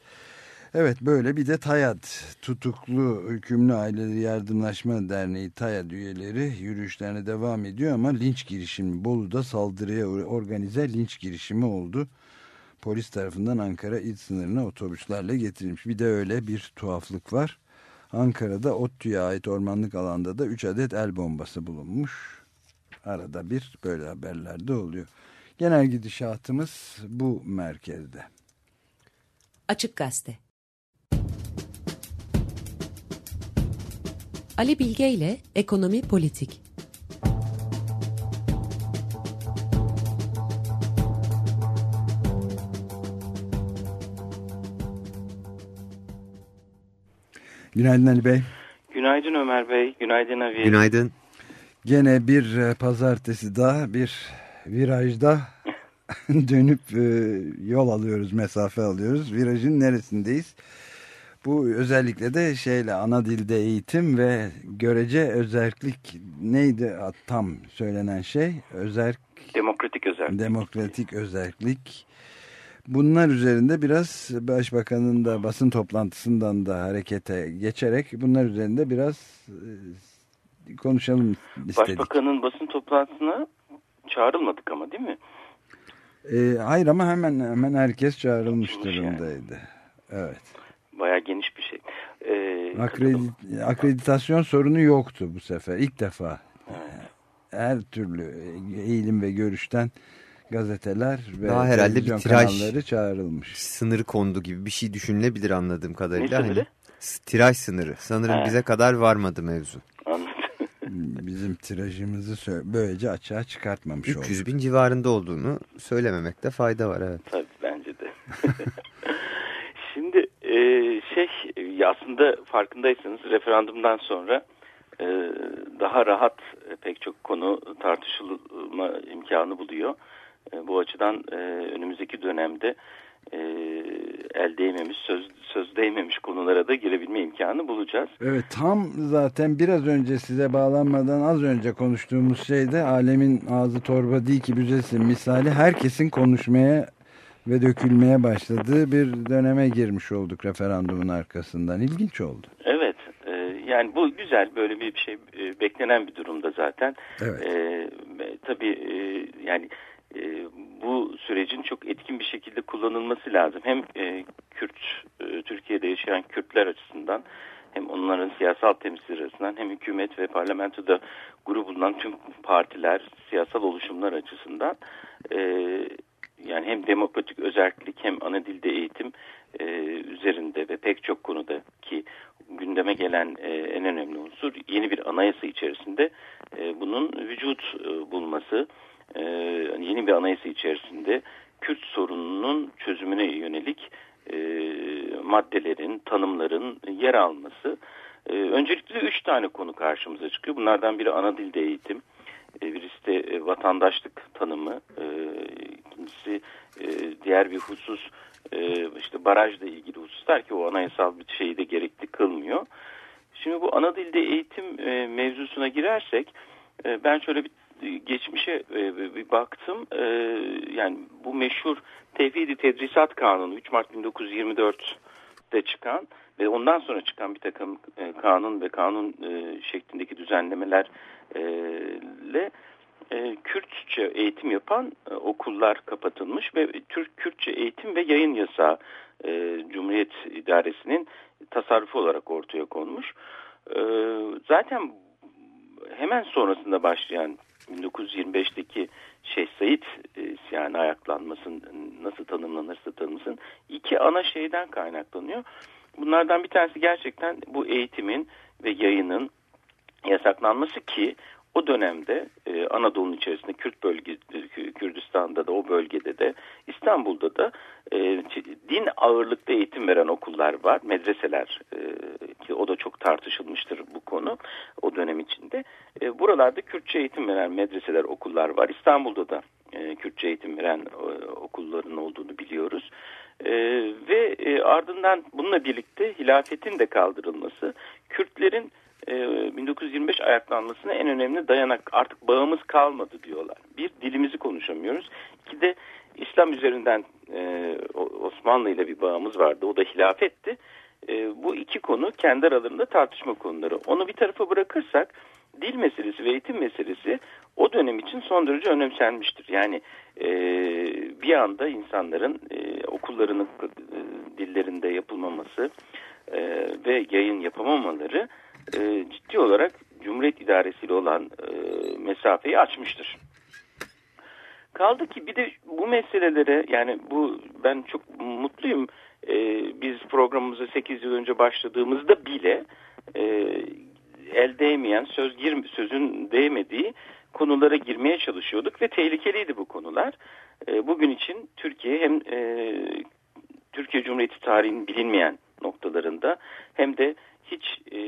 Evet böyle bir de TAYAD tutuklu hükümlü aileleri yardımlaşma derneği TAYAD üyeleri yürüyüşlerine devam ediyor ama linç girişimi Bolu'da saldırıya organize linç girişimi oldu. Polis tarafından Ankara il sınırına otobüslerle getirilmiş. Bir de öyle bir tuhaflık var. Ankara'da ODTÜ'ye ait ormanlık alanda da 3 adet el bombası bulunmuş. Arada bir böyle haberler de oluyor. Genel gidişatımız bu merkezde. Açık Gazete Ali Bilge ile Ekonomi Politik Günaydın Ali Bey. Günaydın Ömer Bey. Günaydın Avi. Günaydın. Gene bir e, pazartesi daha bir virajda dönüp e, yol alıyoruz, mesafe alıyoruz. Virajın neresindeyiz? Bu özellikle de şeyle ana dilde eğitim ve görece özellik neydi tam söylenen şey? Özerk Demokratik özellik. Demokratik özellik. Bunlar üzerinde biraz Başbakanın da basın toplantısından da harekete geçerek bunlar üzerinde biraz e, konuşalım istedik. Başbakanın basın toplantısına çağrılmadık ama değil mi? E, hayır ama hemen hemen herkes çağrılmış durumdaydı. Evet. Bayağı geniş bir şey. Ee, Akredit akreditasyon sorunu yoktu bu sefer. ilk defa. Evet. Her türlü eğilim ve görüşten gazeteler ve Daha herhalde bir tiraj çağrılmış. Sınırı kondu gibi bir şey düşünülebilir anladığım kadarıyla. Ne sınırı? Hani, tiraj sınırı. Sanırım He. bize kadar varmadı mevzu. Anladım. Bizim tirajımızı böylece açığa çıkartmamış 300 olduk. 300 bin civarında olduğunu söylememekte fayda var. Evet. Tabii bence de. Şimdi e, şey aslında farkındaysanız referandumdan sonra e, daha rahat pek çok konu tartışılma imkanı buluyor. E, bu açıdan e, önümüzdeki dönemde e, el değmemiş, söz, söz değmemiş konulara da girebilme imkanı bulacağız. Evet tam zaten biraz önce size bağlanmadan az önce konuştuğumuz şeyde alemin ağzı torba değil ki büzesin misali herkesin konuşmaya ve dökülmeye başladığı bir döneme girmiş olduk referandumun arkasından. İlginç oldu. Evet. E, yani bu güzel böyle bir şey e, beklenen bir durumda zaten. Evet. E, tabii e, yani e, bu sürecin çok etkin bir şekilde kullanılması lazım. Hem e, Kürt, e, Türkiye'de yaşayan Kürtler açısından hem onların siyasal temsilcileri açısından hem hükümet ve parlamentoda grubu bulunan tüm partiler, siyasal oluşumlar açısından e, yani hem demokratik özellik hem ana dilde eğitim e, üzerinde ve pek çok konuda ki gündeme gelen e, en önemli unsur yeni bir anayasa içerisinde e, bunun vücut e, bulması e, yeni bir anayasa içerisinde Kürt sorununun çözümüne yönelik e, maddelerin, tanımların yer alması. E, öncelikle üç tane konu karşımıza çıkıyor. Bunlardan biri ana dilde eğitim, birisi de e, vatandaşlık tanımı, e, ikincisi e, diğer bir husus e, işte barajla ilgili hususlar ki o anayasal bir şeyi de gerekli kılmıyor. Şimdi bu ana dilde eğitim e, mevzusuna girersek e, ben şöyle bir geçmişe e, bir baktım. E, yani bu meşhur Tevhidi Tedrisat Kanunu 3 Mart 1924'te çıkan ve ondan sonra çıkan bir takım e, kanun ve kanun şeklindeki düzenlemelerle e, Kürtçe eğitim yapan e, okullar kapatılmış ve Türk Kürtçe eğitim ve yayın yasağı e, Cumhuriyet İdaresi'nin tasarrufu olarak ortaya konmuş. E, zaten hemen sonrasında başlayan 1925'teki Şeyh Said e, isyanı ayaklanmasın nasıl tanımlanırsa tanımsın iki ana şeyden kaynaklanıyor. Bunlardan bir tanesi gerçekten bu eğitimin ve yayının yasaklanması ki o dönemde e, Anadolu'nun içerisinde Kürt bölge Kürdistan'da da o bölgede de İstanbul'da da e, din ağırlıklı eğitim veren okullar var, medreseler e, ki o da çok tartışılmıştır bu konu o dönem içinde. E, buralarda Kürtçe eğitim veren medreseler, okullar var. İstanbul'da da e, Kürtçe eğitim veren e, okulların olduğunu biliyoruz. E, ve e, ardından bununla birlikte hilafetin de kaldırılması, Kürtlerin 1925 e, ayaklanmasına en önemli dayanak artık bağımız kalmadı diyorlar. Bir dilimizi konuşamıyoruz. İki de İslam üzerinden e, Osmanlı ile bir bağımız vardı. O da hilafetti. E, bu iki konu kendi aralarında tartışma konuları. Onu bir tarafa bırakırsak dil meselesi ve eğitim meselesi o dönem için son derece önemsenmiştir. Yani e, bir anda insanların e, okullarının e, dillerinde yapılmaması e, ve yayın yapamamaları e, ciddi olarak Cumhuriyet İdaresi ile olan e, mesafeyi açmıştır. Kaldı ki bir de bu meselelere yani bu ben çok mutluyum. E, biz programımıza 8 yıl önce başladığımızda bile e, el değmeyen, söz gir, sözün değmediği konulara girmeye çalışıyorduk ve tehlikeliydi bu konular. E, bugün için Türkiye hem e, Türkiye Cumhuriyeti tarihinin bilinmeyen noktalarında hem de hiç e,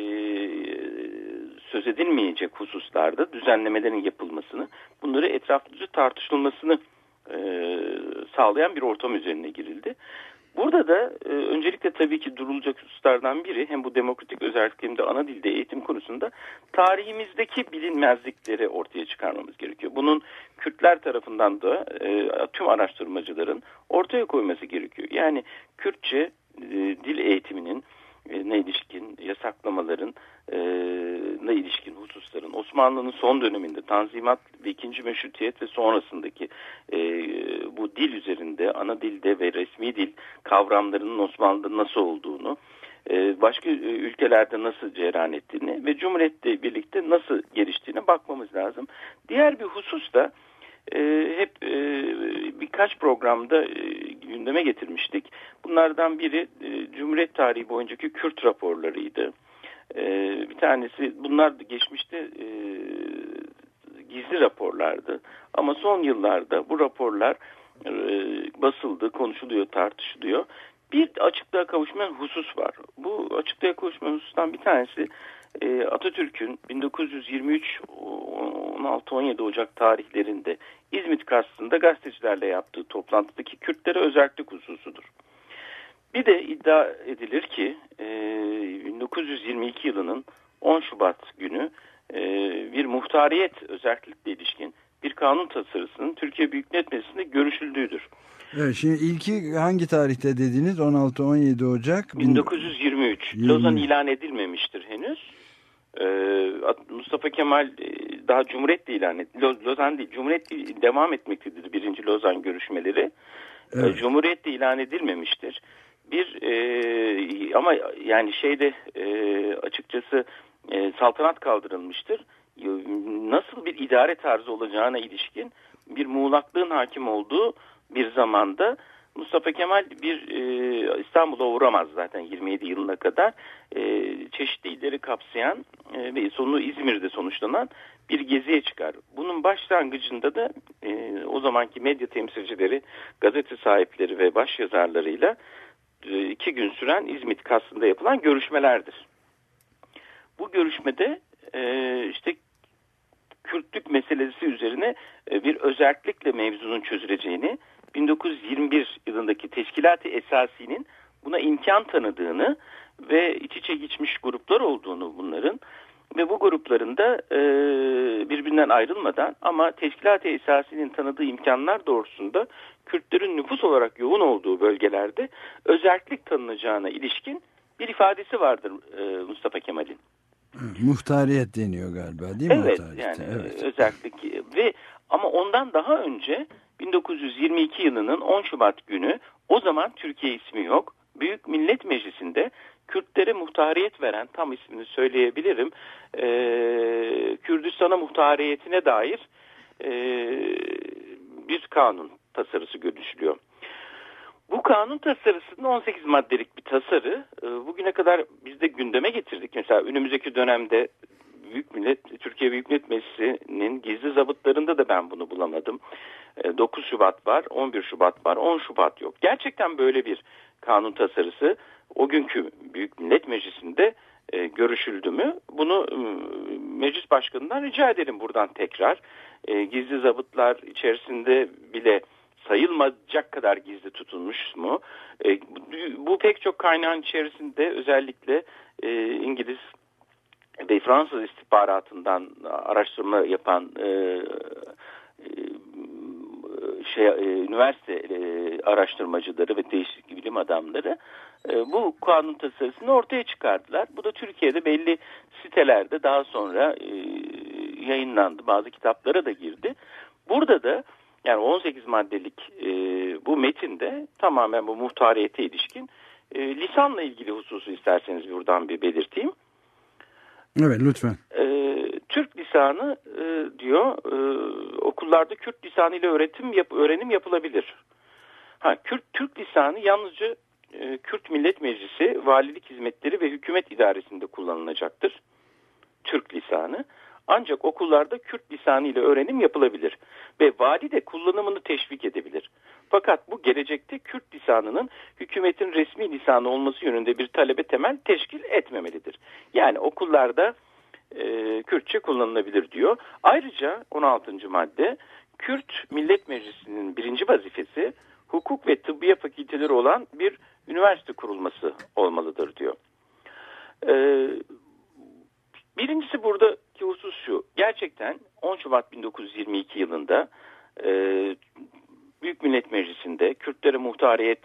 söz edilmeyecek hususlarda düzenlemelerin yapılmasını, bunları etraflıca tartışılmasını e, sağlayan bir ortam üzerine girildi. Burada da e, öncelikle tabii ki durulacak hususlardan biri hem bu demokratik özellik hem de ana dilde eğitim konusunda tarihimizdeki bilinmezlikleri ortaya çıkarmamız gerekiyor. Bunun Kürtler tarafından da e, tüm araştırmacıların ortaya koyması gerekiyor. Yani Kürtçe e, dil eğitiminin ne ilişkin yasaklamaların e, ne ilişkin hususların Osmanlı'nın son döneminde Tanzimat ve ikinci meşrutiyet ve sonrasındaki e, bu dil üzerinde ana dilde ve resmi dil kavramlarının Osmanlı'da nasıl olduğunu e, başka ülkelerde nasıl cereyan ettiğini ve Cumhuriyet'le birlikte nasıl geliştiğine bakmamız lazım. Diğer bir husus da e, hep e, birkaç programda e, gündeme getirmiştik. Bunlardan biri e, Cumhuriyet tarihi boyuncaki Kürt raporlarıydı. E, bir tanesi bunlar geçmişte e, gizli raporlardı. Ama son yıllarda bu raporlar e, basıldı, konuşuluyor, tartışılıyor. Bir açıklığa kavuşmayan husus var. Bu açıklığa kavuşmayan husustan bir tanesi e, Atatürk'ün 1923 16-17 Ocak tarihlerinde İzmit karşısında gazetecilerle yaptığı toplantıdaki Kürtlere özellik hususudur. Bir de iddia edilir ki 1922 e, yılının 10 Şubat günü e, bir muhtariyet özellikle ilişkin bir kanun tasarısının Türkiye Büyük Millet Meclisi'nde görüşüldüğüdür. Evet, şimdi ilki hangi tarihte dediniz? 16-17 Ocak? 1923. 20... Lozan ilan edilmemiştir henüz. Ee, Mustafa Kemal e, daha Cumhuriyet ilan etti. Lozan değil, Cumhuriyet devam etmektedir birinci Lozan görüşmeleri. Ee, evet. Cumhuriyet de ilan edilmemiştir. Bir e, ama yani şeyde e, açıkçası e, saltanat kaldırılmıştır. Nasıl bir idare tarzı olacağına ilişkin bir muğlaklığın hakim olduğu bir zamanda Mustafa Kemal bir e, İstanbul'a uğramaz zaten 27 yılına kadar e, çeşitli illeri kapsayan e, ve sonu İzmir'de sonuçlanan bir geziye çıkar. Bunun başlangıcında da e, o zamanki medya temsilcileri, gazete sahipleri ve başyazarlarıyla e, iki gün süren İzmit kastında yapılan görüşmelerdir. Bu görüşmede e, işte Kürtlük meselesi üzerine e, bir özellikle mevzunun çözüleceğini 1921 yılındaki teşkilat-ı esasinin buna imkan tanıdığını ve iç içe geçmiş gruplar olduğunu bunların ve bu grupların da e, birbirinden ayrılmadan ama teşkilat-ı esasinin tanıdığı imkanlar doğrusunda Kürtlerin nüfus olarak yoğun olduğu bölgelerde özellik tanınacağına ilişkin bir ifadesi vardır e, Mustafa Kemal'in. Muhtariyet deniyor galiba değil mi? Evet yani Evet. özellikle ve ama ondan daha önce 1922 yılının 10 Şubat günü o zaman Türkiye ismi yok. Büyük Millet Meclisi'nde Kürtlere muhtariyet veren tam ismini söyleyebilirim. Ee, Kürdistan'a muhtariyetine dair e, bir kanun tasarısı görüşülüyor. Bu kanun tasarısının 18 maddelik bir tasarı e, bugüne kadar biz de gündeme getirdik. Mesela önümüzdeki dönemde Büyük Millet, Türkiye Büyük Millet Meclisi'nin gizli zabıtlarında da ben bunu bulamadım. E, 9 Şubat var, 11 Şubat var, 10 Şubat yok. Gerçekten böyle bir kanun tasarısı o günkü Büyük Millet Meclisi'nde e, görüşüldü mü? Bunu e, meclis başkanından rica edelim buradan tekrar. E, gizli zabıtlar içerisinde bile sayılmayacak kadar gizli tutulmuş mu? E, bu, pek çok kaynağın içerisinde özellikle e, İngiliz ve Fransız istihbaratından araştırma yapan e, e, şey e, üniversite e, araştırmacıları ve değişik bilim adamları e, bu kanun tasarısını ortaya çıkardılar. Bu da Türkiye'de belli sitelerde daha sonra e, yayınlandı. Bazı kitaplara da girdi. Burada da yani 18 maddelik e, bu metinde tamamen bu muhtariyete ilişkin e, lisanla ilgili hususu isterseniz buradan bir belirteyim. Evet lütfen. E, Türk lisanı e, diyor e, okullarda Kürt lisanı öğretim yap, öğrenim yapılabilir. Ha Kürt Türk lisanı yalnızca e, Kürt Millet Meclisi, valilik hizmetleri ve hükümet idaresinde kullanılacaktır. Türk lisanı. Ancak okullarda Kürt lisanı öğrenim yapılabilir ve vali de kullanımını teşvik edebilir. Fakat bu gelecekte Kürt lisanının hükümetin resmi lisanı olması yönünde bir talebe temel teşkil etmemelidir. Yani okullarda e, Kürtçe kullanılabilir diyor. Ayrıca 16. madde Kürt Millet Meclisi'nin birinci vazifesi hukuk ve tıbbiye fakülteleri olan bir üniversite kurulması olmalıdır diyor. Ee, birincisi buradaki husus şu. Gerçekten 10 Şubat 1922 yılında e, Büyük Millet Meclisi'nde Kürtlere muhtariyet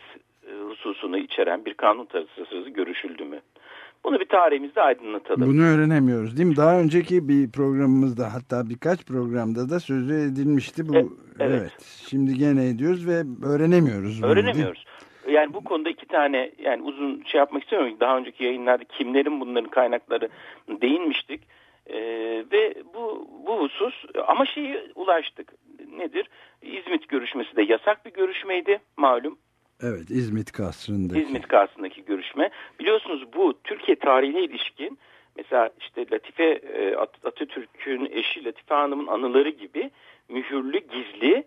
e, hususunu içeren bir kanun tasarısı görüşüldü mü? Bunu bir tarihimizde aydınlatalım. Bunu öğrenemiyoruz değil mi? Daha önceki bir programımızda hatta birkaç programda da sözü edilmişti bu. Evet, Evet. evet. Şimdi gene ediyoruz ve öğrenemiyoruz. bunu? Öğrenemiyoruz. Yani bu konuda iki tane yani uzun şey yapmak istemiyorum. Daha önceki yayınlarda kimlerin bunların kaynakları değinmiştik. Ee, ve bu bu husus ama şeyi ulaştık. Nedir? İzmit görüşmesi de yasak bir görüşmeydi malum. Evet İzmit Kasrı'ndaki. İzmit karşısındaki görüşme. Biliyorsunuz bu Türkiye tarihine ilişkin mesela işte Latife e, At- Atatürk'ün eşi Latife Hanım'ın anıları gibi mühürlü gizli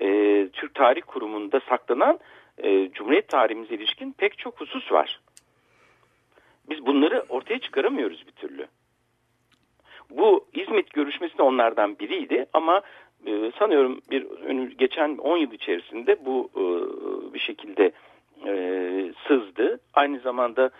e, Türk Tarih Kurumu'nda saklanan e, Cumhuriyet tarihimize ilişkin pek çok husus var. Biz bunları ortaya çıkaramıyoruz bir türlü. Bu İzmit görüşmesi de onlardan biriydi ama e, sanıyorum bir geçen 10 yıl içerisinde bu e, bir şekilde e, sızdı. Aynı zamanda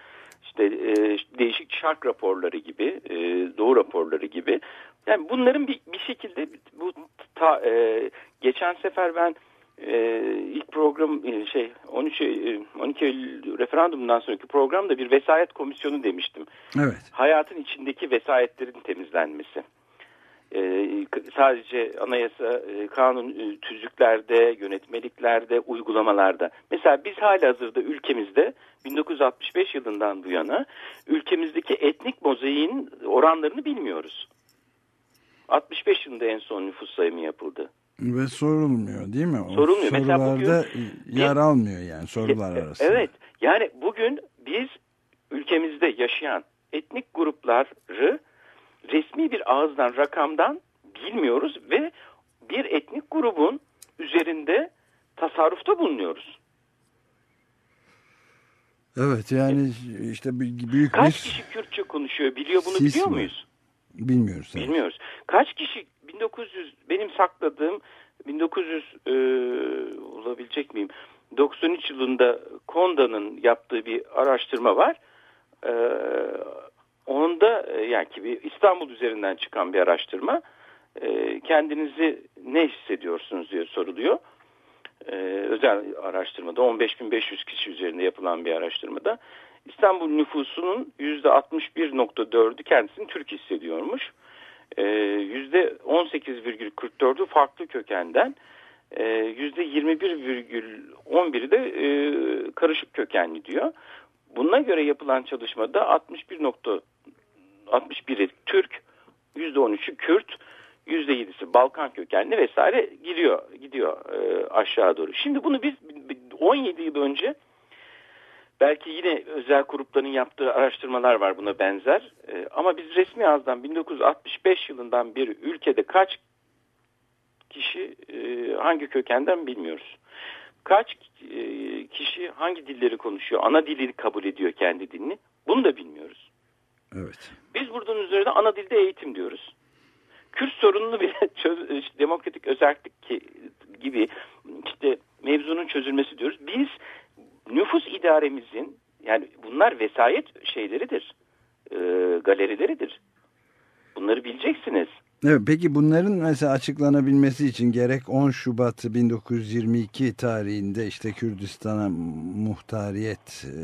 işte e, değişik şark raporları gibi, e, doğu raporları gibi. Yani bunların bir, bir şekilde bu ta, e, geçen sefer ben e, ilk program e, şey 13 e, 12 Eylül referandumdan sonraki programda bir vesayet komisyonu demiştim. Evet. Hayatın içindeki vesayetlerin temizlenmesi. Ee, sadece anayasa, e, kanun e, tüzüklerde, yönetmeliklerde, uygulamalarda. Mesela biz hala hazırda ülkemizde 1965 yılından bu yana ülkemizdeki etnik mozaiğin oranlarını bilmiyoruz. 65 yılında en son nüfus sayımı yapıldı. Ve sorulmuyor değil mi? O Sorulmuyor. Mesela Sorularda yer almıyor yani sorular E- arasında. Evet. Yani bugün biz ülkemizde yaşayan etnik grupları resmi bir ağızdan, rakamdan bilmiyoruz ve bir etnik grubun üzerinde tasarrufta bulunuyoruz. Evet yani işte bir- büyük Kaç bir kişi Kürtçe konuşuyor biliyor bunu Sis biliyor mi? muyuz? bilmiyoruz. evet. Bilmiyoruz. Kaç kişi 1900 benim sakladığım 1900 e, olabilecek miyim? 93 yılında Konda'nın yaptığı bir araştırma var. E, onda e, yani ki bir İstanbul üzerinden çıkan bir araştırma. E, kendinizi ne hissediyorsunuz diye soruluyor. E, özel araştırmada 15.500 kişi üzerinde yapılan bir araştırmada İstanbul nüfusunun %61.4'ü kendisini Türk hissediyormuş. %18,44'ü farklı kökenden, %21,11'i de karışık kökenli diyor. Buna göre yapılan çalışmada 61.61'i Türk, %13'ü Kürt, %7'si Balkan kökenli vesaire gidiyor gidiyor e, aşağı doğru. Şimdi bunu biz 17 yıl önce belki yine özel grupların yaptığı araştırmalar var buna benzer. E, ama biz resmi ağızdan 1965 yılından bir ülkede kaç kişi e, hangi kökenden bilmiyoruz. Kaç e, kişi hangi dilleri konuşuyor, ana dili kabul ediyor kendi dilini bunu da bilmiyoruz. Evet. Biz buradan üzerinde ana dilde eğitim diyoruz. Kürt sorununu bile çöz, işte demokratik özellik gibi işte mevzunun çözülmesi diyoruz. Biz nüfus idaremizin yani bunlar vesayet şeyleridir, e, galerileridir. Bunları bileceksiniz. Evet, peki bunların mesela açıklanabilmesi için gerek 10 Şubat 1922 tarihinde işte Kürdistan'a muhtariyet e,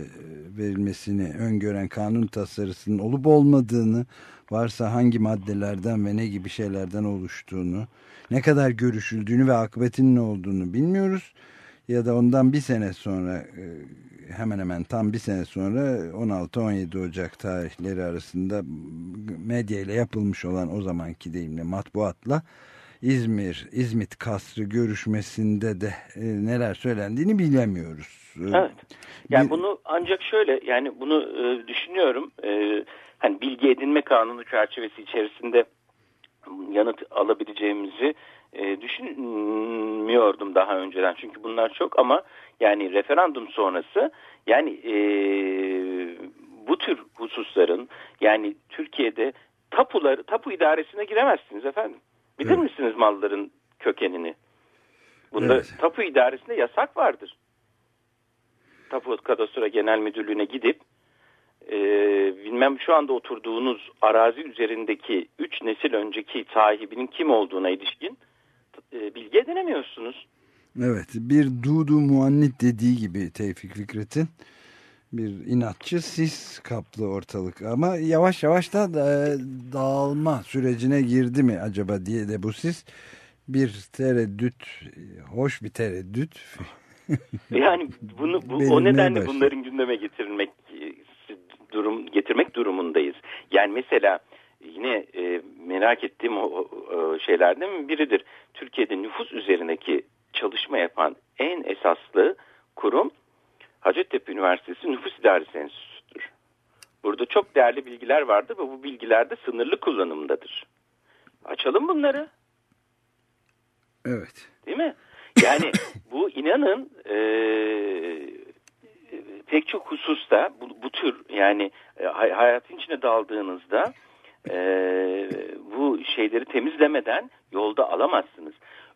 verilmesini öngören kanun tasarısının olup olmadığını varsa hangi maddelerden ve ne gibi şeylerden oluştuğunu ne kadar görüşüldüğünü ve akıbetinin ne olduğunu bilmiyoruz. Ya da ondan bir sene sonra e, hemen hemen tam bir sene sonra 16-17 Ocak tarihleri arasında medya ile yapılmış olan o zamanki deyimle matbuatla İzmir, İzmit Kasrı görüşmesinde de e, neler söylendiğini bilemiyoruz. Evet. Yani bir, bunu ancak şöyle yani bunu e, düşünüyorum. E, hani bilgi edinme kanunu çerçevesi içerisinde yanıt alabileceğimizi e, düşünmüyordum daha önceden. Çünkü bunlar çok ama yani referandum sonrası yani e, bu tür hususların yani Türkiye'de tapuları tapu idaresine giremezsiniz efendim. Bilir evet. misiniz malların kökenini? Bunda evet. tapu idaresinde yasak vardır. Tapu Kadastro Genel Müdürlüğü'ne gidip e, bilmem şu anda oturduğunuz arazi üzerindeki 3 nesil önceki sahibinin kim olduğuna ilişkin e, bilgi edinemiyorsunuz. Evet bir Dudu Muannit dediği gibi Tevfik Fikret'in bir inatçı sis kaplı ortalık ama yavaş yavaş da e, dağılma sürecine girdi mi acaba diye de bu sis bir tereddüt hoş bir tereddüt yani bunu bu, o nedenle başladı. bunların gündeme getirilmek durum getirmek durumundayız. Yani mesela yine e, merak ettiğim o, o şeylerden biridir. Türkiye'de nüfus üzerindeki çalışma yapan en esaslı kurum Hacettepe Üniversitesi Nüfus İdaresi Enstitüsü'dür. Burada çok değerli bilgiler vardır ve bu bilgiler de sınırlı kullanımdadır. Açalım bunları. Evet. Değil mi? Yani bu inanın e, pek çok hususta bu, bu tür yani e, hayatın içine daldığınızda e, bu şeyleri temizlemeden yolda alamazsınız.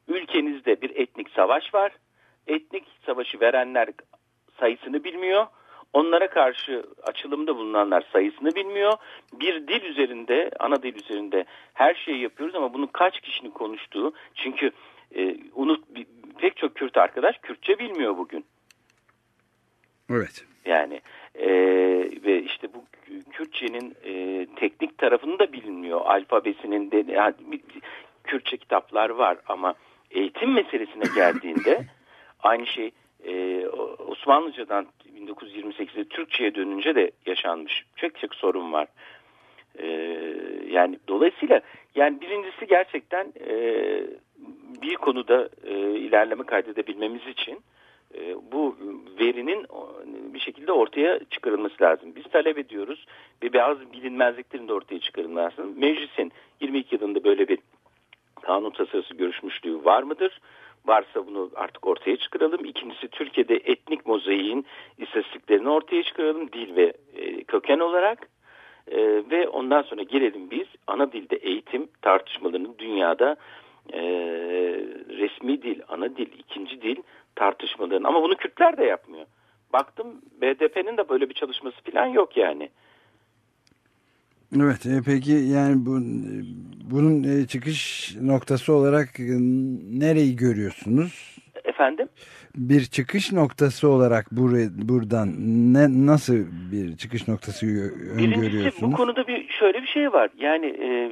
Ülkenizde bir etnik savaş var. Etnik savaşı verenler sayısını bilmiyor. Onlara karşı açılımda bulunanlar sayısını bilmiyor. Bir dil üzerinde, ana dil üzerinde her şeyi yapıyoruz ama bunu kaç kişinin konuştuğu. Çünkü e, unut pek çok Kürt arkadaş Kürtçe bilmiyor bugün. Evet. Yani e, ve işte bu Kürtçenin e, teknik tarafını da bilinmiyor. Alfabesinin de yani, Kürtçe kitaplar var ama eğitim meselesine geldiğinde aynı şey e, Osmanlıcadan 1928'de Türkçe'ye dönünce de yaşanmış. Çok çok sorun var. E, yani dolayısıyla yani birincisi gerçekten e, bir konuda e, ilerleme kaydedebilmemiz için bu verinin bir şekilde ortaya çıkarılması lazım. Biz talep ediyoruz ve bazı bilinmezliklerin de ortaya çıkarılması lazım. Meclisin 22 yılında böyle bir kanun tasarısı görüşmüşlüğü var mıdır? Varsa bunu artık ortaya çıkaralım. İkincisi Türkiye'de etnik mozaiğin istatistiklerini ortaya çıkaralım dil ve e, köken olarak. E, ve ondan sonra gelelim biz ana dilde eğitim tartışmalarını dünyada e, resmi dil, ana dil, ikinci dil tartışmalarını ama bunu Kürtler de yapmıyor. Baktım BDP'nin de böyle bir çalışması falan yok yani. Evet e, peki yani bu, bunun e, çıkış noktası olarak e, nereyi görüyorsunuz? Efendim? Bir çıkış noktası olarak bur buradan ne nasıl bir çıkış noktası öngörüyorsunuz? Birincisi bu konuda bir şöyle bir şey var. Yani e,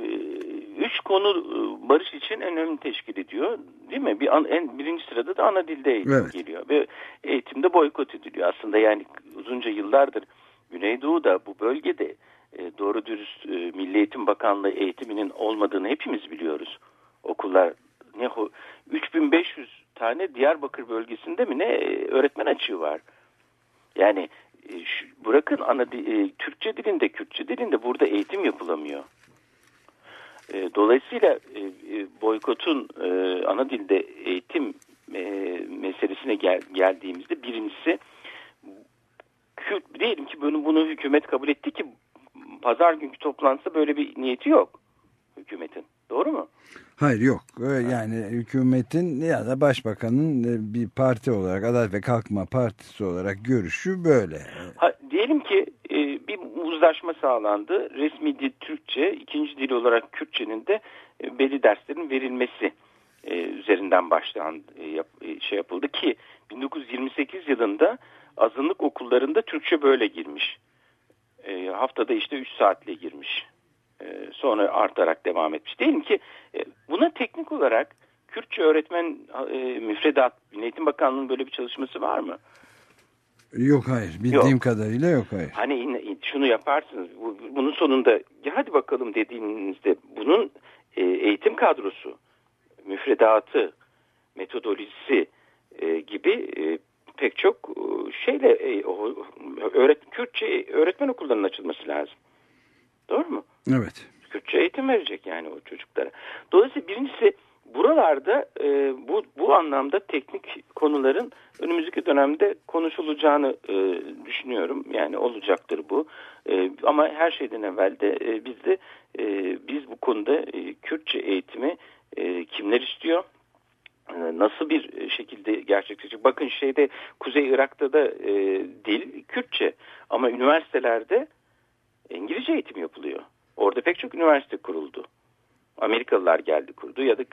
üç konu e, barış için en önemli teşkil ediyor. Değil mi? Bir an, en birinci sırada da ana dilde eğitim Evet. geliyor ve eğitimde boykot ediliyor. Aslında yani uzunca yıllardır Güneydoğu'da bu bölgede e, doğru dürüst e, Milli Eğitim Bakanlığı eğitiminin olmadığını hepimiz biliyoruz. Okullar ne ho- 3500 tane Diyarbakır bölgesinde mi ne e, öğretmen açığı var. Yani e, şu- bırakın ana Türkçe dilinde, Kürtçe dilinde burada eğitim yapılamıyor. E, dolayısıyla e, e, boykotun e, ana dilde eğitim e, meselesine gel- geldiğimizde birincisi Kürt, diyelim ki bunu, bunu hükümet kabul etti ki pazar günkü toplantıda böyle bir niyeti yok hükümetin. Doğru mu? Hayır yok. Yani hükümetin ya da başbakanın bir parti olarak Adalet ve Kalkınma Partisi olarak görüşü böyle. Ha, diyelim ki bir uzlaşma sağlandı. Resmi dil Türkçe, ikinci dil olarak Kürtçenin de e, belli derslerin verilmesi e, üzerinden başlayan e, şey yapıldı ki 1928 yılında azınlık okullarında Türkçe böyle girmiş. Haftada işte 3 saatle girmiş. Sonra artarak devam etmiş. Diyelim ki buna teknik olarak Kürtçe öğretmen müfredat, Eğitim Bakanlığı'nın böyle bir çalışması var mı? Yok hayır. Bildiğim kadarıyla yok hayır. Hani şunu yaparsınız. bu- Bunun sonunda ya hadi bakalım dediğinizde bunun e, eğitim kadrosu, müfredatı, metodolojisi e, gibi e, pek çok şeyle e, öğret Kürtçe öğretmen okullarının açılması lazım. Doğru mu? Evet. Kürtçe eğitim verecek yani o çocuklara. Dolayısıyla birincisi buralarda e, bu bu anlamda teknik konuların önümüzdeki dönemde konuşulacağını e, düşünüyorum. Yani olacaktır bu. E, ama her şeyden evvel de e, biz de e, biz bu konuda e, Kürtçe eğitimi e, kimler istiyor? E, Nasıl bir şekilde gerçekleşecek? Bakın şeyde Kuzey Irak'ta da e, dil Kürtçe ama üniversitelerde İngilizce eğitim yapılıyor. Orada pek çok üniversite kuruldu. Amerikalılar geldi kurdu ya da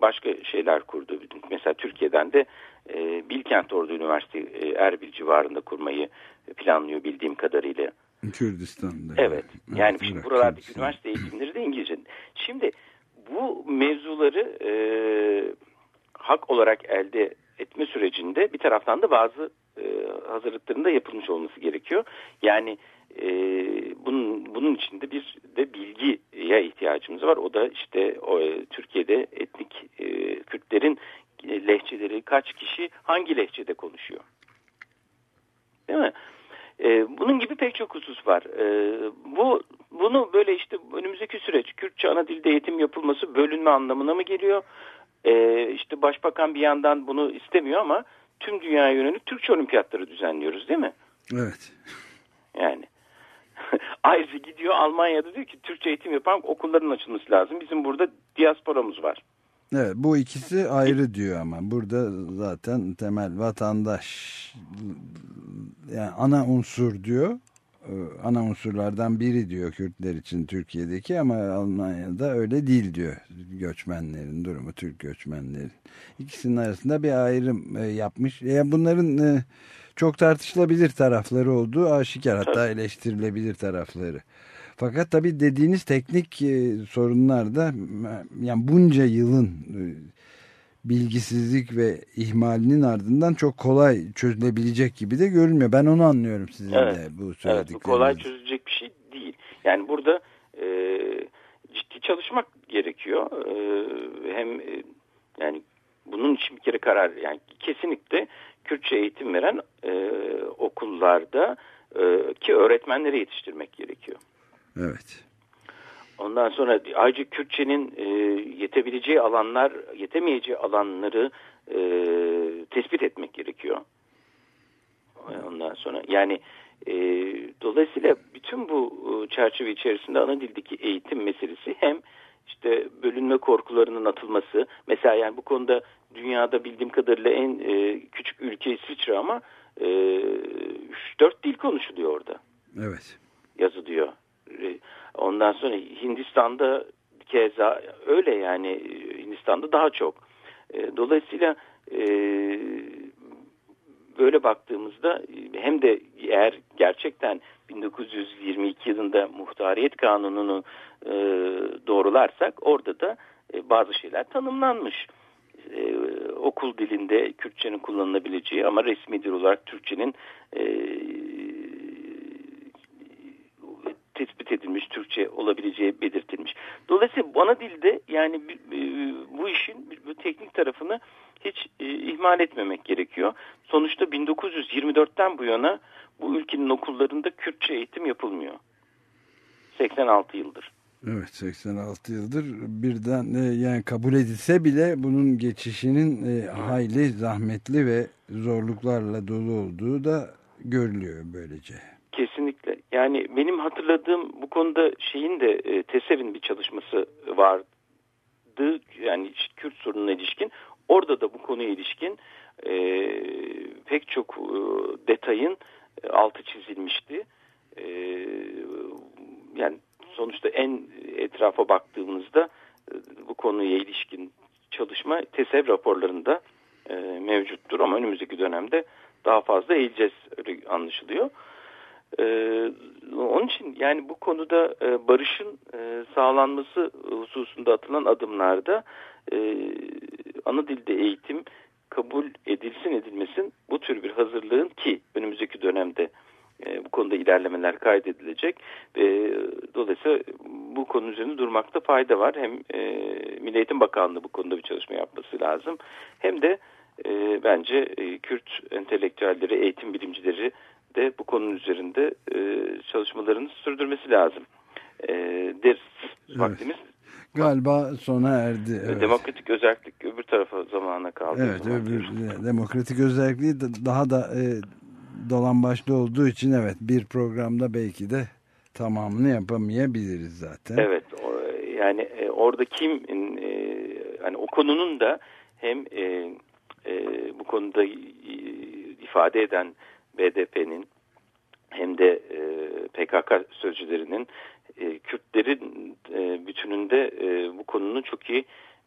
başka şeyler kurdu. Mesela Türkiye'den de e, Bilkent Ordu Üniversite e, Erbil civarında kurmayı planlıyor bildiğim kadarıyla. Kürdistan'da. Evet. Yani şimdi Irak, buralardaki Kürdistan. üniversite eğitimleri de İngilizce. Şimdi bu mevzuları e, hak olarak elde etme sürecinde bir taraftan da bazı e, hazırlıkların da yapılmış olması gerekiyor. Yani e, bunun, bunun içinde bir de bilgiye ihtiyacımız var. O da işte o, e, Türkiye'de etnik e, Kürtlerin e, lehçeleri kaç kişi hangi lehçede konuşuyor? Değil mi? E, bunun gibi pek çok husus var. E, bu bunu böyle işte önümüzdeki süreç Kürtçe ana dilde eğitim yapılması bölünme anlamına mı geliyor? E, işte başbakan bir yandan bunu istemiyor ama tüm dünyaya yönelik Türkçe olimpiyatları düzenliyoruz değil mi? Evet. Yani ayrıca gidiyor Almanya'da diyor ki Türkçe eğitim yapan okulların açılması lazım. Bizim burada diasporamız var. Evet bu ikisi ayrı diyor ama burada zaten temel vatandaş yani ana unsur diyor. Ee, Ana unsurlardan biri diyor Kürtler için Türkiye'deki ama Almanya'da öyle değil diyor göçmenlerin durumu Türk göçmenlerin. İkisinin arasında bir ayrım e, yapmış. Yani bunların e, çok tartışılabilir tarafları olduğu aşikar hatta eleştirilebilir tarafları. Fakat tabii dediğiniz teknik e, sorunlar da yani bunca yılın e, bilgisizlik ve ihmalinin ardından çok kolay çözülebilecek gibi de görünmüyor. Ben onu anlıyorum sizin Evet. de bu Evet, bu söylediklerinizden. kolay çözülecek bir şey değil. Yani burada e, ciddi çalışmak gerekiyor. E, hem e, yani bunun için bir kere karar yani kesinlikle Kürtçe eğitim veren e, okullarda e, ki öğretmenleri yetiştirmek gerekiyor. Evet. Ondan sonra ayrıca Kürtçenin e, yetebileceği alanlar, yetemeyeceği alanları e, tespit etmek gerekiyor. Ondan sonra yani e, dolayısıyla bütün bu e, çerçeve içerisinde ana dildeki eğitim meselesi hem işte bölünme korkularının atılması mesela yani bu konuda dünyada bildiğim kadarıyla en e, küçük ülke İsviçre ama e, 3-4 dil konuşuluyor orada Evet. yazılıyor. E, Ondan sonra Hindistan'da keza öyle yani Hindistan'da daha çok. E, Dolayısıyla e, böyle baktığımızda hem de eğer gerçekten 1922 yılında muhtariyet kanununu e, doğrularsak orada da e, bazı şeyler tanımlanmış. E, okul dilinde Kürtçenin kullanılabileceği ama resmi dil olarak Türkçenin e, tespit edilmiş Türkçe olabileceği belirtilmiş. Dolayısıyla ana dilde yani bu işin bu teknik tarafını hiç e, ihmal etmemek gerekiyor. Sonuçta 1924'ten bu yana bu ülkenin okullarında Kürtçe eğitim yapılmıyor. 86 yıldır. Evet 86 yıldır birden e, yani kabul edilse bile bunun geçişinin e, hayli zahmetli ve zorluklarla dolu olduğu da görülüyor böylece. Kesinlikle. Yani benim hatırladığım bu konuda şeyin de e, TESEV'in bir çalışması vardı. Yani Kürt sorununa ilişkin. Orada da bu konuya ilişkin e, pek çok e, detayın e, altı çizilmişti. E, yani sonuçta en etrafa baktığımızda e, bu konuya ilişkin çalışma TESEV raporlarında e, mevcuttur ama önümüzdeki dönemde daha fazla eğileceğiz anlaşılıyor. Ee, onun için yani bu konuda e, barışın e, sağlanması hususunda atılan adımlarda e, ana dilde eğitim kabul edilsin edilmesin bu tür bir hazırlığın ki önümüzdeki dönemde e, bu konuda ilerlemeler kaydedilecek ve dolayısıyla bu konu üzerinde durmakta fayda var. Hem e, Milli Eğitim Bakanlığı bu konuda bir çalışma yapması lazım hem de e, bence e, Kürt entelektüelleri, eğitim bilimcileri de bu konunun üzerinde e, çalışmalarını sürdürmesi lazım. E, ders evet. vaktimiz Galiba sona erdi. Evet. Demokratik özellik öbür tarafa zamana kaldı. Evet öbür demokratik özelliği daha da e, dolan başlı olduğu için evet bir programda belki de tamamını yapamayabiliriz zaten. Evet yani e, orada kim e, hani o konunun da hem e, e, bu konuda ifade eden BDP'nin hem de e, PKK sözcülerinin e, Kürtlerin e, bütününde e, bu konunun çok iyi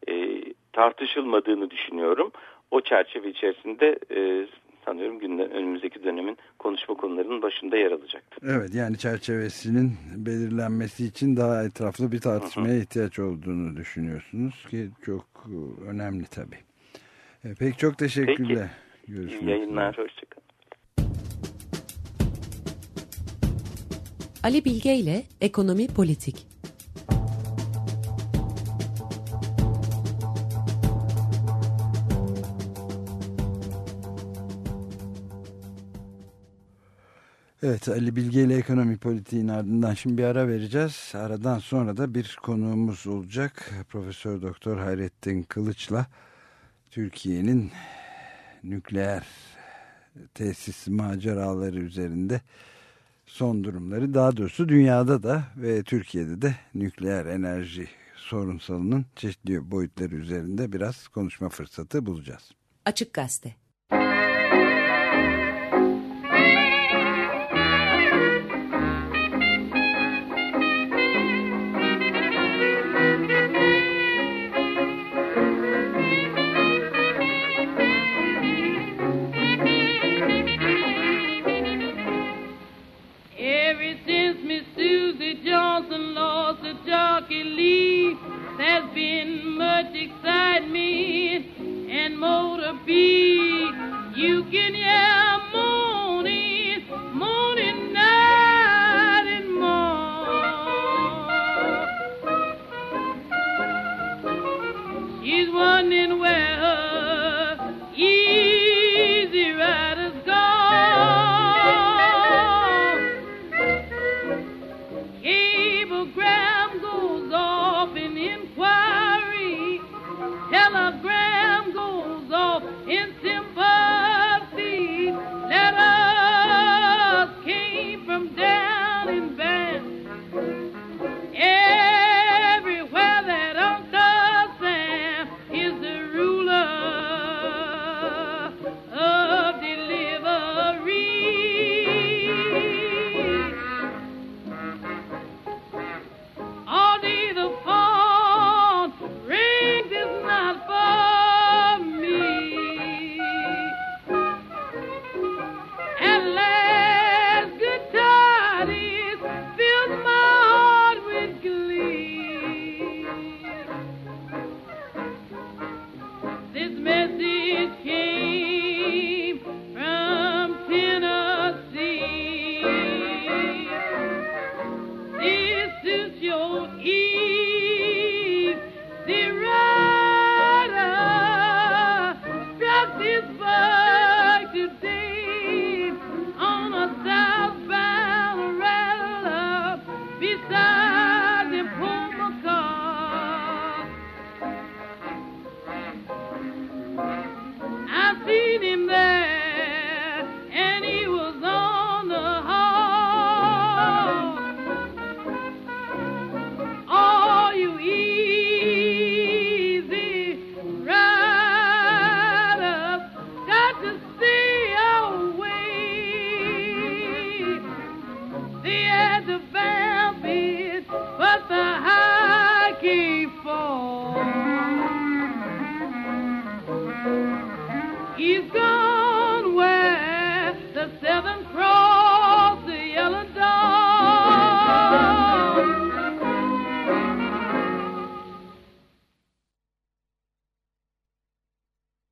e, tartışılmadığını düşünüyorum. O çerçeve içerisinde e, sanıyorum günden, önümüzdeki dönemin konuşma konularının başında yer alacaktır. Evet yani çerçevesinin belirlenmesi için daha etraflı bir tartışmaya hı hı. ihtiyaç olduğunu düşünüyorsunuz ki çok önemli tabii. E, pek çok teşekkürler. Peki. Görüşmek İyi yayınlar. Hoşçakalın. Ali Bilge ile Ekonomi Politik. Evet Ali Bilge ile ekonomi politiğin ardından şimdi bir ara vereceğiz. Aradan sonra da bir konuğumuz olacak. Profesör Doktor Hayrettin Kılıç'la Türkiye'nin nükleer tesis maceraları üzerinde son durumları daha doğrusu dünyada da ve Türkiye'de de nükleer enerji sorunsalının çeşitli boyutları üzerinde biraz konuşma fırsatı bulacağız. Açık Gazete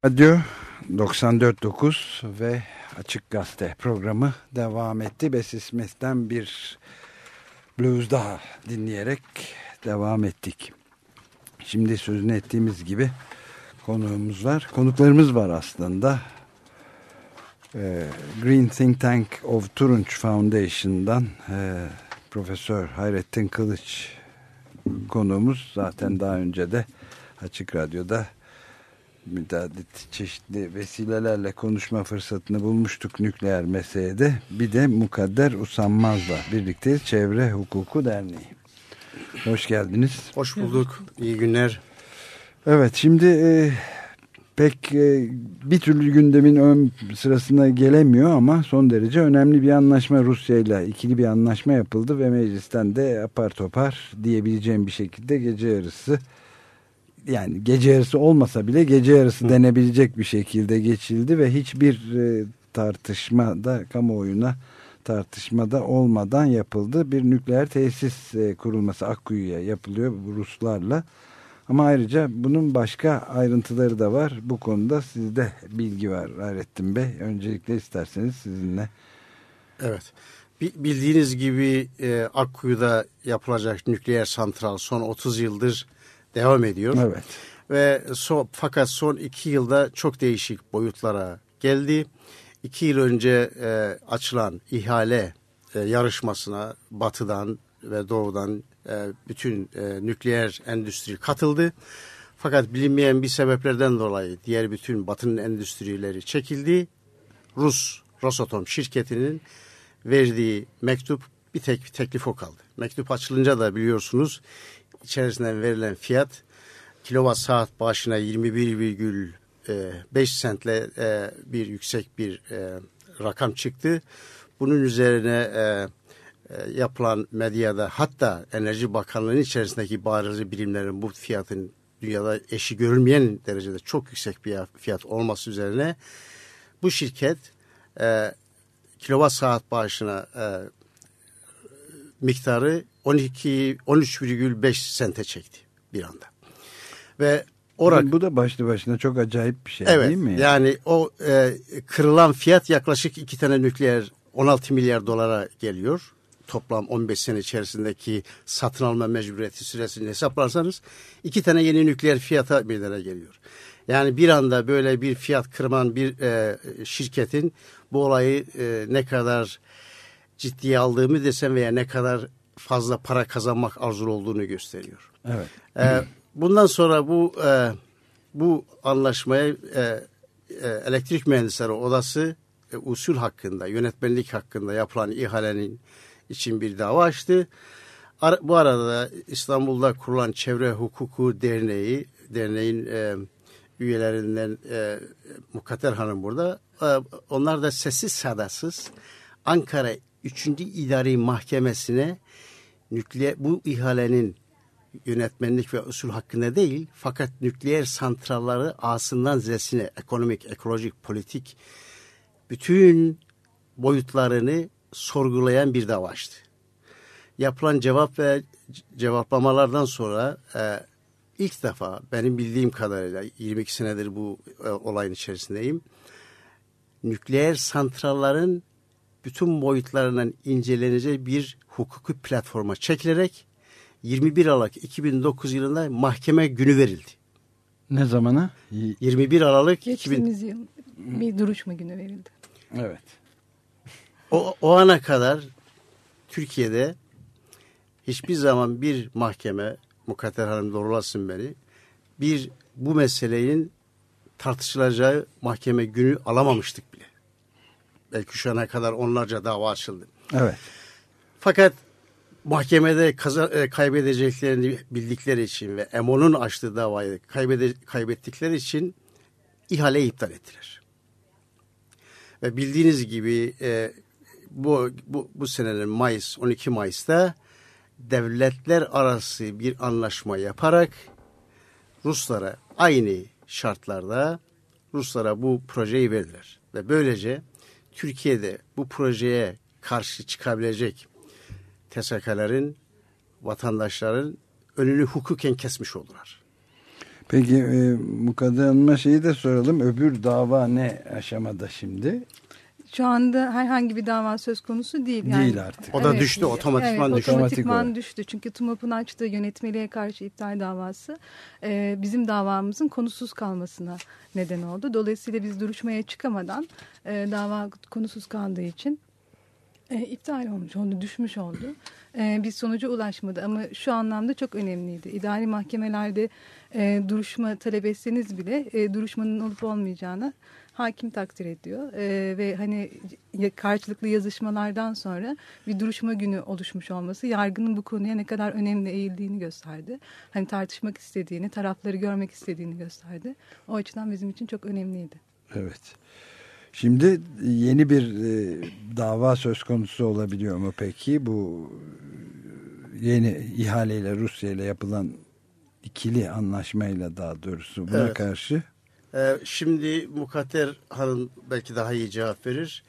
Radyo 94.9 ve Açık Gazete programı devam etti. Bessie Smith'ten bir blues daha dinleyerek devam ettik. Şimdi sözünü ettiğimiz gibi konuğumuz var. Konuklarımız var aslında. Ee, Green Think Tank of Turunç Foundation'dan e, Profesör Hayrettin Kılıç konuğumuz. Zaten daha önce de Açık Radyo'da müdahale çeşitli vesilelerle konuşma fırsatını bulmuştuk nükleer meselede. Bir de Mukadder Usanmaz'la birlikte Çevre Hukuku Derneği. Hoş geldiniz. Hoş bulduk. İyi günler. Evet şimdi e, pek e, bir türlü gündemin ön sırasına gelemiyor ama son derece önemli bir anlaşma Rusya ile ikili bir anlaşma yapıldı ve meclisten de apar topar diyebileceğim bir şekilde gece yarısı yani gece yarısı olmasa bile gece yarısı denebilecek bir şekilde geçildi ve hiçbir e, tartışmada kamuoyuna tartışmada olmadan yapıldı. Bir nükleer tesis e, kurulması Akkuyu'ya yapılıyor Ruslarla. Ama ayrıca bunun başka ayrıntıları da var. Bu konuda sizde bilgi var Hayrettin Bey. Öncelikle isterseniz sizinle. Evet. Bildiğiniz gibi e, Akkuyu'da yapılacak nükleer santral son 30 yıldır devam ediyor. Evet. Ve so, fakat son iki yılda çok değişik boyutlara geldi. İki yıl önce e, açılan ihale e, yarışmasına batıdan ve doğudan e, bütün e, nükleer endüstri katıldı. Fakat bilinmeyen bir sebeplerden dolayı diğer bütün batının endüstrileri çekildi. Rus Rosatom şirketinin verdiği mektup bir tek bir teklif o kaldı. Mektup açılınca da biliyorsunuz içerisinden verilen fiyat kilowatt saat başına 21,5 sentle e, bir yüksek bir e, rakam çıktı. Bunun üzerine e, yapılan medyada hatta Enerji Bakanlığı'nın içerisindeki bariz birimlerin bu fiyatın dünyada eşi görülmeyen derecede çok yüksek bir fiyat olması üzerine bu şirket e, kilowatt saat başına miktarı 12 13,5 sente çekti bir anda. Ve orak bu da başlı başına çok acayip bir şey evet, değil mi? Yani o e, kırılan fiyat yaklaşık iki tane nükleer 16 milyar dolara geliyor. Toplam 15 sene içerisindeki satın alma mecburiyeti süresini hesaplarsanız iki tane yeni nükleer fiyata meydana geliyor. Yani bir anda böyle bir fiyat kırman bir e, şirketin bu olayı e, ne kadar ciddiye aldığımı desem veya ne kadar fazla para kazanmak arzulu olduğunu gösteriyor. Evet. Ee, bundan sonra bu e, bu anlaşmaya e, e, elektrik mühendisleri odası e, usul hakkında, yönetmenlik hakkında yapılan ihalenin için bir dava açtı. Ar bu arada da İstanbul'da kurulan Çevre Hukuku Derneği, derneğin e, üyelerinden e, Mukadder Hanım burada. E, onlar da sessiz sadasız Ankara 3. İdari Mahkemesi'ne nükleer bu ihalenin yönetmenlik ve usul hakkında değil fakat nükleer santralları A'sından Z'sine ekonomik, ekolojik, politik bütün boyutlarını sorgulayan bir dava açtı. Yapılan cevap ve cevaplamalardan sonra e, ilk defa benim bildiğim kadarıyla 22 senedir bu e, olayın içerisindeyim. Nükleer santralların bütün boyutlarının inceleneceği bir hukuki platforma çekilerek 21 Aralık 2009 yılında mahkeme günü verildi. Ne zamana? 21 Aralık Geçtiğimiz 2000... yıl bir duruşma günü verildi. Evet. O, o ana kadar Türkiye'de hiçbir zaman bir mahkeme, Mukadder Hanım doğrulasın beni, bir bu meselenin tartışılacağı mahkeme günü alamamıştık. Belki şu ana kadar onlarca dava açıldı. Evet. Fakat mahkemede kaza, e, kaybedeceklerini bildikleri için ve EMO'nun açtığı davayı kaybede, kaybettikleri için ihale iptal ettiler. Ve bildiğiniz gibi e, bu, bu, bu senenin Mayıs 12 Mayıs'ta devletler arası bir anlaşma yaparak Ruslara aynı şartlarda Ruslara bu projeyi verdiler. Ve böylece Türkiye'de bu projeye karşı çıkabilecek TSK'ların, vatandaşların önünü hukuken kesmiş oldular. Peki e, Mukadder Hanım'a şeyi de soralım. Öbür dava ne aşamada şimdi? Şu anda herhangi bir dava söz konusu değil. Yani, Değil artık. O da düştü, otomatikman evet, düştü. Otomatikman Otomatik düştü. Çünkü TUMOP'un açtığı yönetmeliğe karşı iptal davası e, bizim davamızın konusuz kalmasına neden oldu. Dolayısıyla biz duruşmaya çıkamadan e, dava konusuz kaldığı için e, iptal olmuş oldu, düşmüş oldu. E, bir sonuca ulaşmadı ama şu anlamda çok önemliydi. İdari mahkemelerde e, duruşma talep etseniz bile e, duruşmanın olup olmayacağını hakim takdir ediyor. E, ve hani karşılıklı yazışmalardan sonra bir duruşma günü oluşmuş olması yargının bu konuya ne kadar önemli eğildiğini gösterdi. Hani tartışmak istediğini, tarafları görmek istediğini gösterdi. O açıdan bizim için çok önemliydi. Evet. Şimdi yeni bir e, dava söz konusu olabiliyor mu peki? Bu e, yeni ihaleyle Rusya ile yapılan ikili anlaşmayla daha doğrusu buna Evet. karşı Ee, şimdi Mukadder Hanım belki daha iyi cevap verir.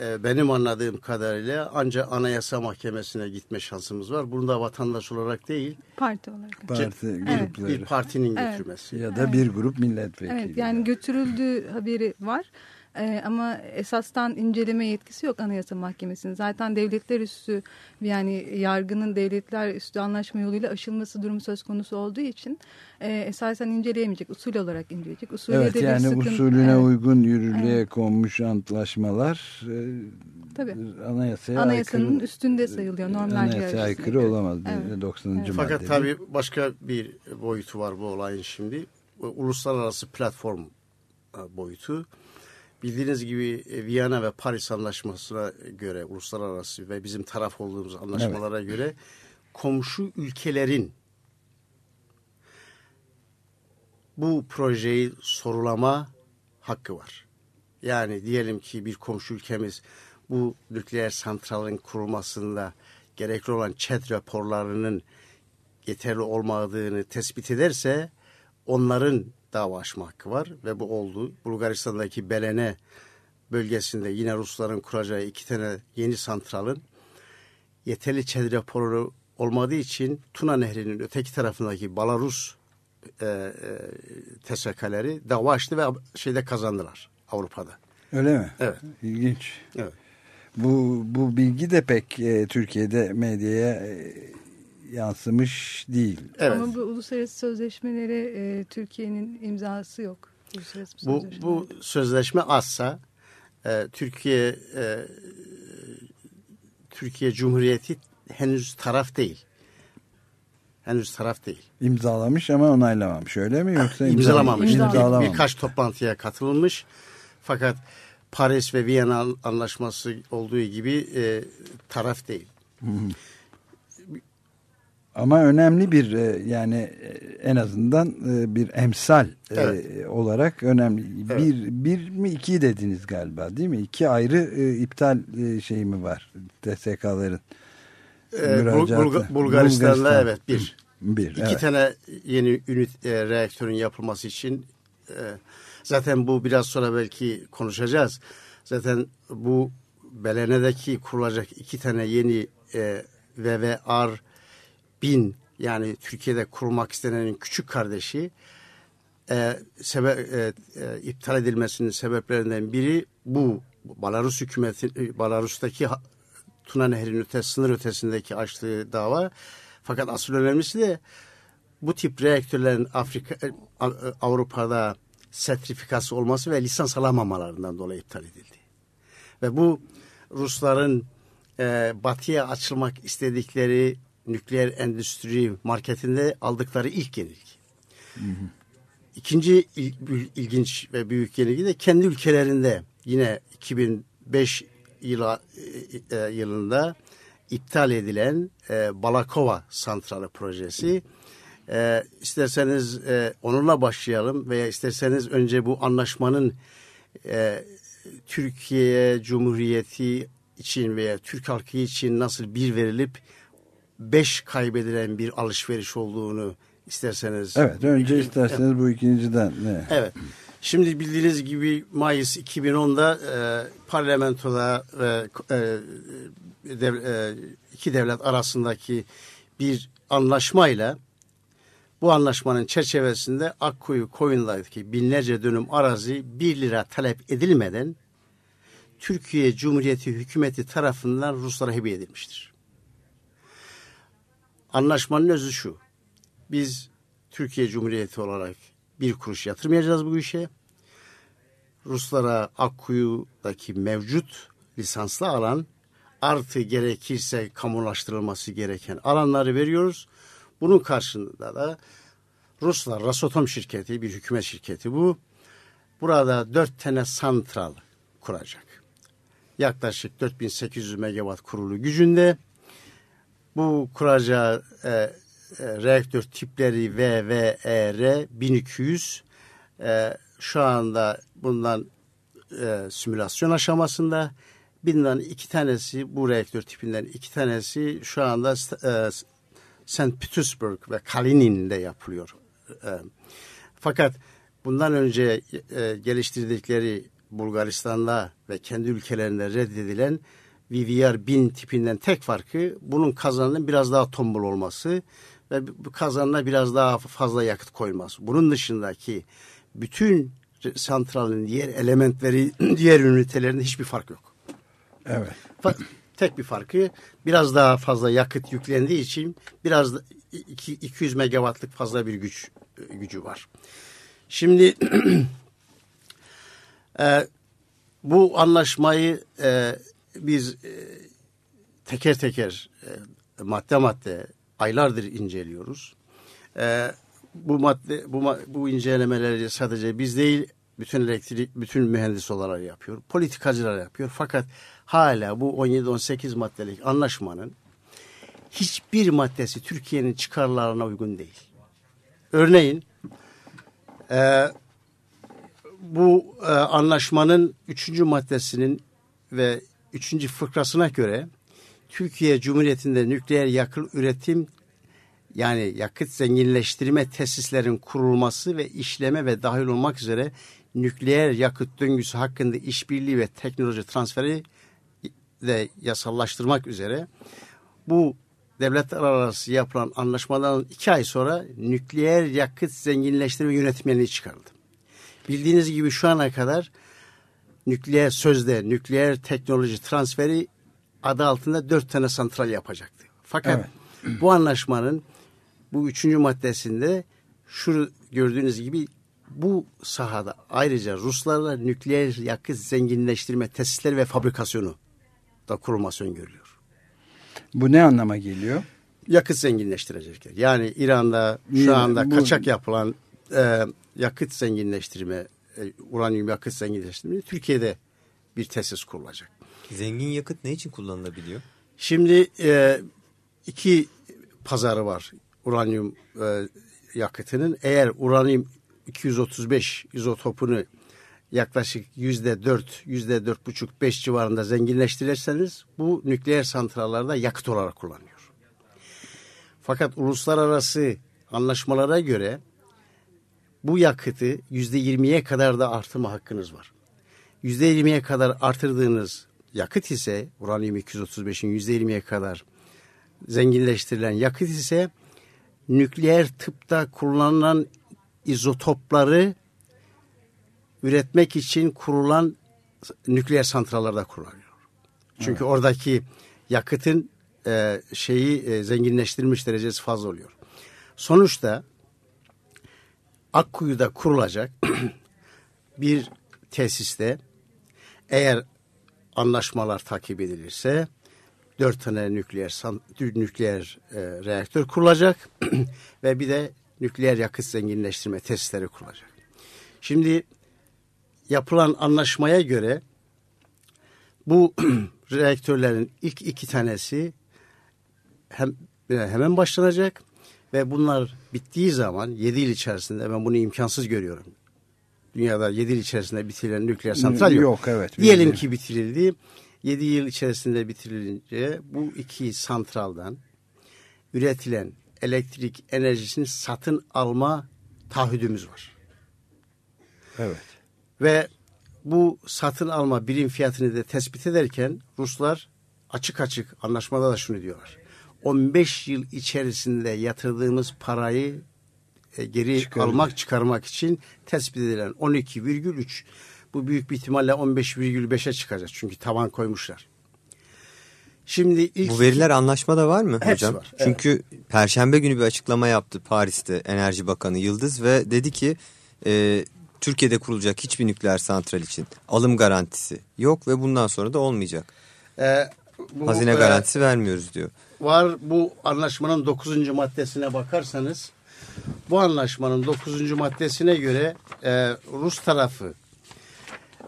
Ee, benim anladığım kadarıyla ancak Anayasa Mahkemesi'ne gitme şansımız var. Bunu da vatandaş olarak değil, Parti olarak. parti bir, grupları bir partinin Evet. götürmesi. ya da bir grup milletvekili. Evet yani götürüldüğü haberi var. Ee, ama esastan inceleme yetkisi yok Anayasa Mahkemesi'nin. Zaten devletler üstü yani yargının devletler üstü anlaşma yoluyla aşılması durumu söz konusu olduğu için e, esasen inceleyemeyecek. Usul olarak inceleyecek. Usulde Evet yani sıkıntı- usulüne Evet, uygun yürürlüğe konmuş antlaşmalar e, Tabii. anayasaya Anayasanın aykırı, üstünde sayılıyor. Normal anayasaya aykırı olamaz. Evet. 90. Evet. Fakat tabii başka bir boyutu var bu olayın şimdi. Uluslararası platform e, boyutu. Bildiğiniz gibi e, Viyana ve Paris Anlaşması'na göre uluslararası ve bizim taraf olduğumuz anlaşmalara göre komşu ülkelerin bu projeyi sorulama hakkı var. Yani diyelim ki bir komşu ülkemiz bu nükleer santralin kurulmasında gerekli olan ÇED raporlarının yeterli olmadığını tespit ederse onların dava açma hakkı var ve bu oldu. Bulgaristan'daki Belene bölgesinde yine Rusların kuracağı iki tane yeni santralın yeterli ÇED raporu olmadığı için Tuna Nehri'nin öteki tarafındaki Belarus e, e, TSK'leri dava açtı ve şeyde kazandılar Avrupa'da. Öyle mi? Evet. İlginç. Evet. Bu, bu bilgi de pek e, Türkiye'de medyaya e, yansımış değil. Evet. Ama bu uluslararası sözleşmelere e, Türkiye'nin imzası yok. Uluslararası Bu, bu sözleşme azsa e, Türkiye e, Türkiye Cumhuriyeti henüz taraf değil. Henüz taraf değil. İmzalamış ama onaylamamış öyle mi? Yoksa İmzalamamış. İmzalamamış. Bir- İmzalamamış. birkaç toplantıya katılmış. Fakat Paris ve Viyana anlaşması olduğu gibi e, taraf değil. Ama önemli bir e, yani e, en azından e, bir emsal Evet. olarak önemli. Evet. Bir, bir mi iki dediniz galiba değil mi? İki ayrı iptal e, şey mi var TSK'ların? E, Bul-. Bulga- Bulgaristan'da Bulgaristan. evet bir. Bir, İki evet. tane yeni ünit e, reaktörün yapılması için e, zaten bu biraz sonra belki konuşacağız. Zaten bu Belene'deki kurulacak iki tane yeni e, VVR 1000 yani Türkiye'de kurulmak istenenin küçük kardeşi e, sebe, e, e, iptal edilmesinin sebeplerinden biri bu Belarus hükümeti e, Belarus'taki Tuna Nehri'nin öte, sınır ötesindeki açtığı dava. Fakat asıl önemlisi de bu tip reaktörlerin Afrika e, e, Avrupa'da sertifikası olması ve lisans alamamalarından dolayı iptal edildi. Ve bu Rusların e, batıya açılmak istedikleri nükleer endüstri marketinde aldıkları ilk yenilik. İkinci il- il- ilginç ve büyük yenilgi de kendi ülkelerinde yine 2005 yıla, e, e, yılında iptal edilen e, Balakova santralı projesi. E, isterseniz e, onunla başlayalım veya isterseniz önce bu anlaşmanın e, Türkiye Cumhuriyeti için veya Türk halkı için nasıl bir verilip beş kaybedilen bir alışveriş olduğunu isterseniz. Evet önce isterseniz bu ikinciden. Ne? Evet. Şimdi bildiğiniz gibi Mayıs 2010'da e, parlamentoda ve e, dev, e, iki devlet arasındaki bir anlaşmayla Bu anlaşmanın çerçevesinde Akkuyu koyundaki binlerce dönüm arazi 1 lira talep edilmeden Türkiye Cumhuriyeti hükümeti tarafından Ruslara hediye edilmiştir. Anlaşmanın özü şu. Biz Türkiye Cumhuriyeti olarak bir kuruş yatırmayacağız bu işe. Ruslara Akkuyu'daki mevcut lisanslı alan artı gerekirse kamulaştırılması gereken alanları veriyoruz. Bunun karşılığında da Ruslar Rosatom şirketi bir hükümet şirketi bu. Burada dört tane santral kuracak. Yaklaşık 4800 megawatt kurulu gücünde. Bu kuracağı e, e, reaktör tipleri VVER 1200 e, şu anda bundan e, simülasyon aşamasında. Bundan iki tanesi bu reaktör tipinden iki tanesi şu anda e, St. Petersburg ve Kalinin'de yapılıyor. E, fakat bundan önce e, geliştirdikleri Bulgaristan'da ve kendi ülkelerinde reddedilen VVR 1000 tipinden tek farkı bunun kazanının biraz daha tombul olması ve bu kazanına biraz daha fazla yakıt koyması. Bunun dışındaki bütün santralin diğer elementleri, diğer ünitelerinde hiçbir fark yok. Evet. Tek bir farkı biraz daha fazla yakıt yüklendiği için biraz 200 megawattlık fazla bir güç gücü var. Şimdi e, bu anlaşmayı e, biz e, teker teker e, madde madde aylardır inceliyoruz. E, bu madde bu, bu incelemeleri sadece biz değil bütün elektrik bütün mühendis olarak yapıyor. Politikacılar yapıyor. Fakat hala bu 17-18 maddelik anlaşmanın hiçbir maddesi Türkiye'nin çıkarlarına uygun değil. Örneğin e, bu e, anlaşmanın üçüncü maddesinin ve üçüncü fıkrasına göre Türkiye Cumhuriyeti'nde nükleer yakıt üretim yani yakıt zenginleştirme tesislerin kurulması ve işleme ve dahil olmak üzere nükleer yakıt döngüsü hakkında işbirliği ve teknoloji transferi de yasallaştırmak üzere bu devletler arası yapılan anlaşmadan iki ay sonra nükleer yakıt zenginleştirme yönetmeliği çıkarıldı. Bildiğiniz gibi şu ana kadar nükleer sözde nükleer teknoloji transferi adı altında dört tane santral yapacaktı. Fakat evet. bu anlaşmanın bu üçüncü maddesinde şu gördüğünüz gibi bu sahada ayrıca Ruslarla nükleer yakıt zenginleştirme tesisleri ve fabrikasyonu da kurulması öngörülüyor. Bu ne anlama geliyor? Yakıt zenginleştirecekler. Yani İran'da şu anda bu... kaçak yapılan e, yakıt zenginleştirme, e, uranyum yakıt zenginleştirme Türkiye'de bir tesis kurulacak. Zengin yakıt ne için kullanılabiliyor? Şimdi e, iki pazarı var uranyum e, yakıtının. Eğer uranyum 235 izotopunu yaklaşık yüzde dört, yüzde dört buçuk, beş civarında zenginleştirirseniz bu nükleer santrallarda yakıt olarak kullanıyor. Fakat uluslararası anlaşmalara göre bu yakıtı yüzde yirmiye kadar da artırma hakkınız var. Yüzde yirmiye kadar artırdığınız yakıt ise uranyum 235'in yüzde yirmiye kadar zenginleştirilen yakıt ise nükleer tıpta kullanılan izotopları üretmek için kurulan nükleer santrallarda kullanıyor. Çünkü evet. oradaki yakıtın e, şeyi e, zenginleştirilmiş derecesi fazla oluyor. Sonuçta Akkuyu'da kurulacak bir tesiste eğer anlaşmalar takip edilirse dört tane nükleer nükleer e, reaktör kurulacak ve bir de nükleer yakıt zenginleştirme tesisleri kurulacak. Şimdi yapılan anlaşmaya göre bu reaktörlerin ilk iki tanesi hem hemen başlanacak ve bunlar bittiği zaman 7 yıl içerisinde ben bunu imkansız görüyorum. Dünyada 7 yıl içerisinde bitirilen nükleer santral yok. Yok evet. Diyelim ki bitirildi. 7 yıl içerisinde bitirilince bu iki santraldan üretilen elektrik enerjisini satın alma taahhüdümüz var. Evet. Ve bu satın alma birim fiyatını da tespit ederken Ruslar açık açık anlaşmada da şunu diyorlar. 15 yıl içerisinde yatırdığımız parayı e, geri Çıkarılıyor. almak çıkarmak için tespit edilen 12,3 bu büyük bir ihtimalle 15,5'e çıkacak çünkü tavan koymuşlar. Şimdi ilk Bu veriler anlaşmada var mı Hepsi hocam? var, evet. Çünkü Perşembe günü bir açıklama yaptı Paris'te Enerji Bakanı Yıldız ve dedi ki e, Türkiye'de kurulacak hiçbir nükleer santral için alım garantisi yok ve bundan sonra da olmayacak. e, bu, Hazine e, garantisi vermiyoruz diyor. var bu anlaşmanın 9. maddesine bakarsanız bu anlaşmanın 9. maddesine göre e, Rus tarafı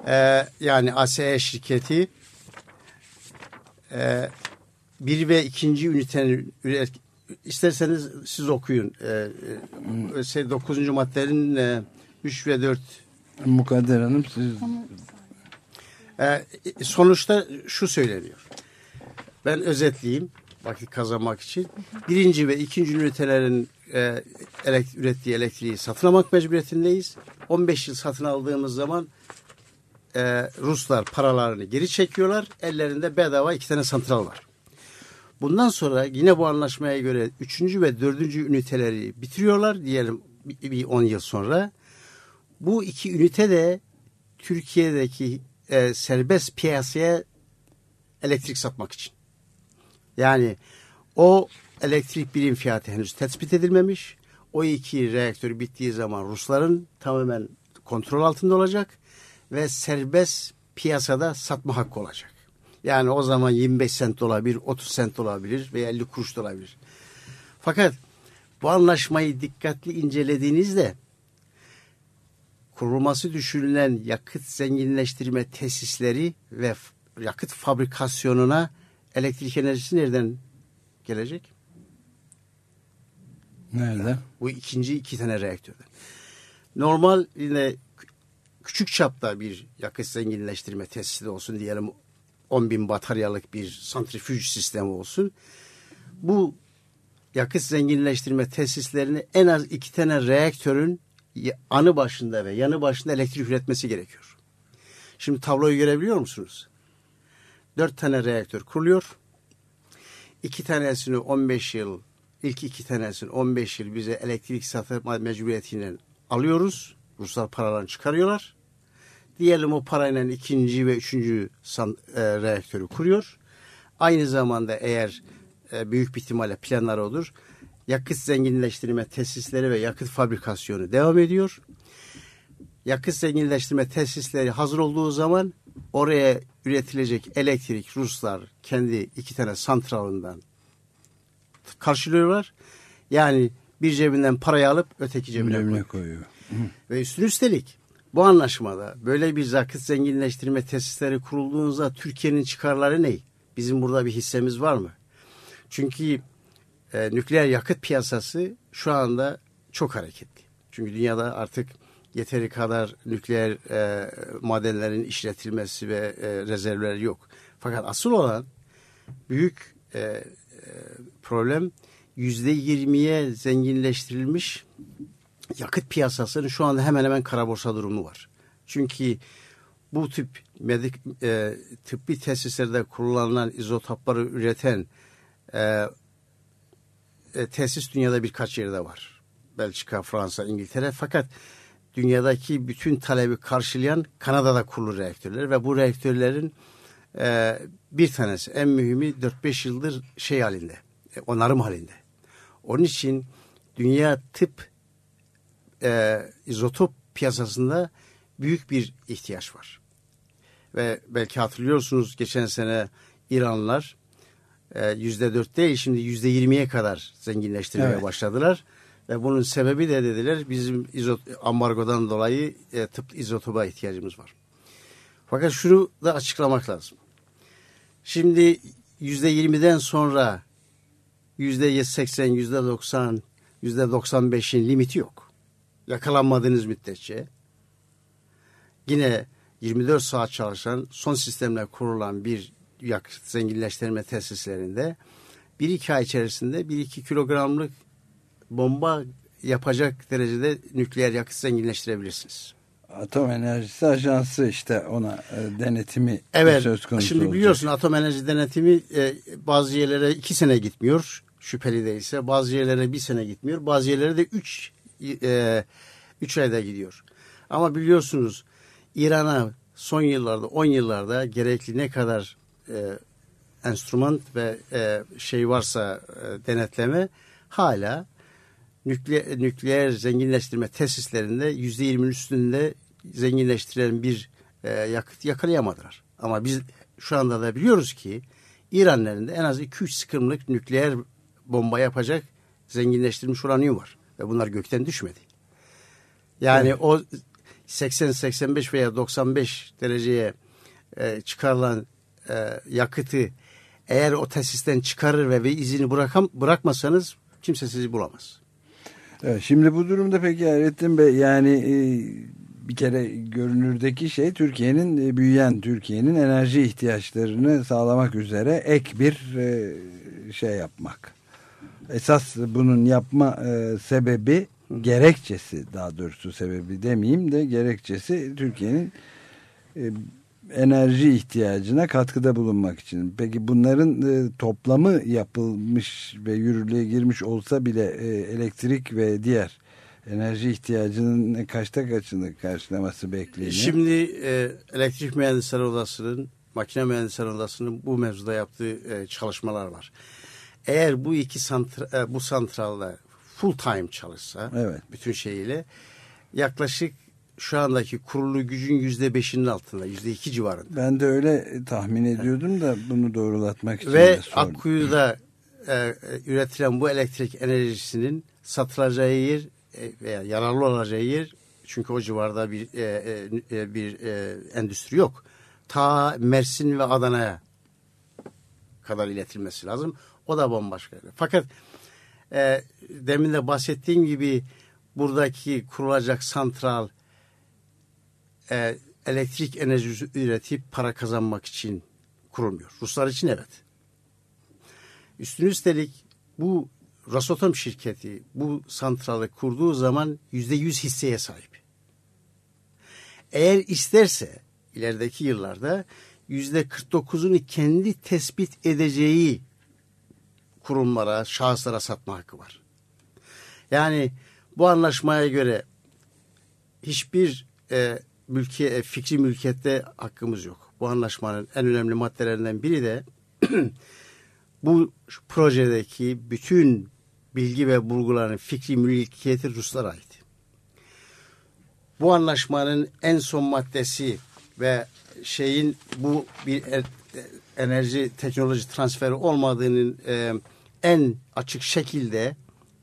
e, yani ASE şirketi e, bir ve ikinci ünitenin üret- isterseniz siz okuyun. E, e, şey, 9. maddenin e, 3 ve 4 Mukadder Hanım siz Ee, sonuçta şu söyleniyor. Ben özetleyeyim vakit kazanmak için. Birinci ve ikinci ünitelerin e, elek- ürettiği elektriği satın almak mecburiyetindeyiz. 15 yıl satın aldığımız zaman e, Ruslar paralarını geri çekiyorlar. Ellerinde bedava iki tane santral var. Bundan sonra yine bu anlaşmaya göre üçüncü ve dördüncü üniteleri bitiriyorlar diyelim bir 10 yıl sonra. Bu iki ünite de Türkiye'deki e, serbest piyasaya elektrik satmak için. Yani o elektrik birim fiyatı henüz tespit edilmemiş. O iki reaktör bittiği zaman Rusların tamamen kontrol altında olacak ve serbest piyasada satma hakkı olacak. Yani o zaman 25 sent olabilir, 30 sent olabilir veya 50 kuruş olabilir. Fakat bu anlaşmayı dikkatli incelediğinizde kurulması düşünülen yakıt zenginleştirme tesisleri ve yakıt fabrikasyonuna elektrik enerjisi nereden gelecek? nerede? Bu ikinci iki tane reaktörden. Normal yine kü- küçük çapta bir yakıt zenginleştirme tesisi de olsun diyelim 10 bin bataryalık bir santrifüj sistemi olsun. Bu yakıt zenginleştirme tesislerini en az iki tane reaktörün anı başında ve yanı başında elektrik üretmesi gerekiyor. Şimdi tabloyu görebiliyor musunuz? Dört tane reaktör kuruluyor. İki tanesini 15 yıl, ilk iki tanesini 15 yıl bize elektrik satma mecburiyetiyle alıyoruz. Ruslar paralarını çıkarıyorlar. Diyelim o parayla ikinci ve üçüncü san, e, reaktörü kuruyor. Aynı zamanda eğer e, büyük bir ihtimalle planları olur. Yakıt zenginleştirme tesisleri ve yakıt fabrikasyonu devam ediyor. Yakıt zenginleştirme tesisleri hazır olduğu zaman oraya üretilecek elektrik Ruslar kendi iki tane santralından karşılıyorlar. Yani bir cebinden parayı alıp öteki cebine koyuyor. koyuyor. Ve üstüne üstelik bu anlaşmada böyle bir yakıt zenginleştirme tesisleri kurulduğunuzda Türkiye'nin çıkarları ne? Bizim burada bir hissemiz var mı? Çünkü e, nükleer yakıt piyasası şu anda çok hareketli. Çünkü dünyada artık yeteri kadar nükleer e, madenlerin işletilmesi ve e, rezervleri yok. Fakat asıl olan büyük e, e, problem yüzde yirmiye zenginleştirilmiş yakıt piyasasının şu anda hemen hemen kara borsa durumu var. Çünkü bu tip medik, e, tıbbi tesislerde kullanılan izotopları üreten e, e, tesis dünyada birkaç yerde var. Belçika, Fransa, İngiltere. Fakat dünyadaki bütün talebi karşılayan Kanada'da kurulu reaktörler ve bu reaktörlerin e, bir tanesi en mühimi 4-5 yıldır şey halinde, e, onarım halinde. Onun için dünya tıp e, izotop piyasasında büyük bir ihtiyaç var. Ve belki hatırlıyorsunuz geçen sene İranlılar e, yüzde dört değil şimdi yüzde yirmiye kadar zenginleştirmeye Evet. başladılar. Ve bunun sebebi de dediler bizim izot, ambargodan dolayı e, tıp izotopa ihtiyacımız var. Fakat şunu da açıklamak lazım. Şimdi yüzde yirmiden sonra yüzde seksen, yüzde doksan, yüzde doksan beşin limiti yok. Yakalanmadığınız müddetçe yine 24 saat çalışan son sistemle kurulan bir yakıt zenginleştirme tesislerinde bir iki ay içerisinde 1-2 kilogramlık bomba yapacak derecede nükleer yakıt zenginleştirebilirsiniz. Atom Enerjisi Ajansı işte ona e, denetimi Evet. söz konusu Şimdi olacak. biliyorsun atom enerji denetimi e, bazı yerlere iki sene gitmiyor. Şüpheli değilse. Bazı yerlere bir sene gitmiyor. Bazı yerlere de üç e, 3 ayda gidiyor. Ama biliyorsunuz İran'a son yıllarda 10 yıllarda gerekli ne kadar e, enstrüman ve e, şey varsa e, denetleme hala nükleer, nükleer zenginleştirme tesislerinde yüzde yirminin üstünde zenginleştirilen bir e, yakıt yakalayamadılar. Ama biz şu anda da biliyoruz ki İranlarında en az 2-3 sıkımlık nükleer bomba yapacak zenginleştirilmiş uranyum var. Ve bunlar gökten düşmedi. Yani evet. o 80-85 veya 95 dereceye e, çıkarılan e, yakıtı eğer o tesisten çıkarır ve, ve izini bırakam, bırakmasanız kimse sizi bulamaz. Evet, şimdi bu durumda peki Hayrettin Bey yani e, bir kere görünürdeki şey Türkiye'nin e, büyüyen Türkiye'nin enerji ihtiyaçlarını sağlamak üzere ek bir e, şey yapmak. Esas bunun yapma sebebi gerekçesi daha doğrusu sebebi demeyeyim de gerekçesi Türkiye'nin enerji ihtiyacına katkıda bulunmak için. Peki bunların e, toplamı yapılmış ve yürürlüğe girmiş olsa bile e, elektrik ve diğer enerji ihtiyacının kaçta kaçını karşılaması bekleniyor? Şimdi e, elektrik mühendisleri odasının, makine mühendisleri odasının bu mevzuda yaptığı e, çalışmalar var. Eğer bu iki santra, e, bu santralda full time çalışsa, evet. bütün şeyiyle yaklaşık şu andaki kurulu gücün yüzde beşinin altında, yüzde iki civarında. Ben de öyle tahmin ediyordum da bunu doğrulatmak için Ve Akkuyu'da e, üretilen bu elektrik enerjisinin satılacağı yer e, veya yararlı olacağı yer çünkü o civarda bir e, e, e, bir e, endüstri yok. Ta Mersin ve Adana'ya kadar iletilmesi lazım. O da bambaşka. Fakat e, demin de bahsettiğim gibi buradaki kurulacak santral e, elektrik enerjisi üretip para kazanmak için kurulmuyor. Ruslar için evet. Üstüne üstelik bu Rosatom şirketi bu santralı kurduğu zaman yüzde yüz hisseye sahip. Eğer isterse ilerideki yıllarda yüzde 49'unu kendi tespit edeceği kurumlara, şahıslara satma hakkı var. Yani bu anlaşmaya göre hiçbir e, mülki, e, fikri mülkiyette hakkımız yok. Bu anlaşmanın en önemli maddelerinden biri de bu projedeki bütün bilgi ve bulguların fikri mülkiyeti Ruslara ait. Bu anlaşmanın en son maddesi ve şeyin bu bir e, enerji teknoloji transferi olmadığının e, en açık şekilde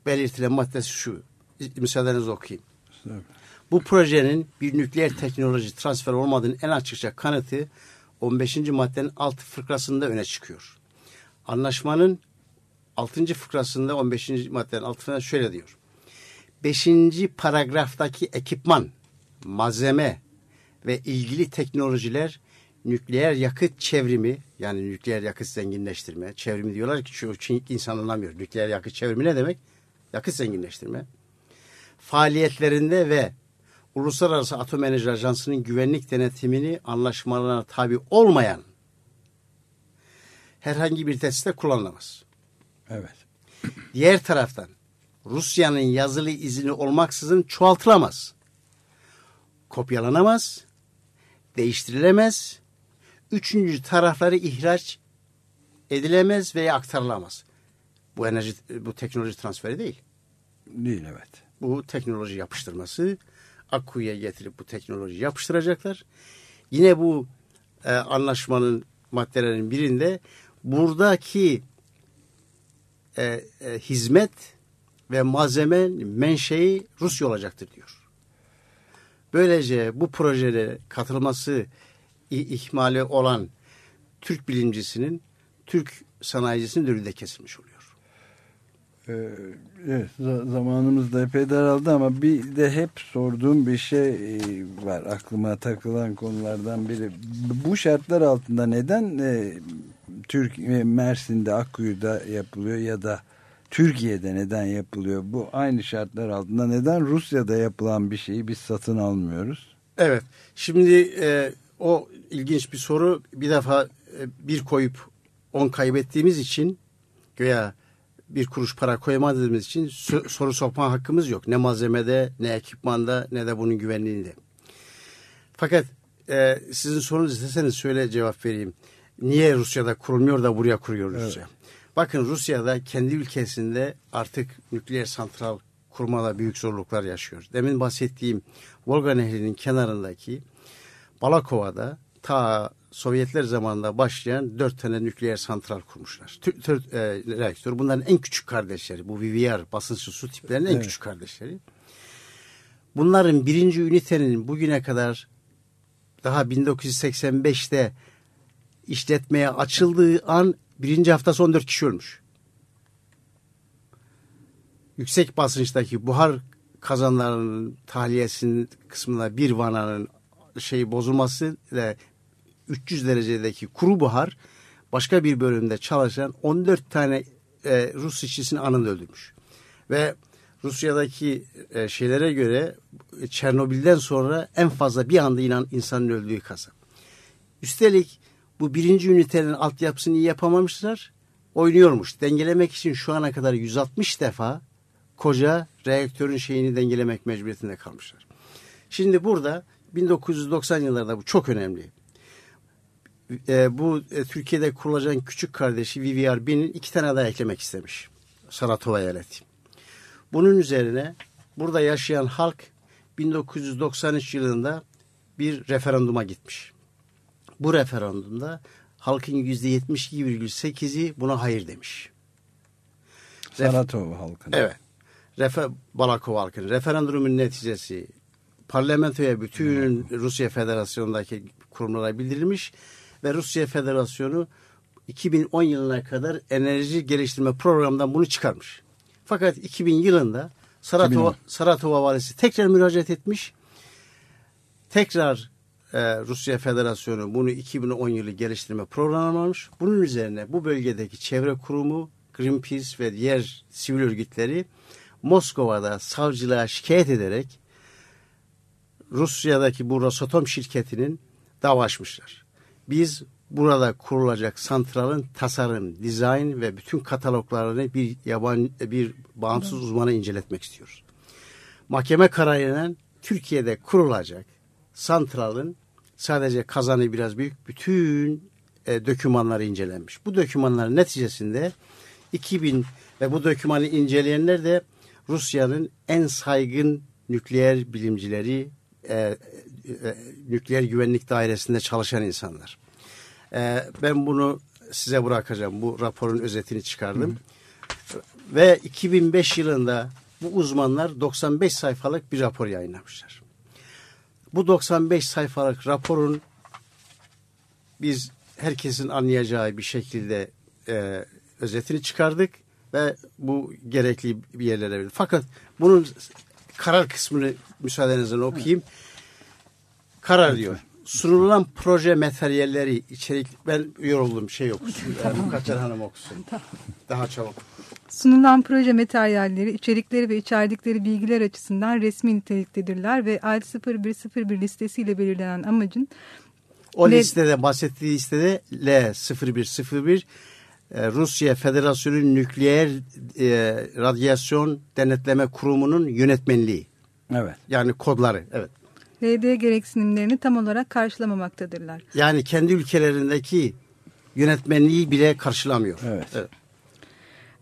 belirtilen maddesi şu. Müsaadenizle okuyayım. Bu projenin bir nükleer teknoloji transfer olmadığının en açıkça kanıtı 15. maddenin alt fıkrasında öne çıkıyor. Anlaşmanın 6. fıkrasında 15. maddenin altında şöyle diyor. 5. paragraftaki ekipman, malzeme ve ilgili teknolojiler nükleer yakıt çevrimi yani nükleer yakıt zenginleştirme çevrimi diyorlar ki şu insan anlamıyor. Nükleer yakıt çevrimi ne demek? Yakıt zenginleştirme. Faaliyetlerinde ve Uluslararası Atom Enerji Ajansı'nın güvenlik denetimini anlaşmalarına tabi olmayan herhangi bir tesiste kullanılamaz. Evet. Diğer taraftan Rusya'nın yazılı izini olmaksızın çoğaltılamaz. Kopyalanamaz, değiştirilemez, üçüncü tarafları ihraç edilemez veya aktarılamaz. Bu enerji, bu teknoloji transferi değil. Değil evet. Bu teknoloji yapıştırması Akku'ya getirip bu teknolojiyi yapıştıracaklar. Yine bu e, anlaşmanın maddelerinin birinde buradaki e, e, hizmet ve malzeme menşei Rusya olacaktır diyor. Böylece bu projede katılması ihmali olan Türk bilimcisinin, Türk sanayicisinin önünde kesilmiş oluyor. Ee, evet zamanımız da epey daraldı ama bir de hep sorduğum bir şey e, var aklıma takılan konulardan biri. Bu şartlar altında neden e, Türk e, Mersin'de Akkuyu'da yapılıyor ya da Türkiye'de neden yapılıyor? Bu aynı şartlar altında neden Rusya'da yapılan bir şeyi biz satın almıyoruz? Evet şimdi o ilginç bir soru bir defa bir koyup on kaybettiğimiz için göya bir kuruş para koyamadığımız için soru sokma hakkımız yok. Ne malzemede, ne ekipmanda, ne de bunun güvenliğinde. Fakat e, sizin sorunuz isteseniz şöyle cevap vereyim. Niye Rusya'da kurulmuyor da buraya kuruyor Rusya? Evet. Bakın Rusya'da kendi ülkesinde artık nükleer santral kurmada büyük zorluklar yaşıyor. Demin bahsettiğim Volga Nehri'nin kenarındaki Balakova'da ta Sovyetler zamanında başlayan dört tane nükleer santral kurmuşlar. Tür, tür, e, reaktör. Bunların en küçük kardeşleri. Bu VVR basınçlı su tiplerinin en evet. küçük kardeşleri. Bunların birinci ünitenin bugüne kadar daha 1985'te işletmeye açıldığı an birinci hafta 14 kişi ölmüş. Yüksek basınçtaki buhar kazanlarının tahliyesinin kısmında bir vananın şey bozulması ile 300 derecedeki kuru buhar başka bir bölümde çalışan 14 tane e, Rus işçisini anında öldürmüş. Ve Rusya'daki e, şeylere göre Çernobil'den sonra en fazla bir anda inan insanın öldüğü kasa. Üstelik bu birinci ünitenin altyapısını iyi yapamamışlar. Oynuyormuş. Dengelemek için şu ana kadar 160 defa koca reaktörün şeyini dengelemek mecburiyetinde kalmışlar. Şimdi burada 1990 yıllarda bu çok önemli. E, bu e, Türkiye'de kurulacak küçük kardeşi VVR-B'nin iki tane daha eklemek istemiş. Saratova eyaleti. Bunun üzerine burada yaşayan halk 1993 yılında bir referanduma gitmiş. Bu referandumda halkın %72,8'i buna hayır demiş. Saratova halkı. Evet. Refer, Balakova halkının referandumun neticesi parlamentoya bütün. Rusya Federasyonu'ndaki kurumlara bildirilmiş ve Rusya Federasyonu 2010 yılına kadar enerji geliştirme programından bunu çıkarmış. Fakat 2000 yılında Saratova, Saratova valisi tekrar müracaat etmiş. Tekrar e, Rusya Federasyonu bunu 2010 yılı geliştirme programı almış. Bunun üzerine bu bölgedeki çevre kurumu, Greenpeace ve diğer sivil örgütleri Moskova'da savcılığa şikayet ederek Rusya'daki bu Rosatom şirketinin dava açmışlar. Biz burada kurulacak santralın tasarım, dizayn ve bütün kataloglarını bir yabancı bir bağımsız uzmana inceletmek istiyoruz. Mahkeme kararıyla Türkiye'de kurulacak santralın sadece kazanı biraz büyük bütün e, dokümanları incelenmiş. Bu dokümanların neticesinde 2000 ve bu dokümanı inceleyenler de Rusya'nın en saygın nükleer bilimcileri, e, nükleer güvenlik dairesinde çalışan insanlar. E, ben bunu size bırakacağım. Bu raporun özetini çıkardım. Hı. Ve 2005 yılında bu uzmanlar 95 sayfalık bir rapor yayınlamışlar. Bu 95 sayfalık raporun biz herkesin anlayacağı bir şekilde e, özetini çıkardık ve bu gerekli bir yerlere verildi. Fakat bunun karar kısmını müsaadenizle okuyayım. Karar diyor. Sunulan proje materyalleri içerik ben yoruldum şey okusun. tamam. Kaçar Hanım okusun. Daha çabuk. Sunulan proje materyalleri, içerikleri ve içerdikleri bilgiler açısından resmi niteliktedirler ve L0101 listesiyle belirlenen amacın o L listede bahsettiği listede L0101 e, Rusya Federasyonu Nükleer e, Radyasyon Denetleme Kurumu'nun yönetmenliği. Evet. Yani kodları. Evet. RD gereksinimlerini tam olarak karşılamamaktadırlar. Yani kendi ülkelerindeki yönetmenliği bile karşılamıyor. Evet. evet.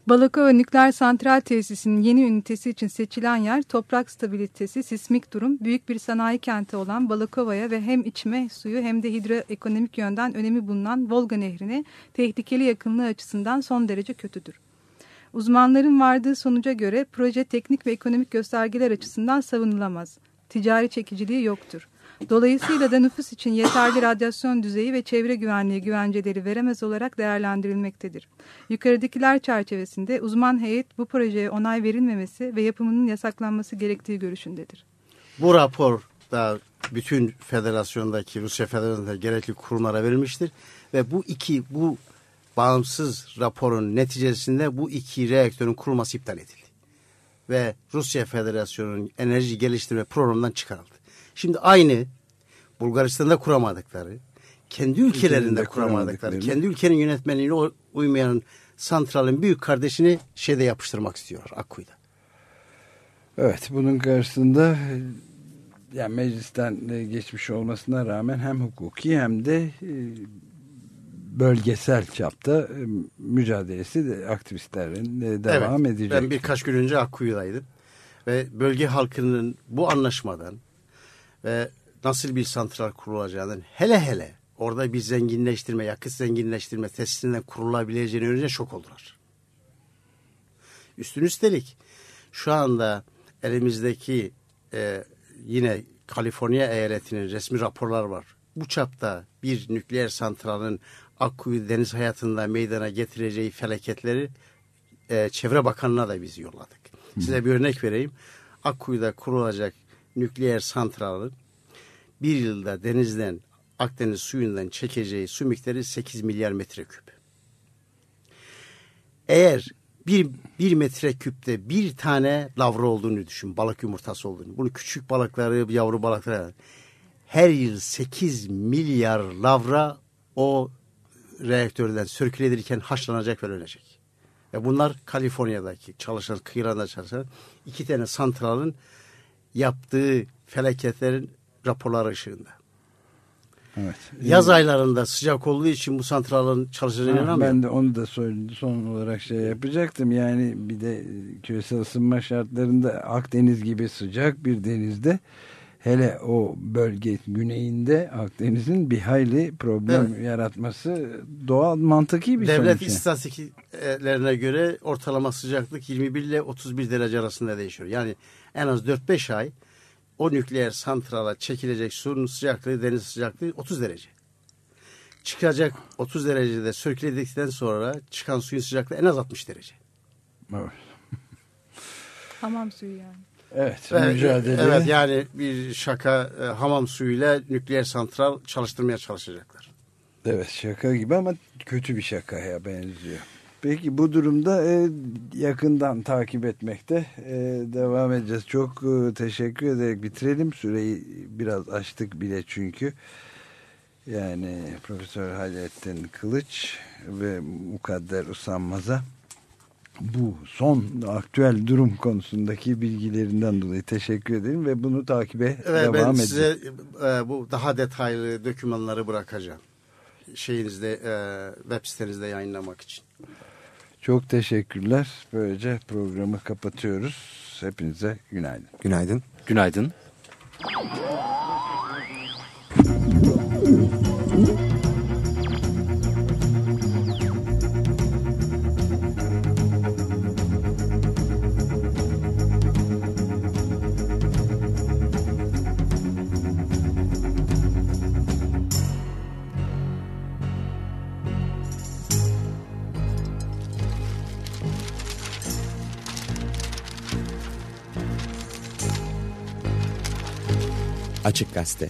Balakova Nükleer Santral Tesisi'nin yeni ünitesi için seçilen yer toprak stabilitesi, sismik durum, büyük bir sanayi kenti olan Balakova'ya ve hem içme suyu hem de hidroekonomik yönden önemi bulunan Volga Nehri'ne tehlikeli yakınlığı açısından son derece kötüdür. Uzmanların vardığı sonuca göre proje teknik ve ekonomik göstergeler açısından savunulamaz. Ticari çekiciliği yoktur. Dolayısıyla da nüfus için yeterli radyasyon düzeyi ve çevre güvenliği güvenceleri veremez olarak değerlendirilmektedir. Yukarıdakiler çerçevesinde uzman heyet bu projeye onay verilmemesi ve yapımının yasaklanması gerektiği görüşündedir. Bu rapor da bütün federasyondaki Rusya Federasyonu'nda gerekli kurumlara verilmiştir ve bu iki bu bağımsız raporun neticesinde bu iki reaktörün kurulması iptal edildi. Ve Rusya Federasyonu'nun enerji geliştirme programından çıkarıldı. Şimdi aynı Bulgaristan'da kuramadıkları, kendi ülkelerinde kuramadıkları, kendi ülkenin yönetmenliğine uymayan santralin büyük kardeşini şeyde yapıştırmak istiyorlar Akkuyu'da. Evet bunun karşısında yani meclisten geçmiş olmasına rağmen hem hukuki hem de e, bölgesel çapta mücadelesi de aktivistlerin devam evet, edecek. Ben birkaç gün önce Akkuyu'daydım ve bölge halkının bu anlaşmadan ve nasıl bir santral kurulacağından hele hele orada bir zenginleştirme, yakıt zenginleştirme tesisinden kurulabileceğini önce şok oldular. Üstün üstelik şu anda elimizdeki e, yine Kaliforniya eyaletinin resmi raporlar var. Bu çapta bir nükleer santralın Akkuyu deniz hayatında meydana getireceği felaketleri e, Çevre Bakanı'na da biz yolladık. Size bir örnek vereyim. Akkuyu'da kurulacak nükleer santralın bir yılda denizden Akdeniz suyundan çekeceği su miktarı 8 milyar metreküp. Eğer bir, bir metreküpte bir tane lavra olduğunu düşün. Balık yumurtası olduğunu. Bunu küçük balıkları, yavru balıkları her yıl 8 milyar lavra o reaktörden sirküle edilirken haşlanacak ve ölecek. Ve bunlar Kaliforniya'daki çalışan, kıyılarında çalışan iki tane santralın yaptığı felaketlerin raporları ışığında. Evet. Yaz aylarında sıcak olduğu için bu santralın çalışacağına inanmıyorum. Ben de onu da son olarak şey yapacaktım. Yani bir de küresel ısınma şartlarında Akdeniz gibi sıcak bir denizde hele o bölge güneyinde Akdeniz'in bir hayli problem evet. yaratması doğal mantıki bir Devlet sonuç. istatistiklerine göre ortalama sıcaklık 21 ile 31 derece arasında değişiyor. Yani en az 4-5 ay o nükleer santrala çekilecek suyun sıcaklığı, deniz sıcaklığı 30 derece. Çıkacak 30 derecede sürükledikten sonra çıkan suyun sıcaklığı en az 60 derece. Evet. Hamam suyu yani. Evet, evet, mücadele. Evet yani bir şaka e, hamam suyuyla nükleer santral çalıştırmaya çalışacaklar. Evet şaka gibi ama kötü bir şakaya benziyor. Peki bu durumda e, yakından takip etmekte e, devam edeceğiz. Çok e, teşekkür ederek bitirelim. Süreyi biraz açtık bile çünkü. Yani Profesör Hayrettin Kılıç ve Mukadder Usanmaz'a bu son aktüel durum konusundaki bilgilerinden dolayı teşekkür ederim ve bunu takibe evet, devam edeceğim. Ben size e, bu daha detaylı dokümanları bırakacağım. Şeyinizde e, web sitenizde yayınlamak için. Çok teşekkürler. Böylece programı kapatıyoruz. Hepinize günaydın. Günaydın. Günaydın. Açık Gazete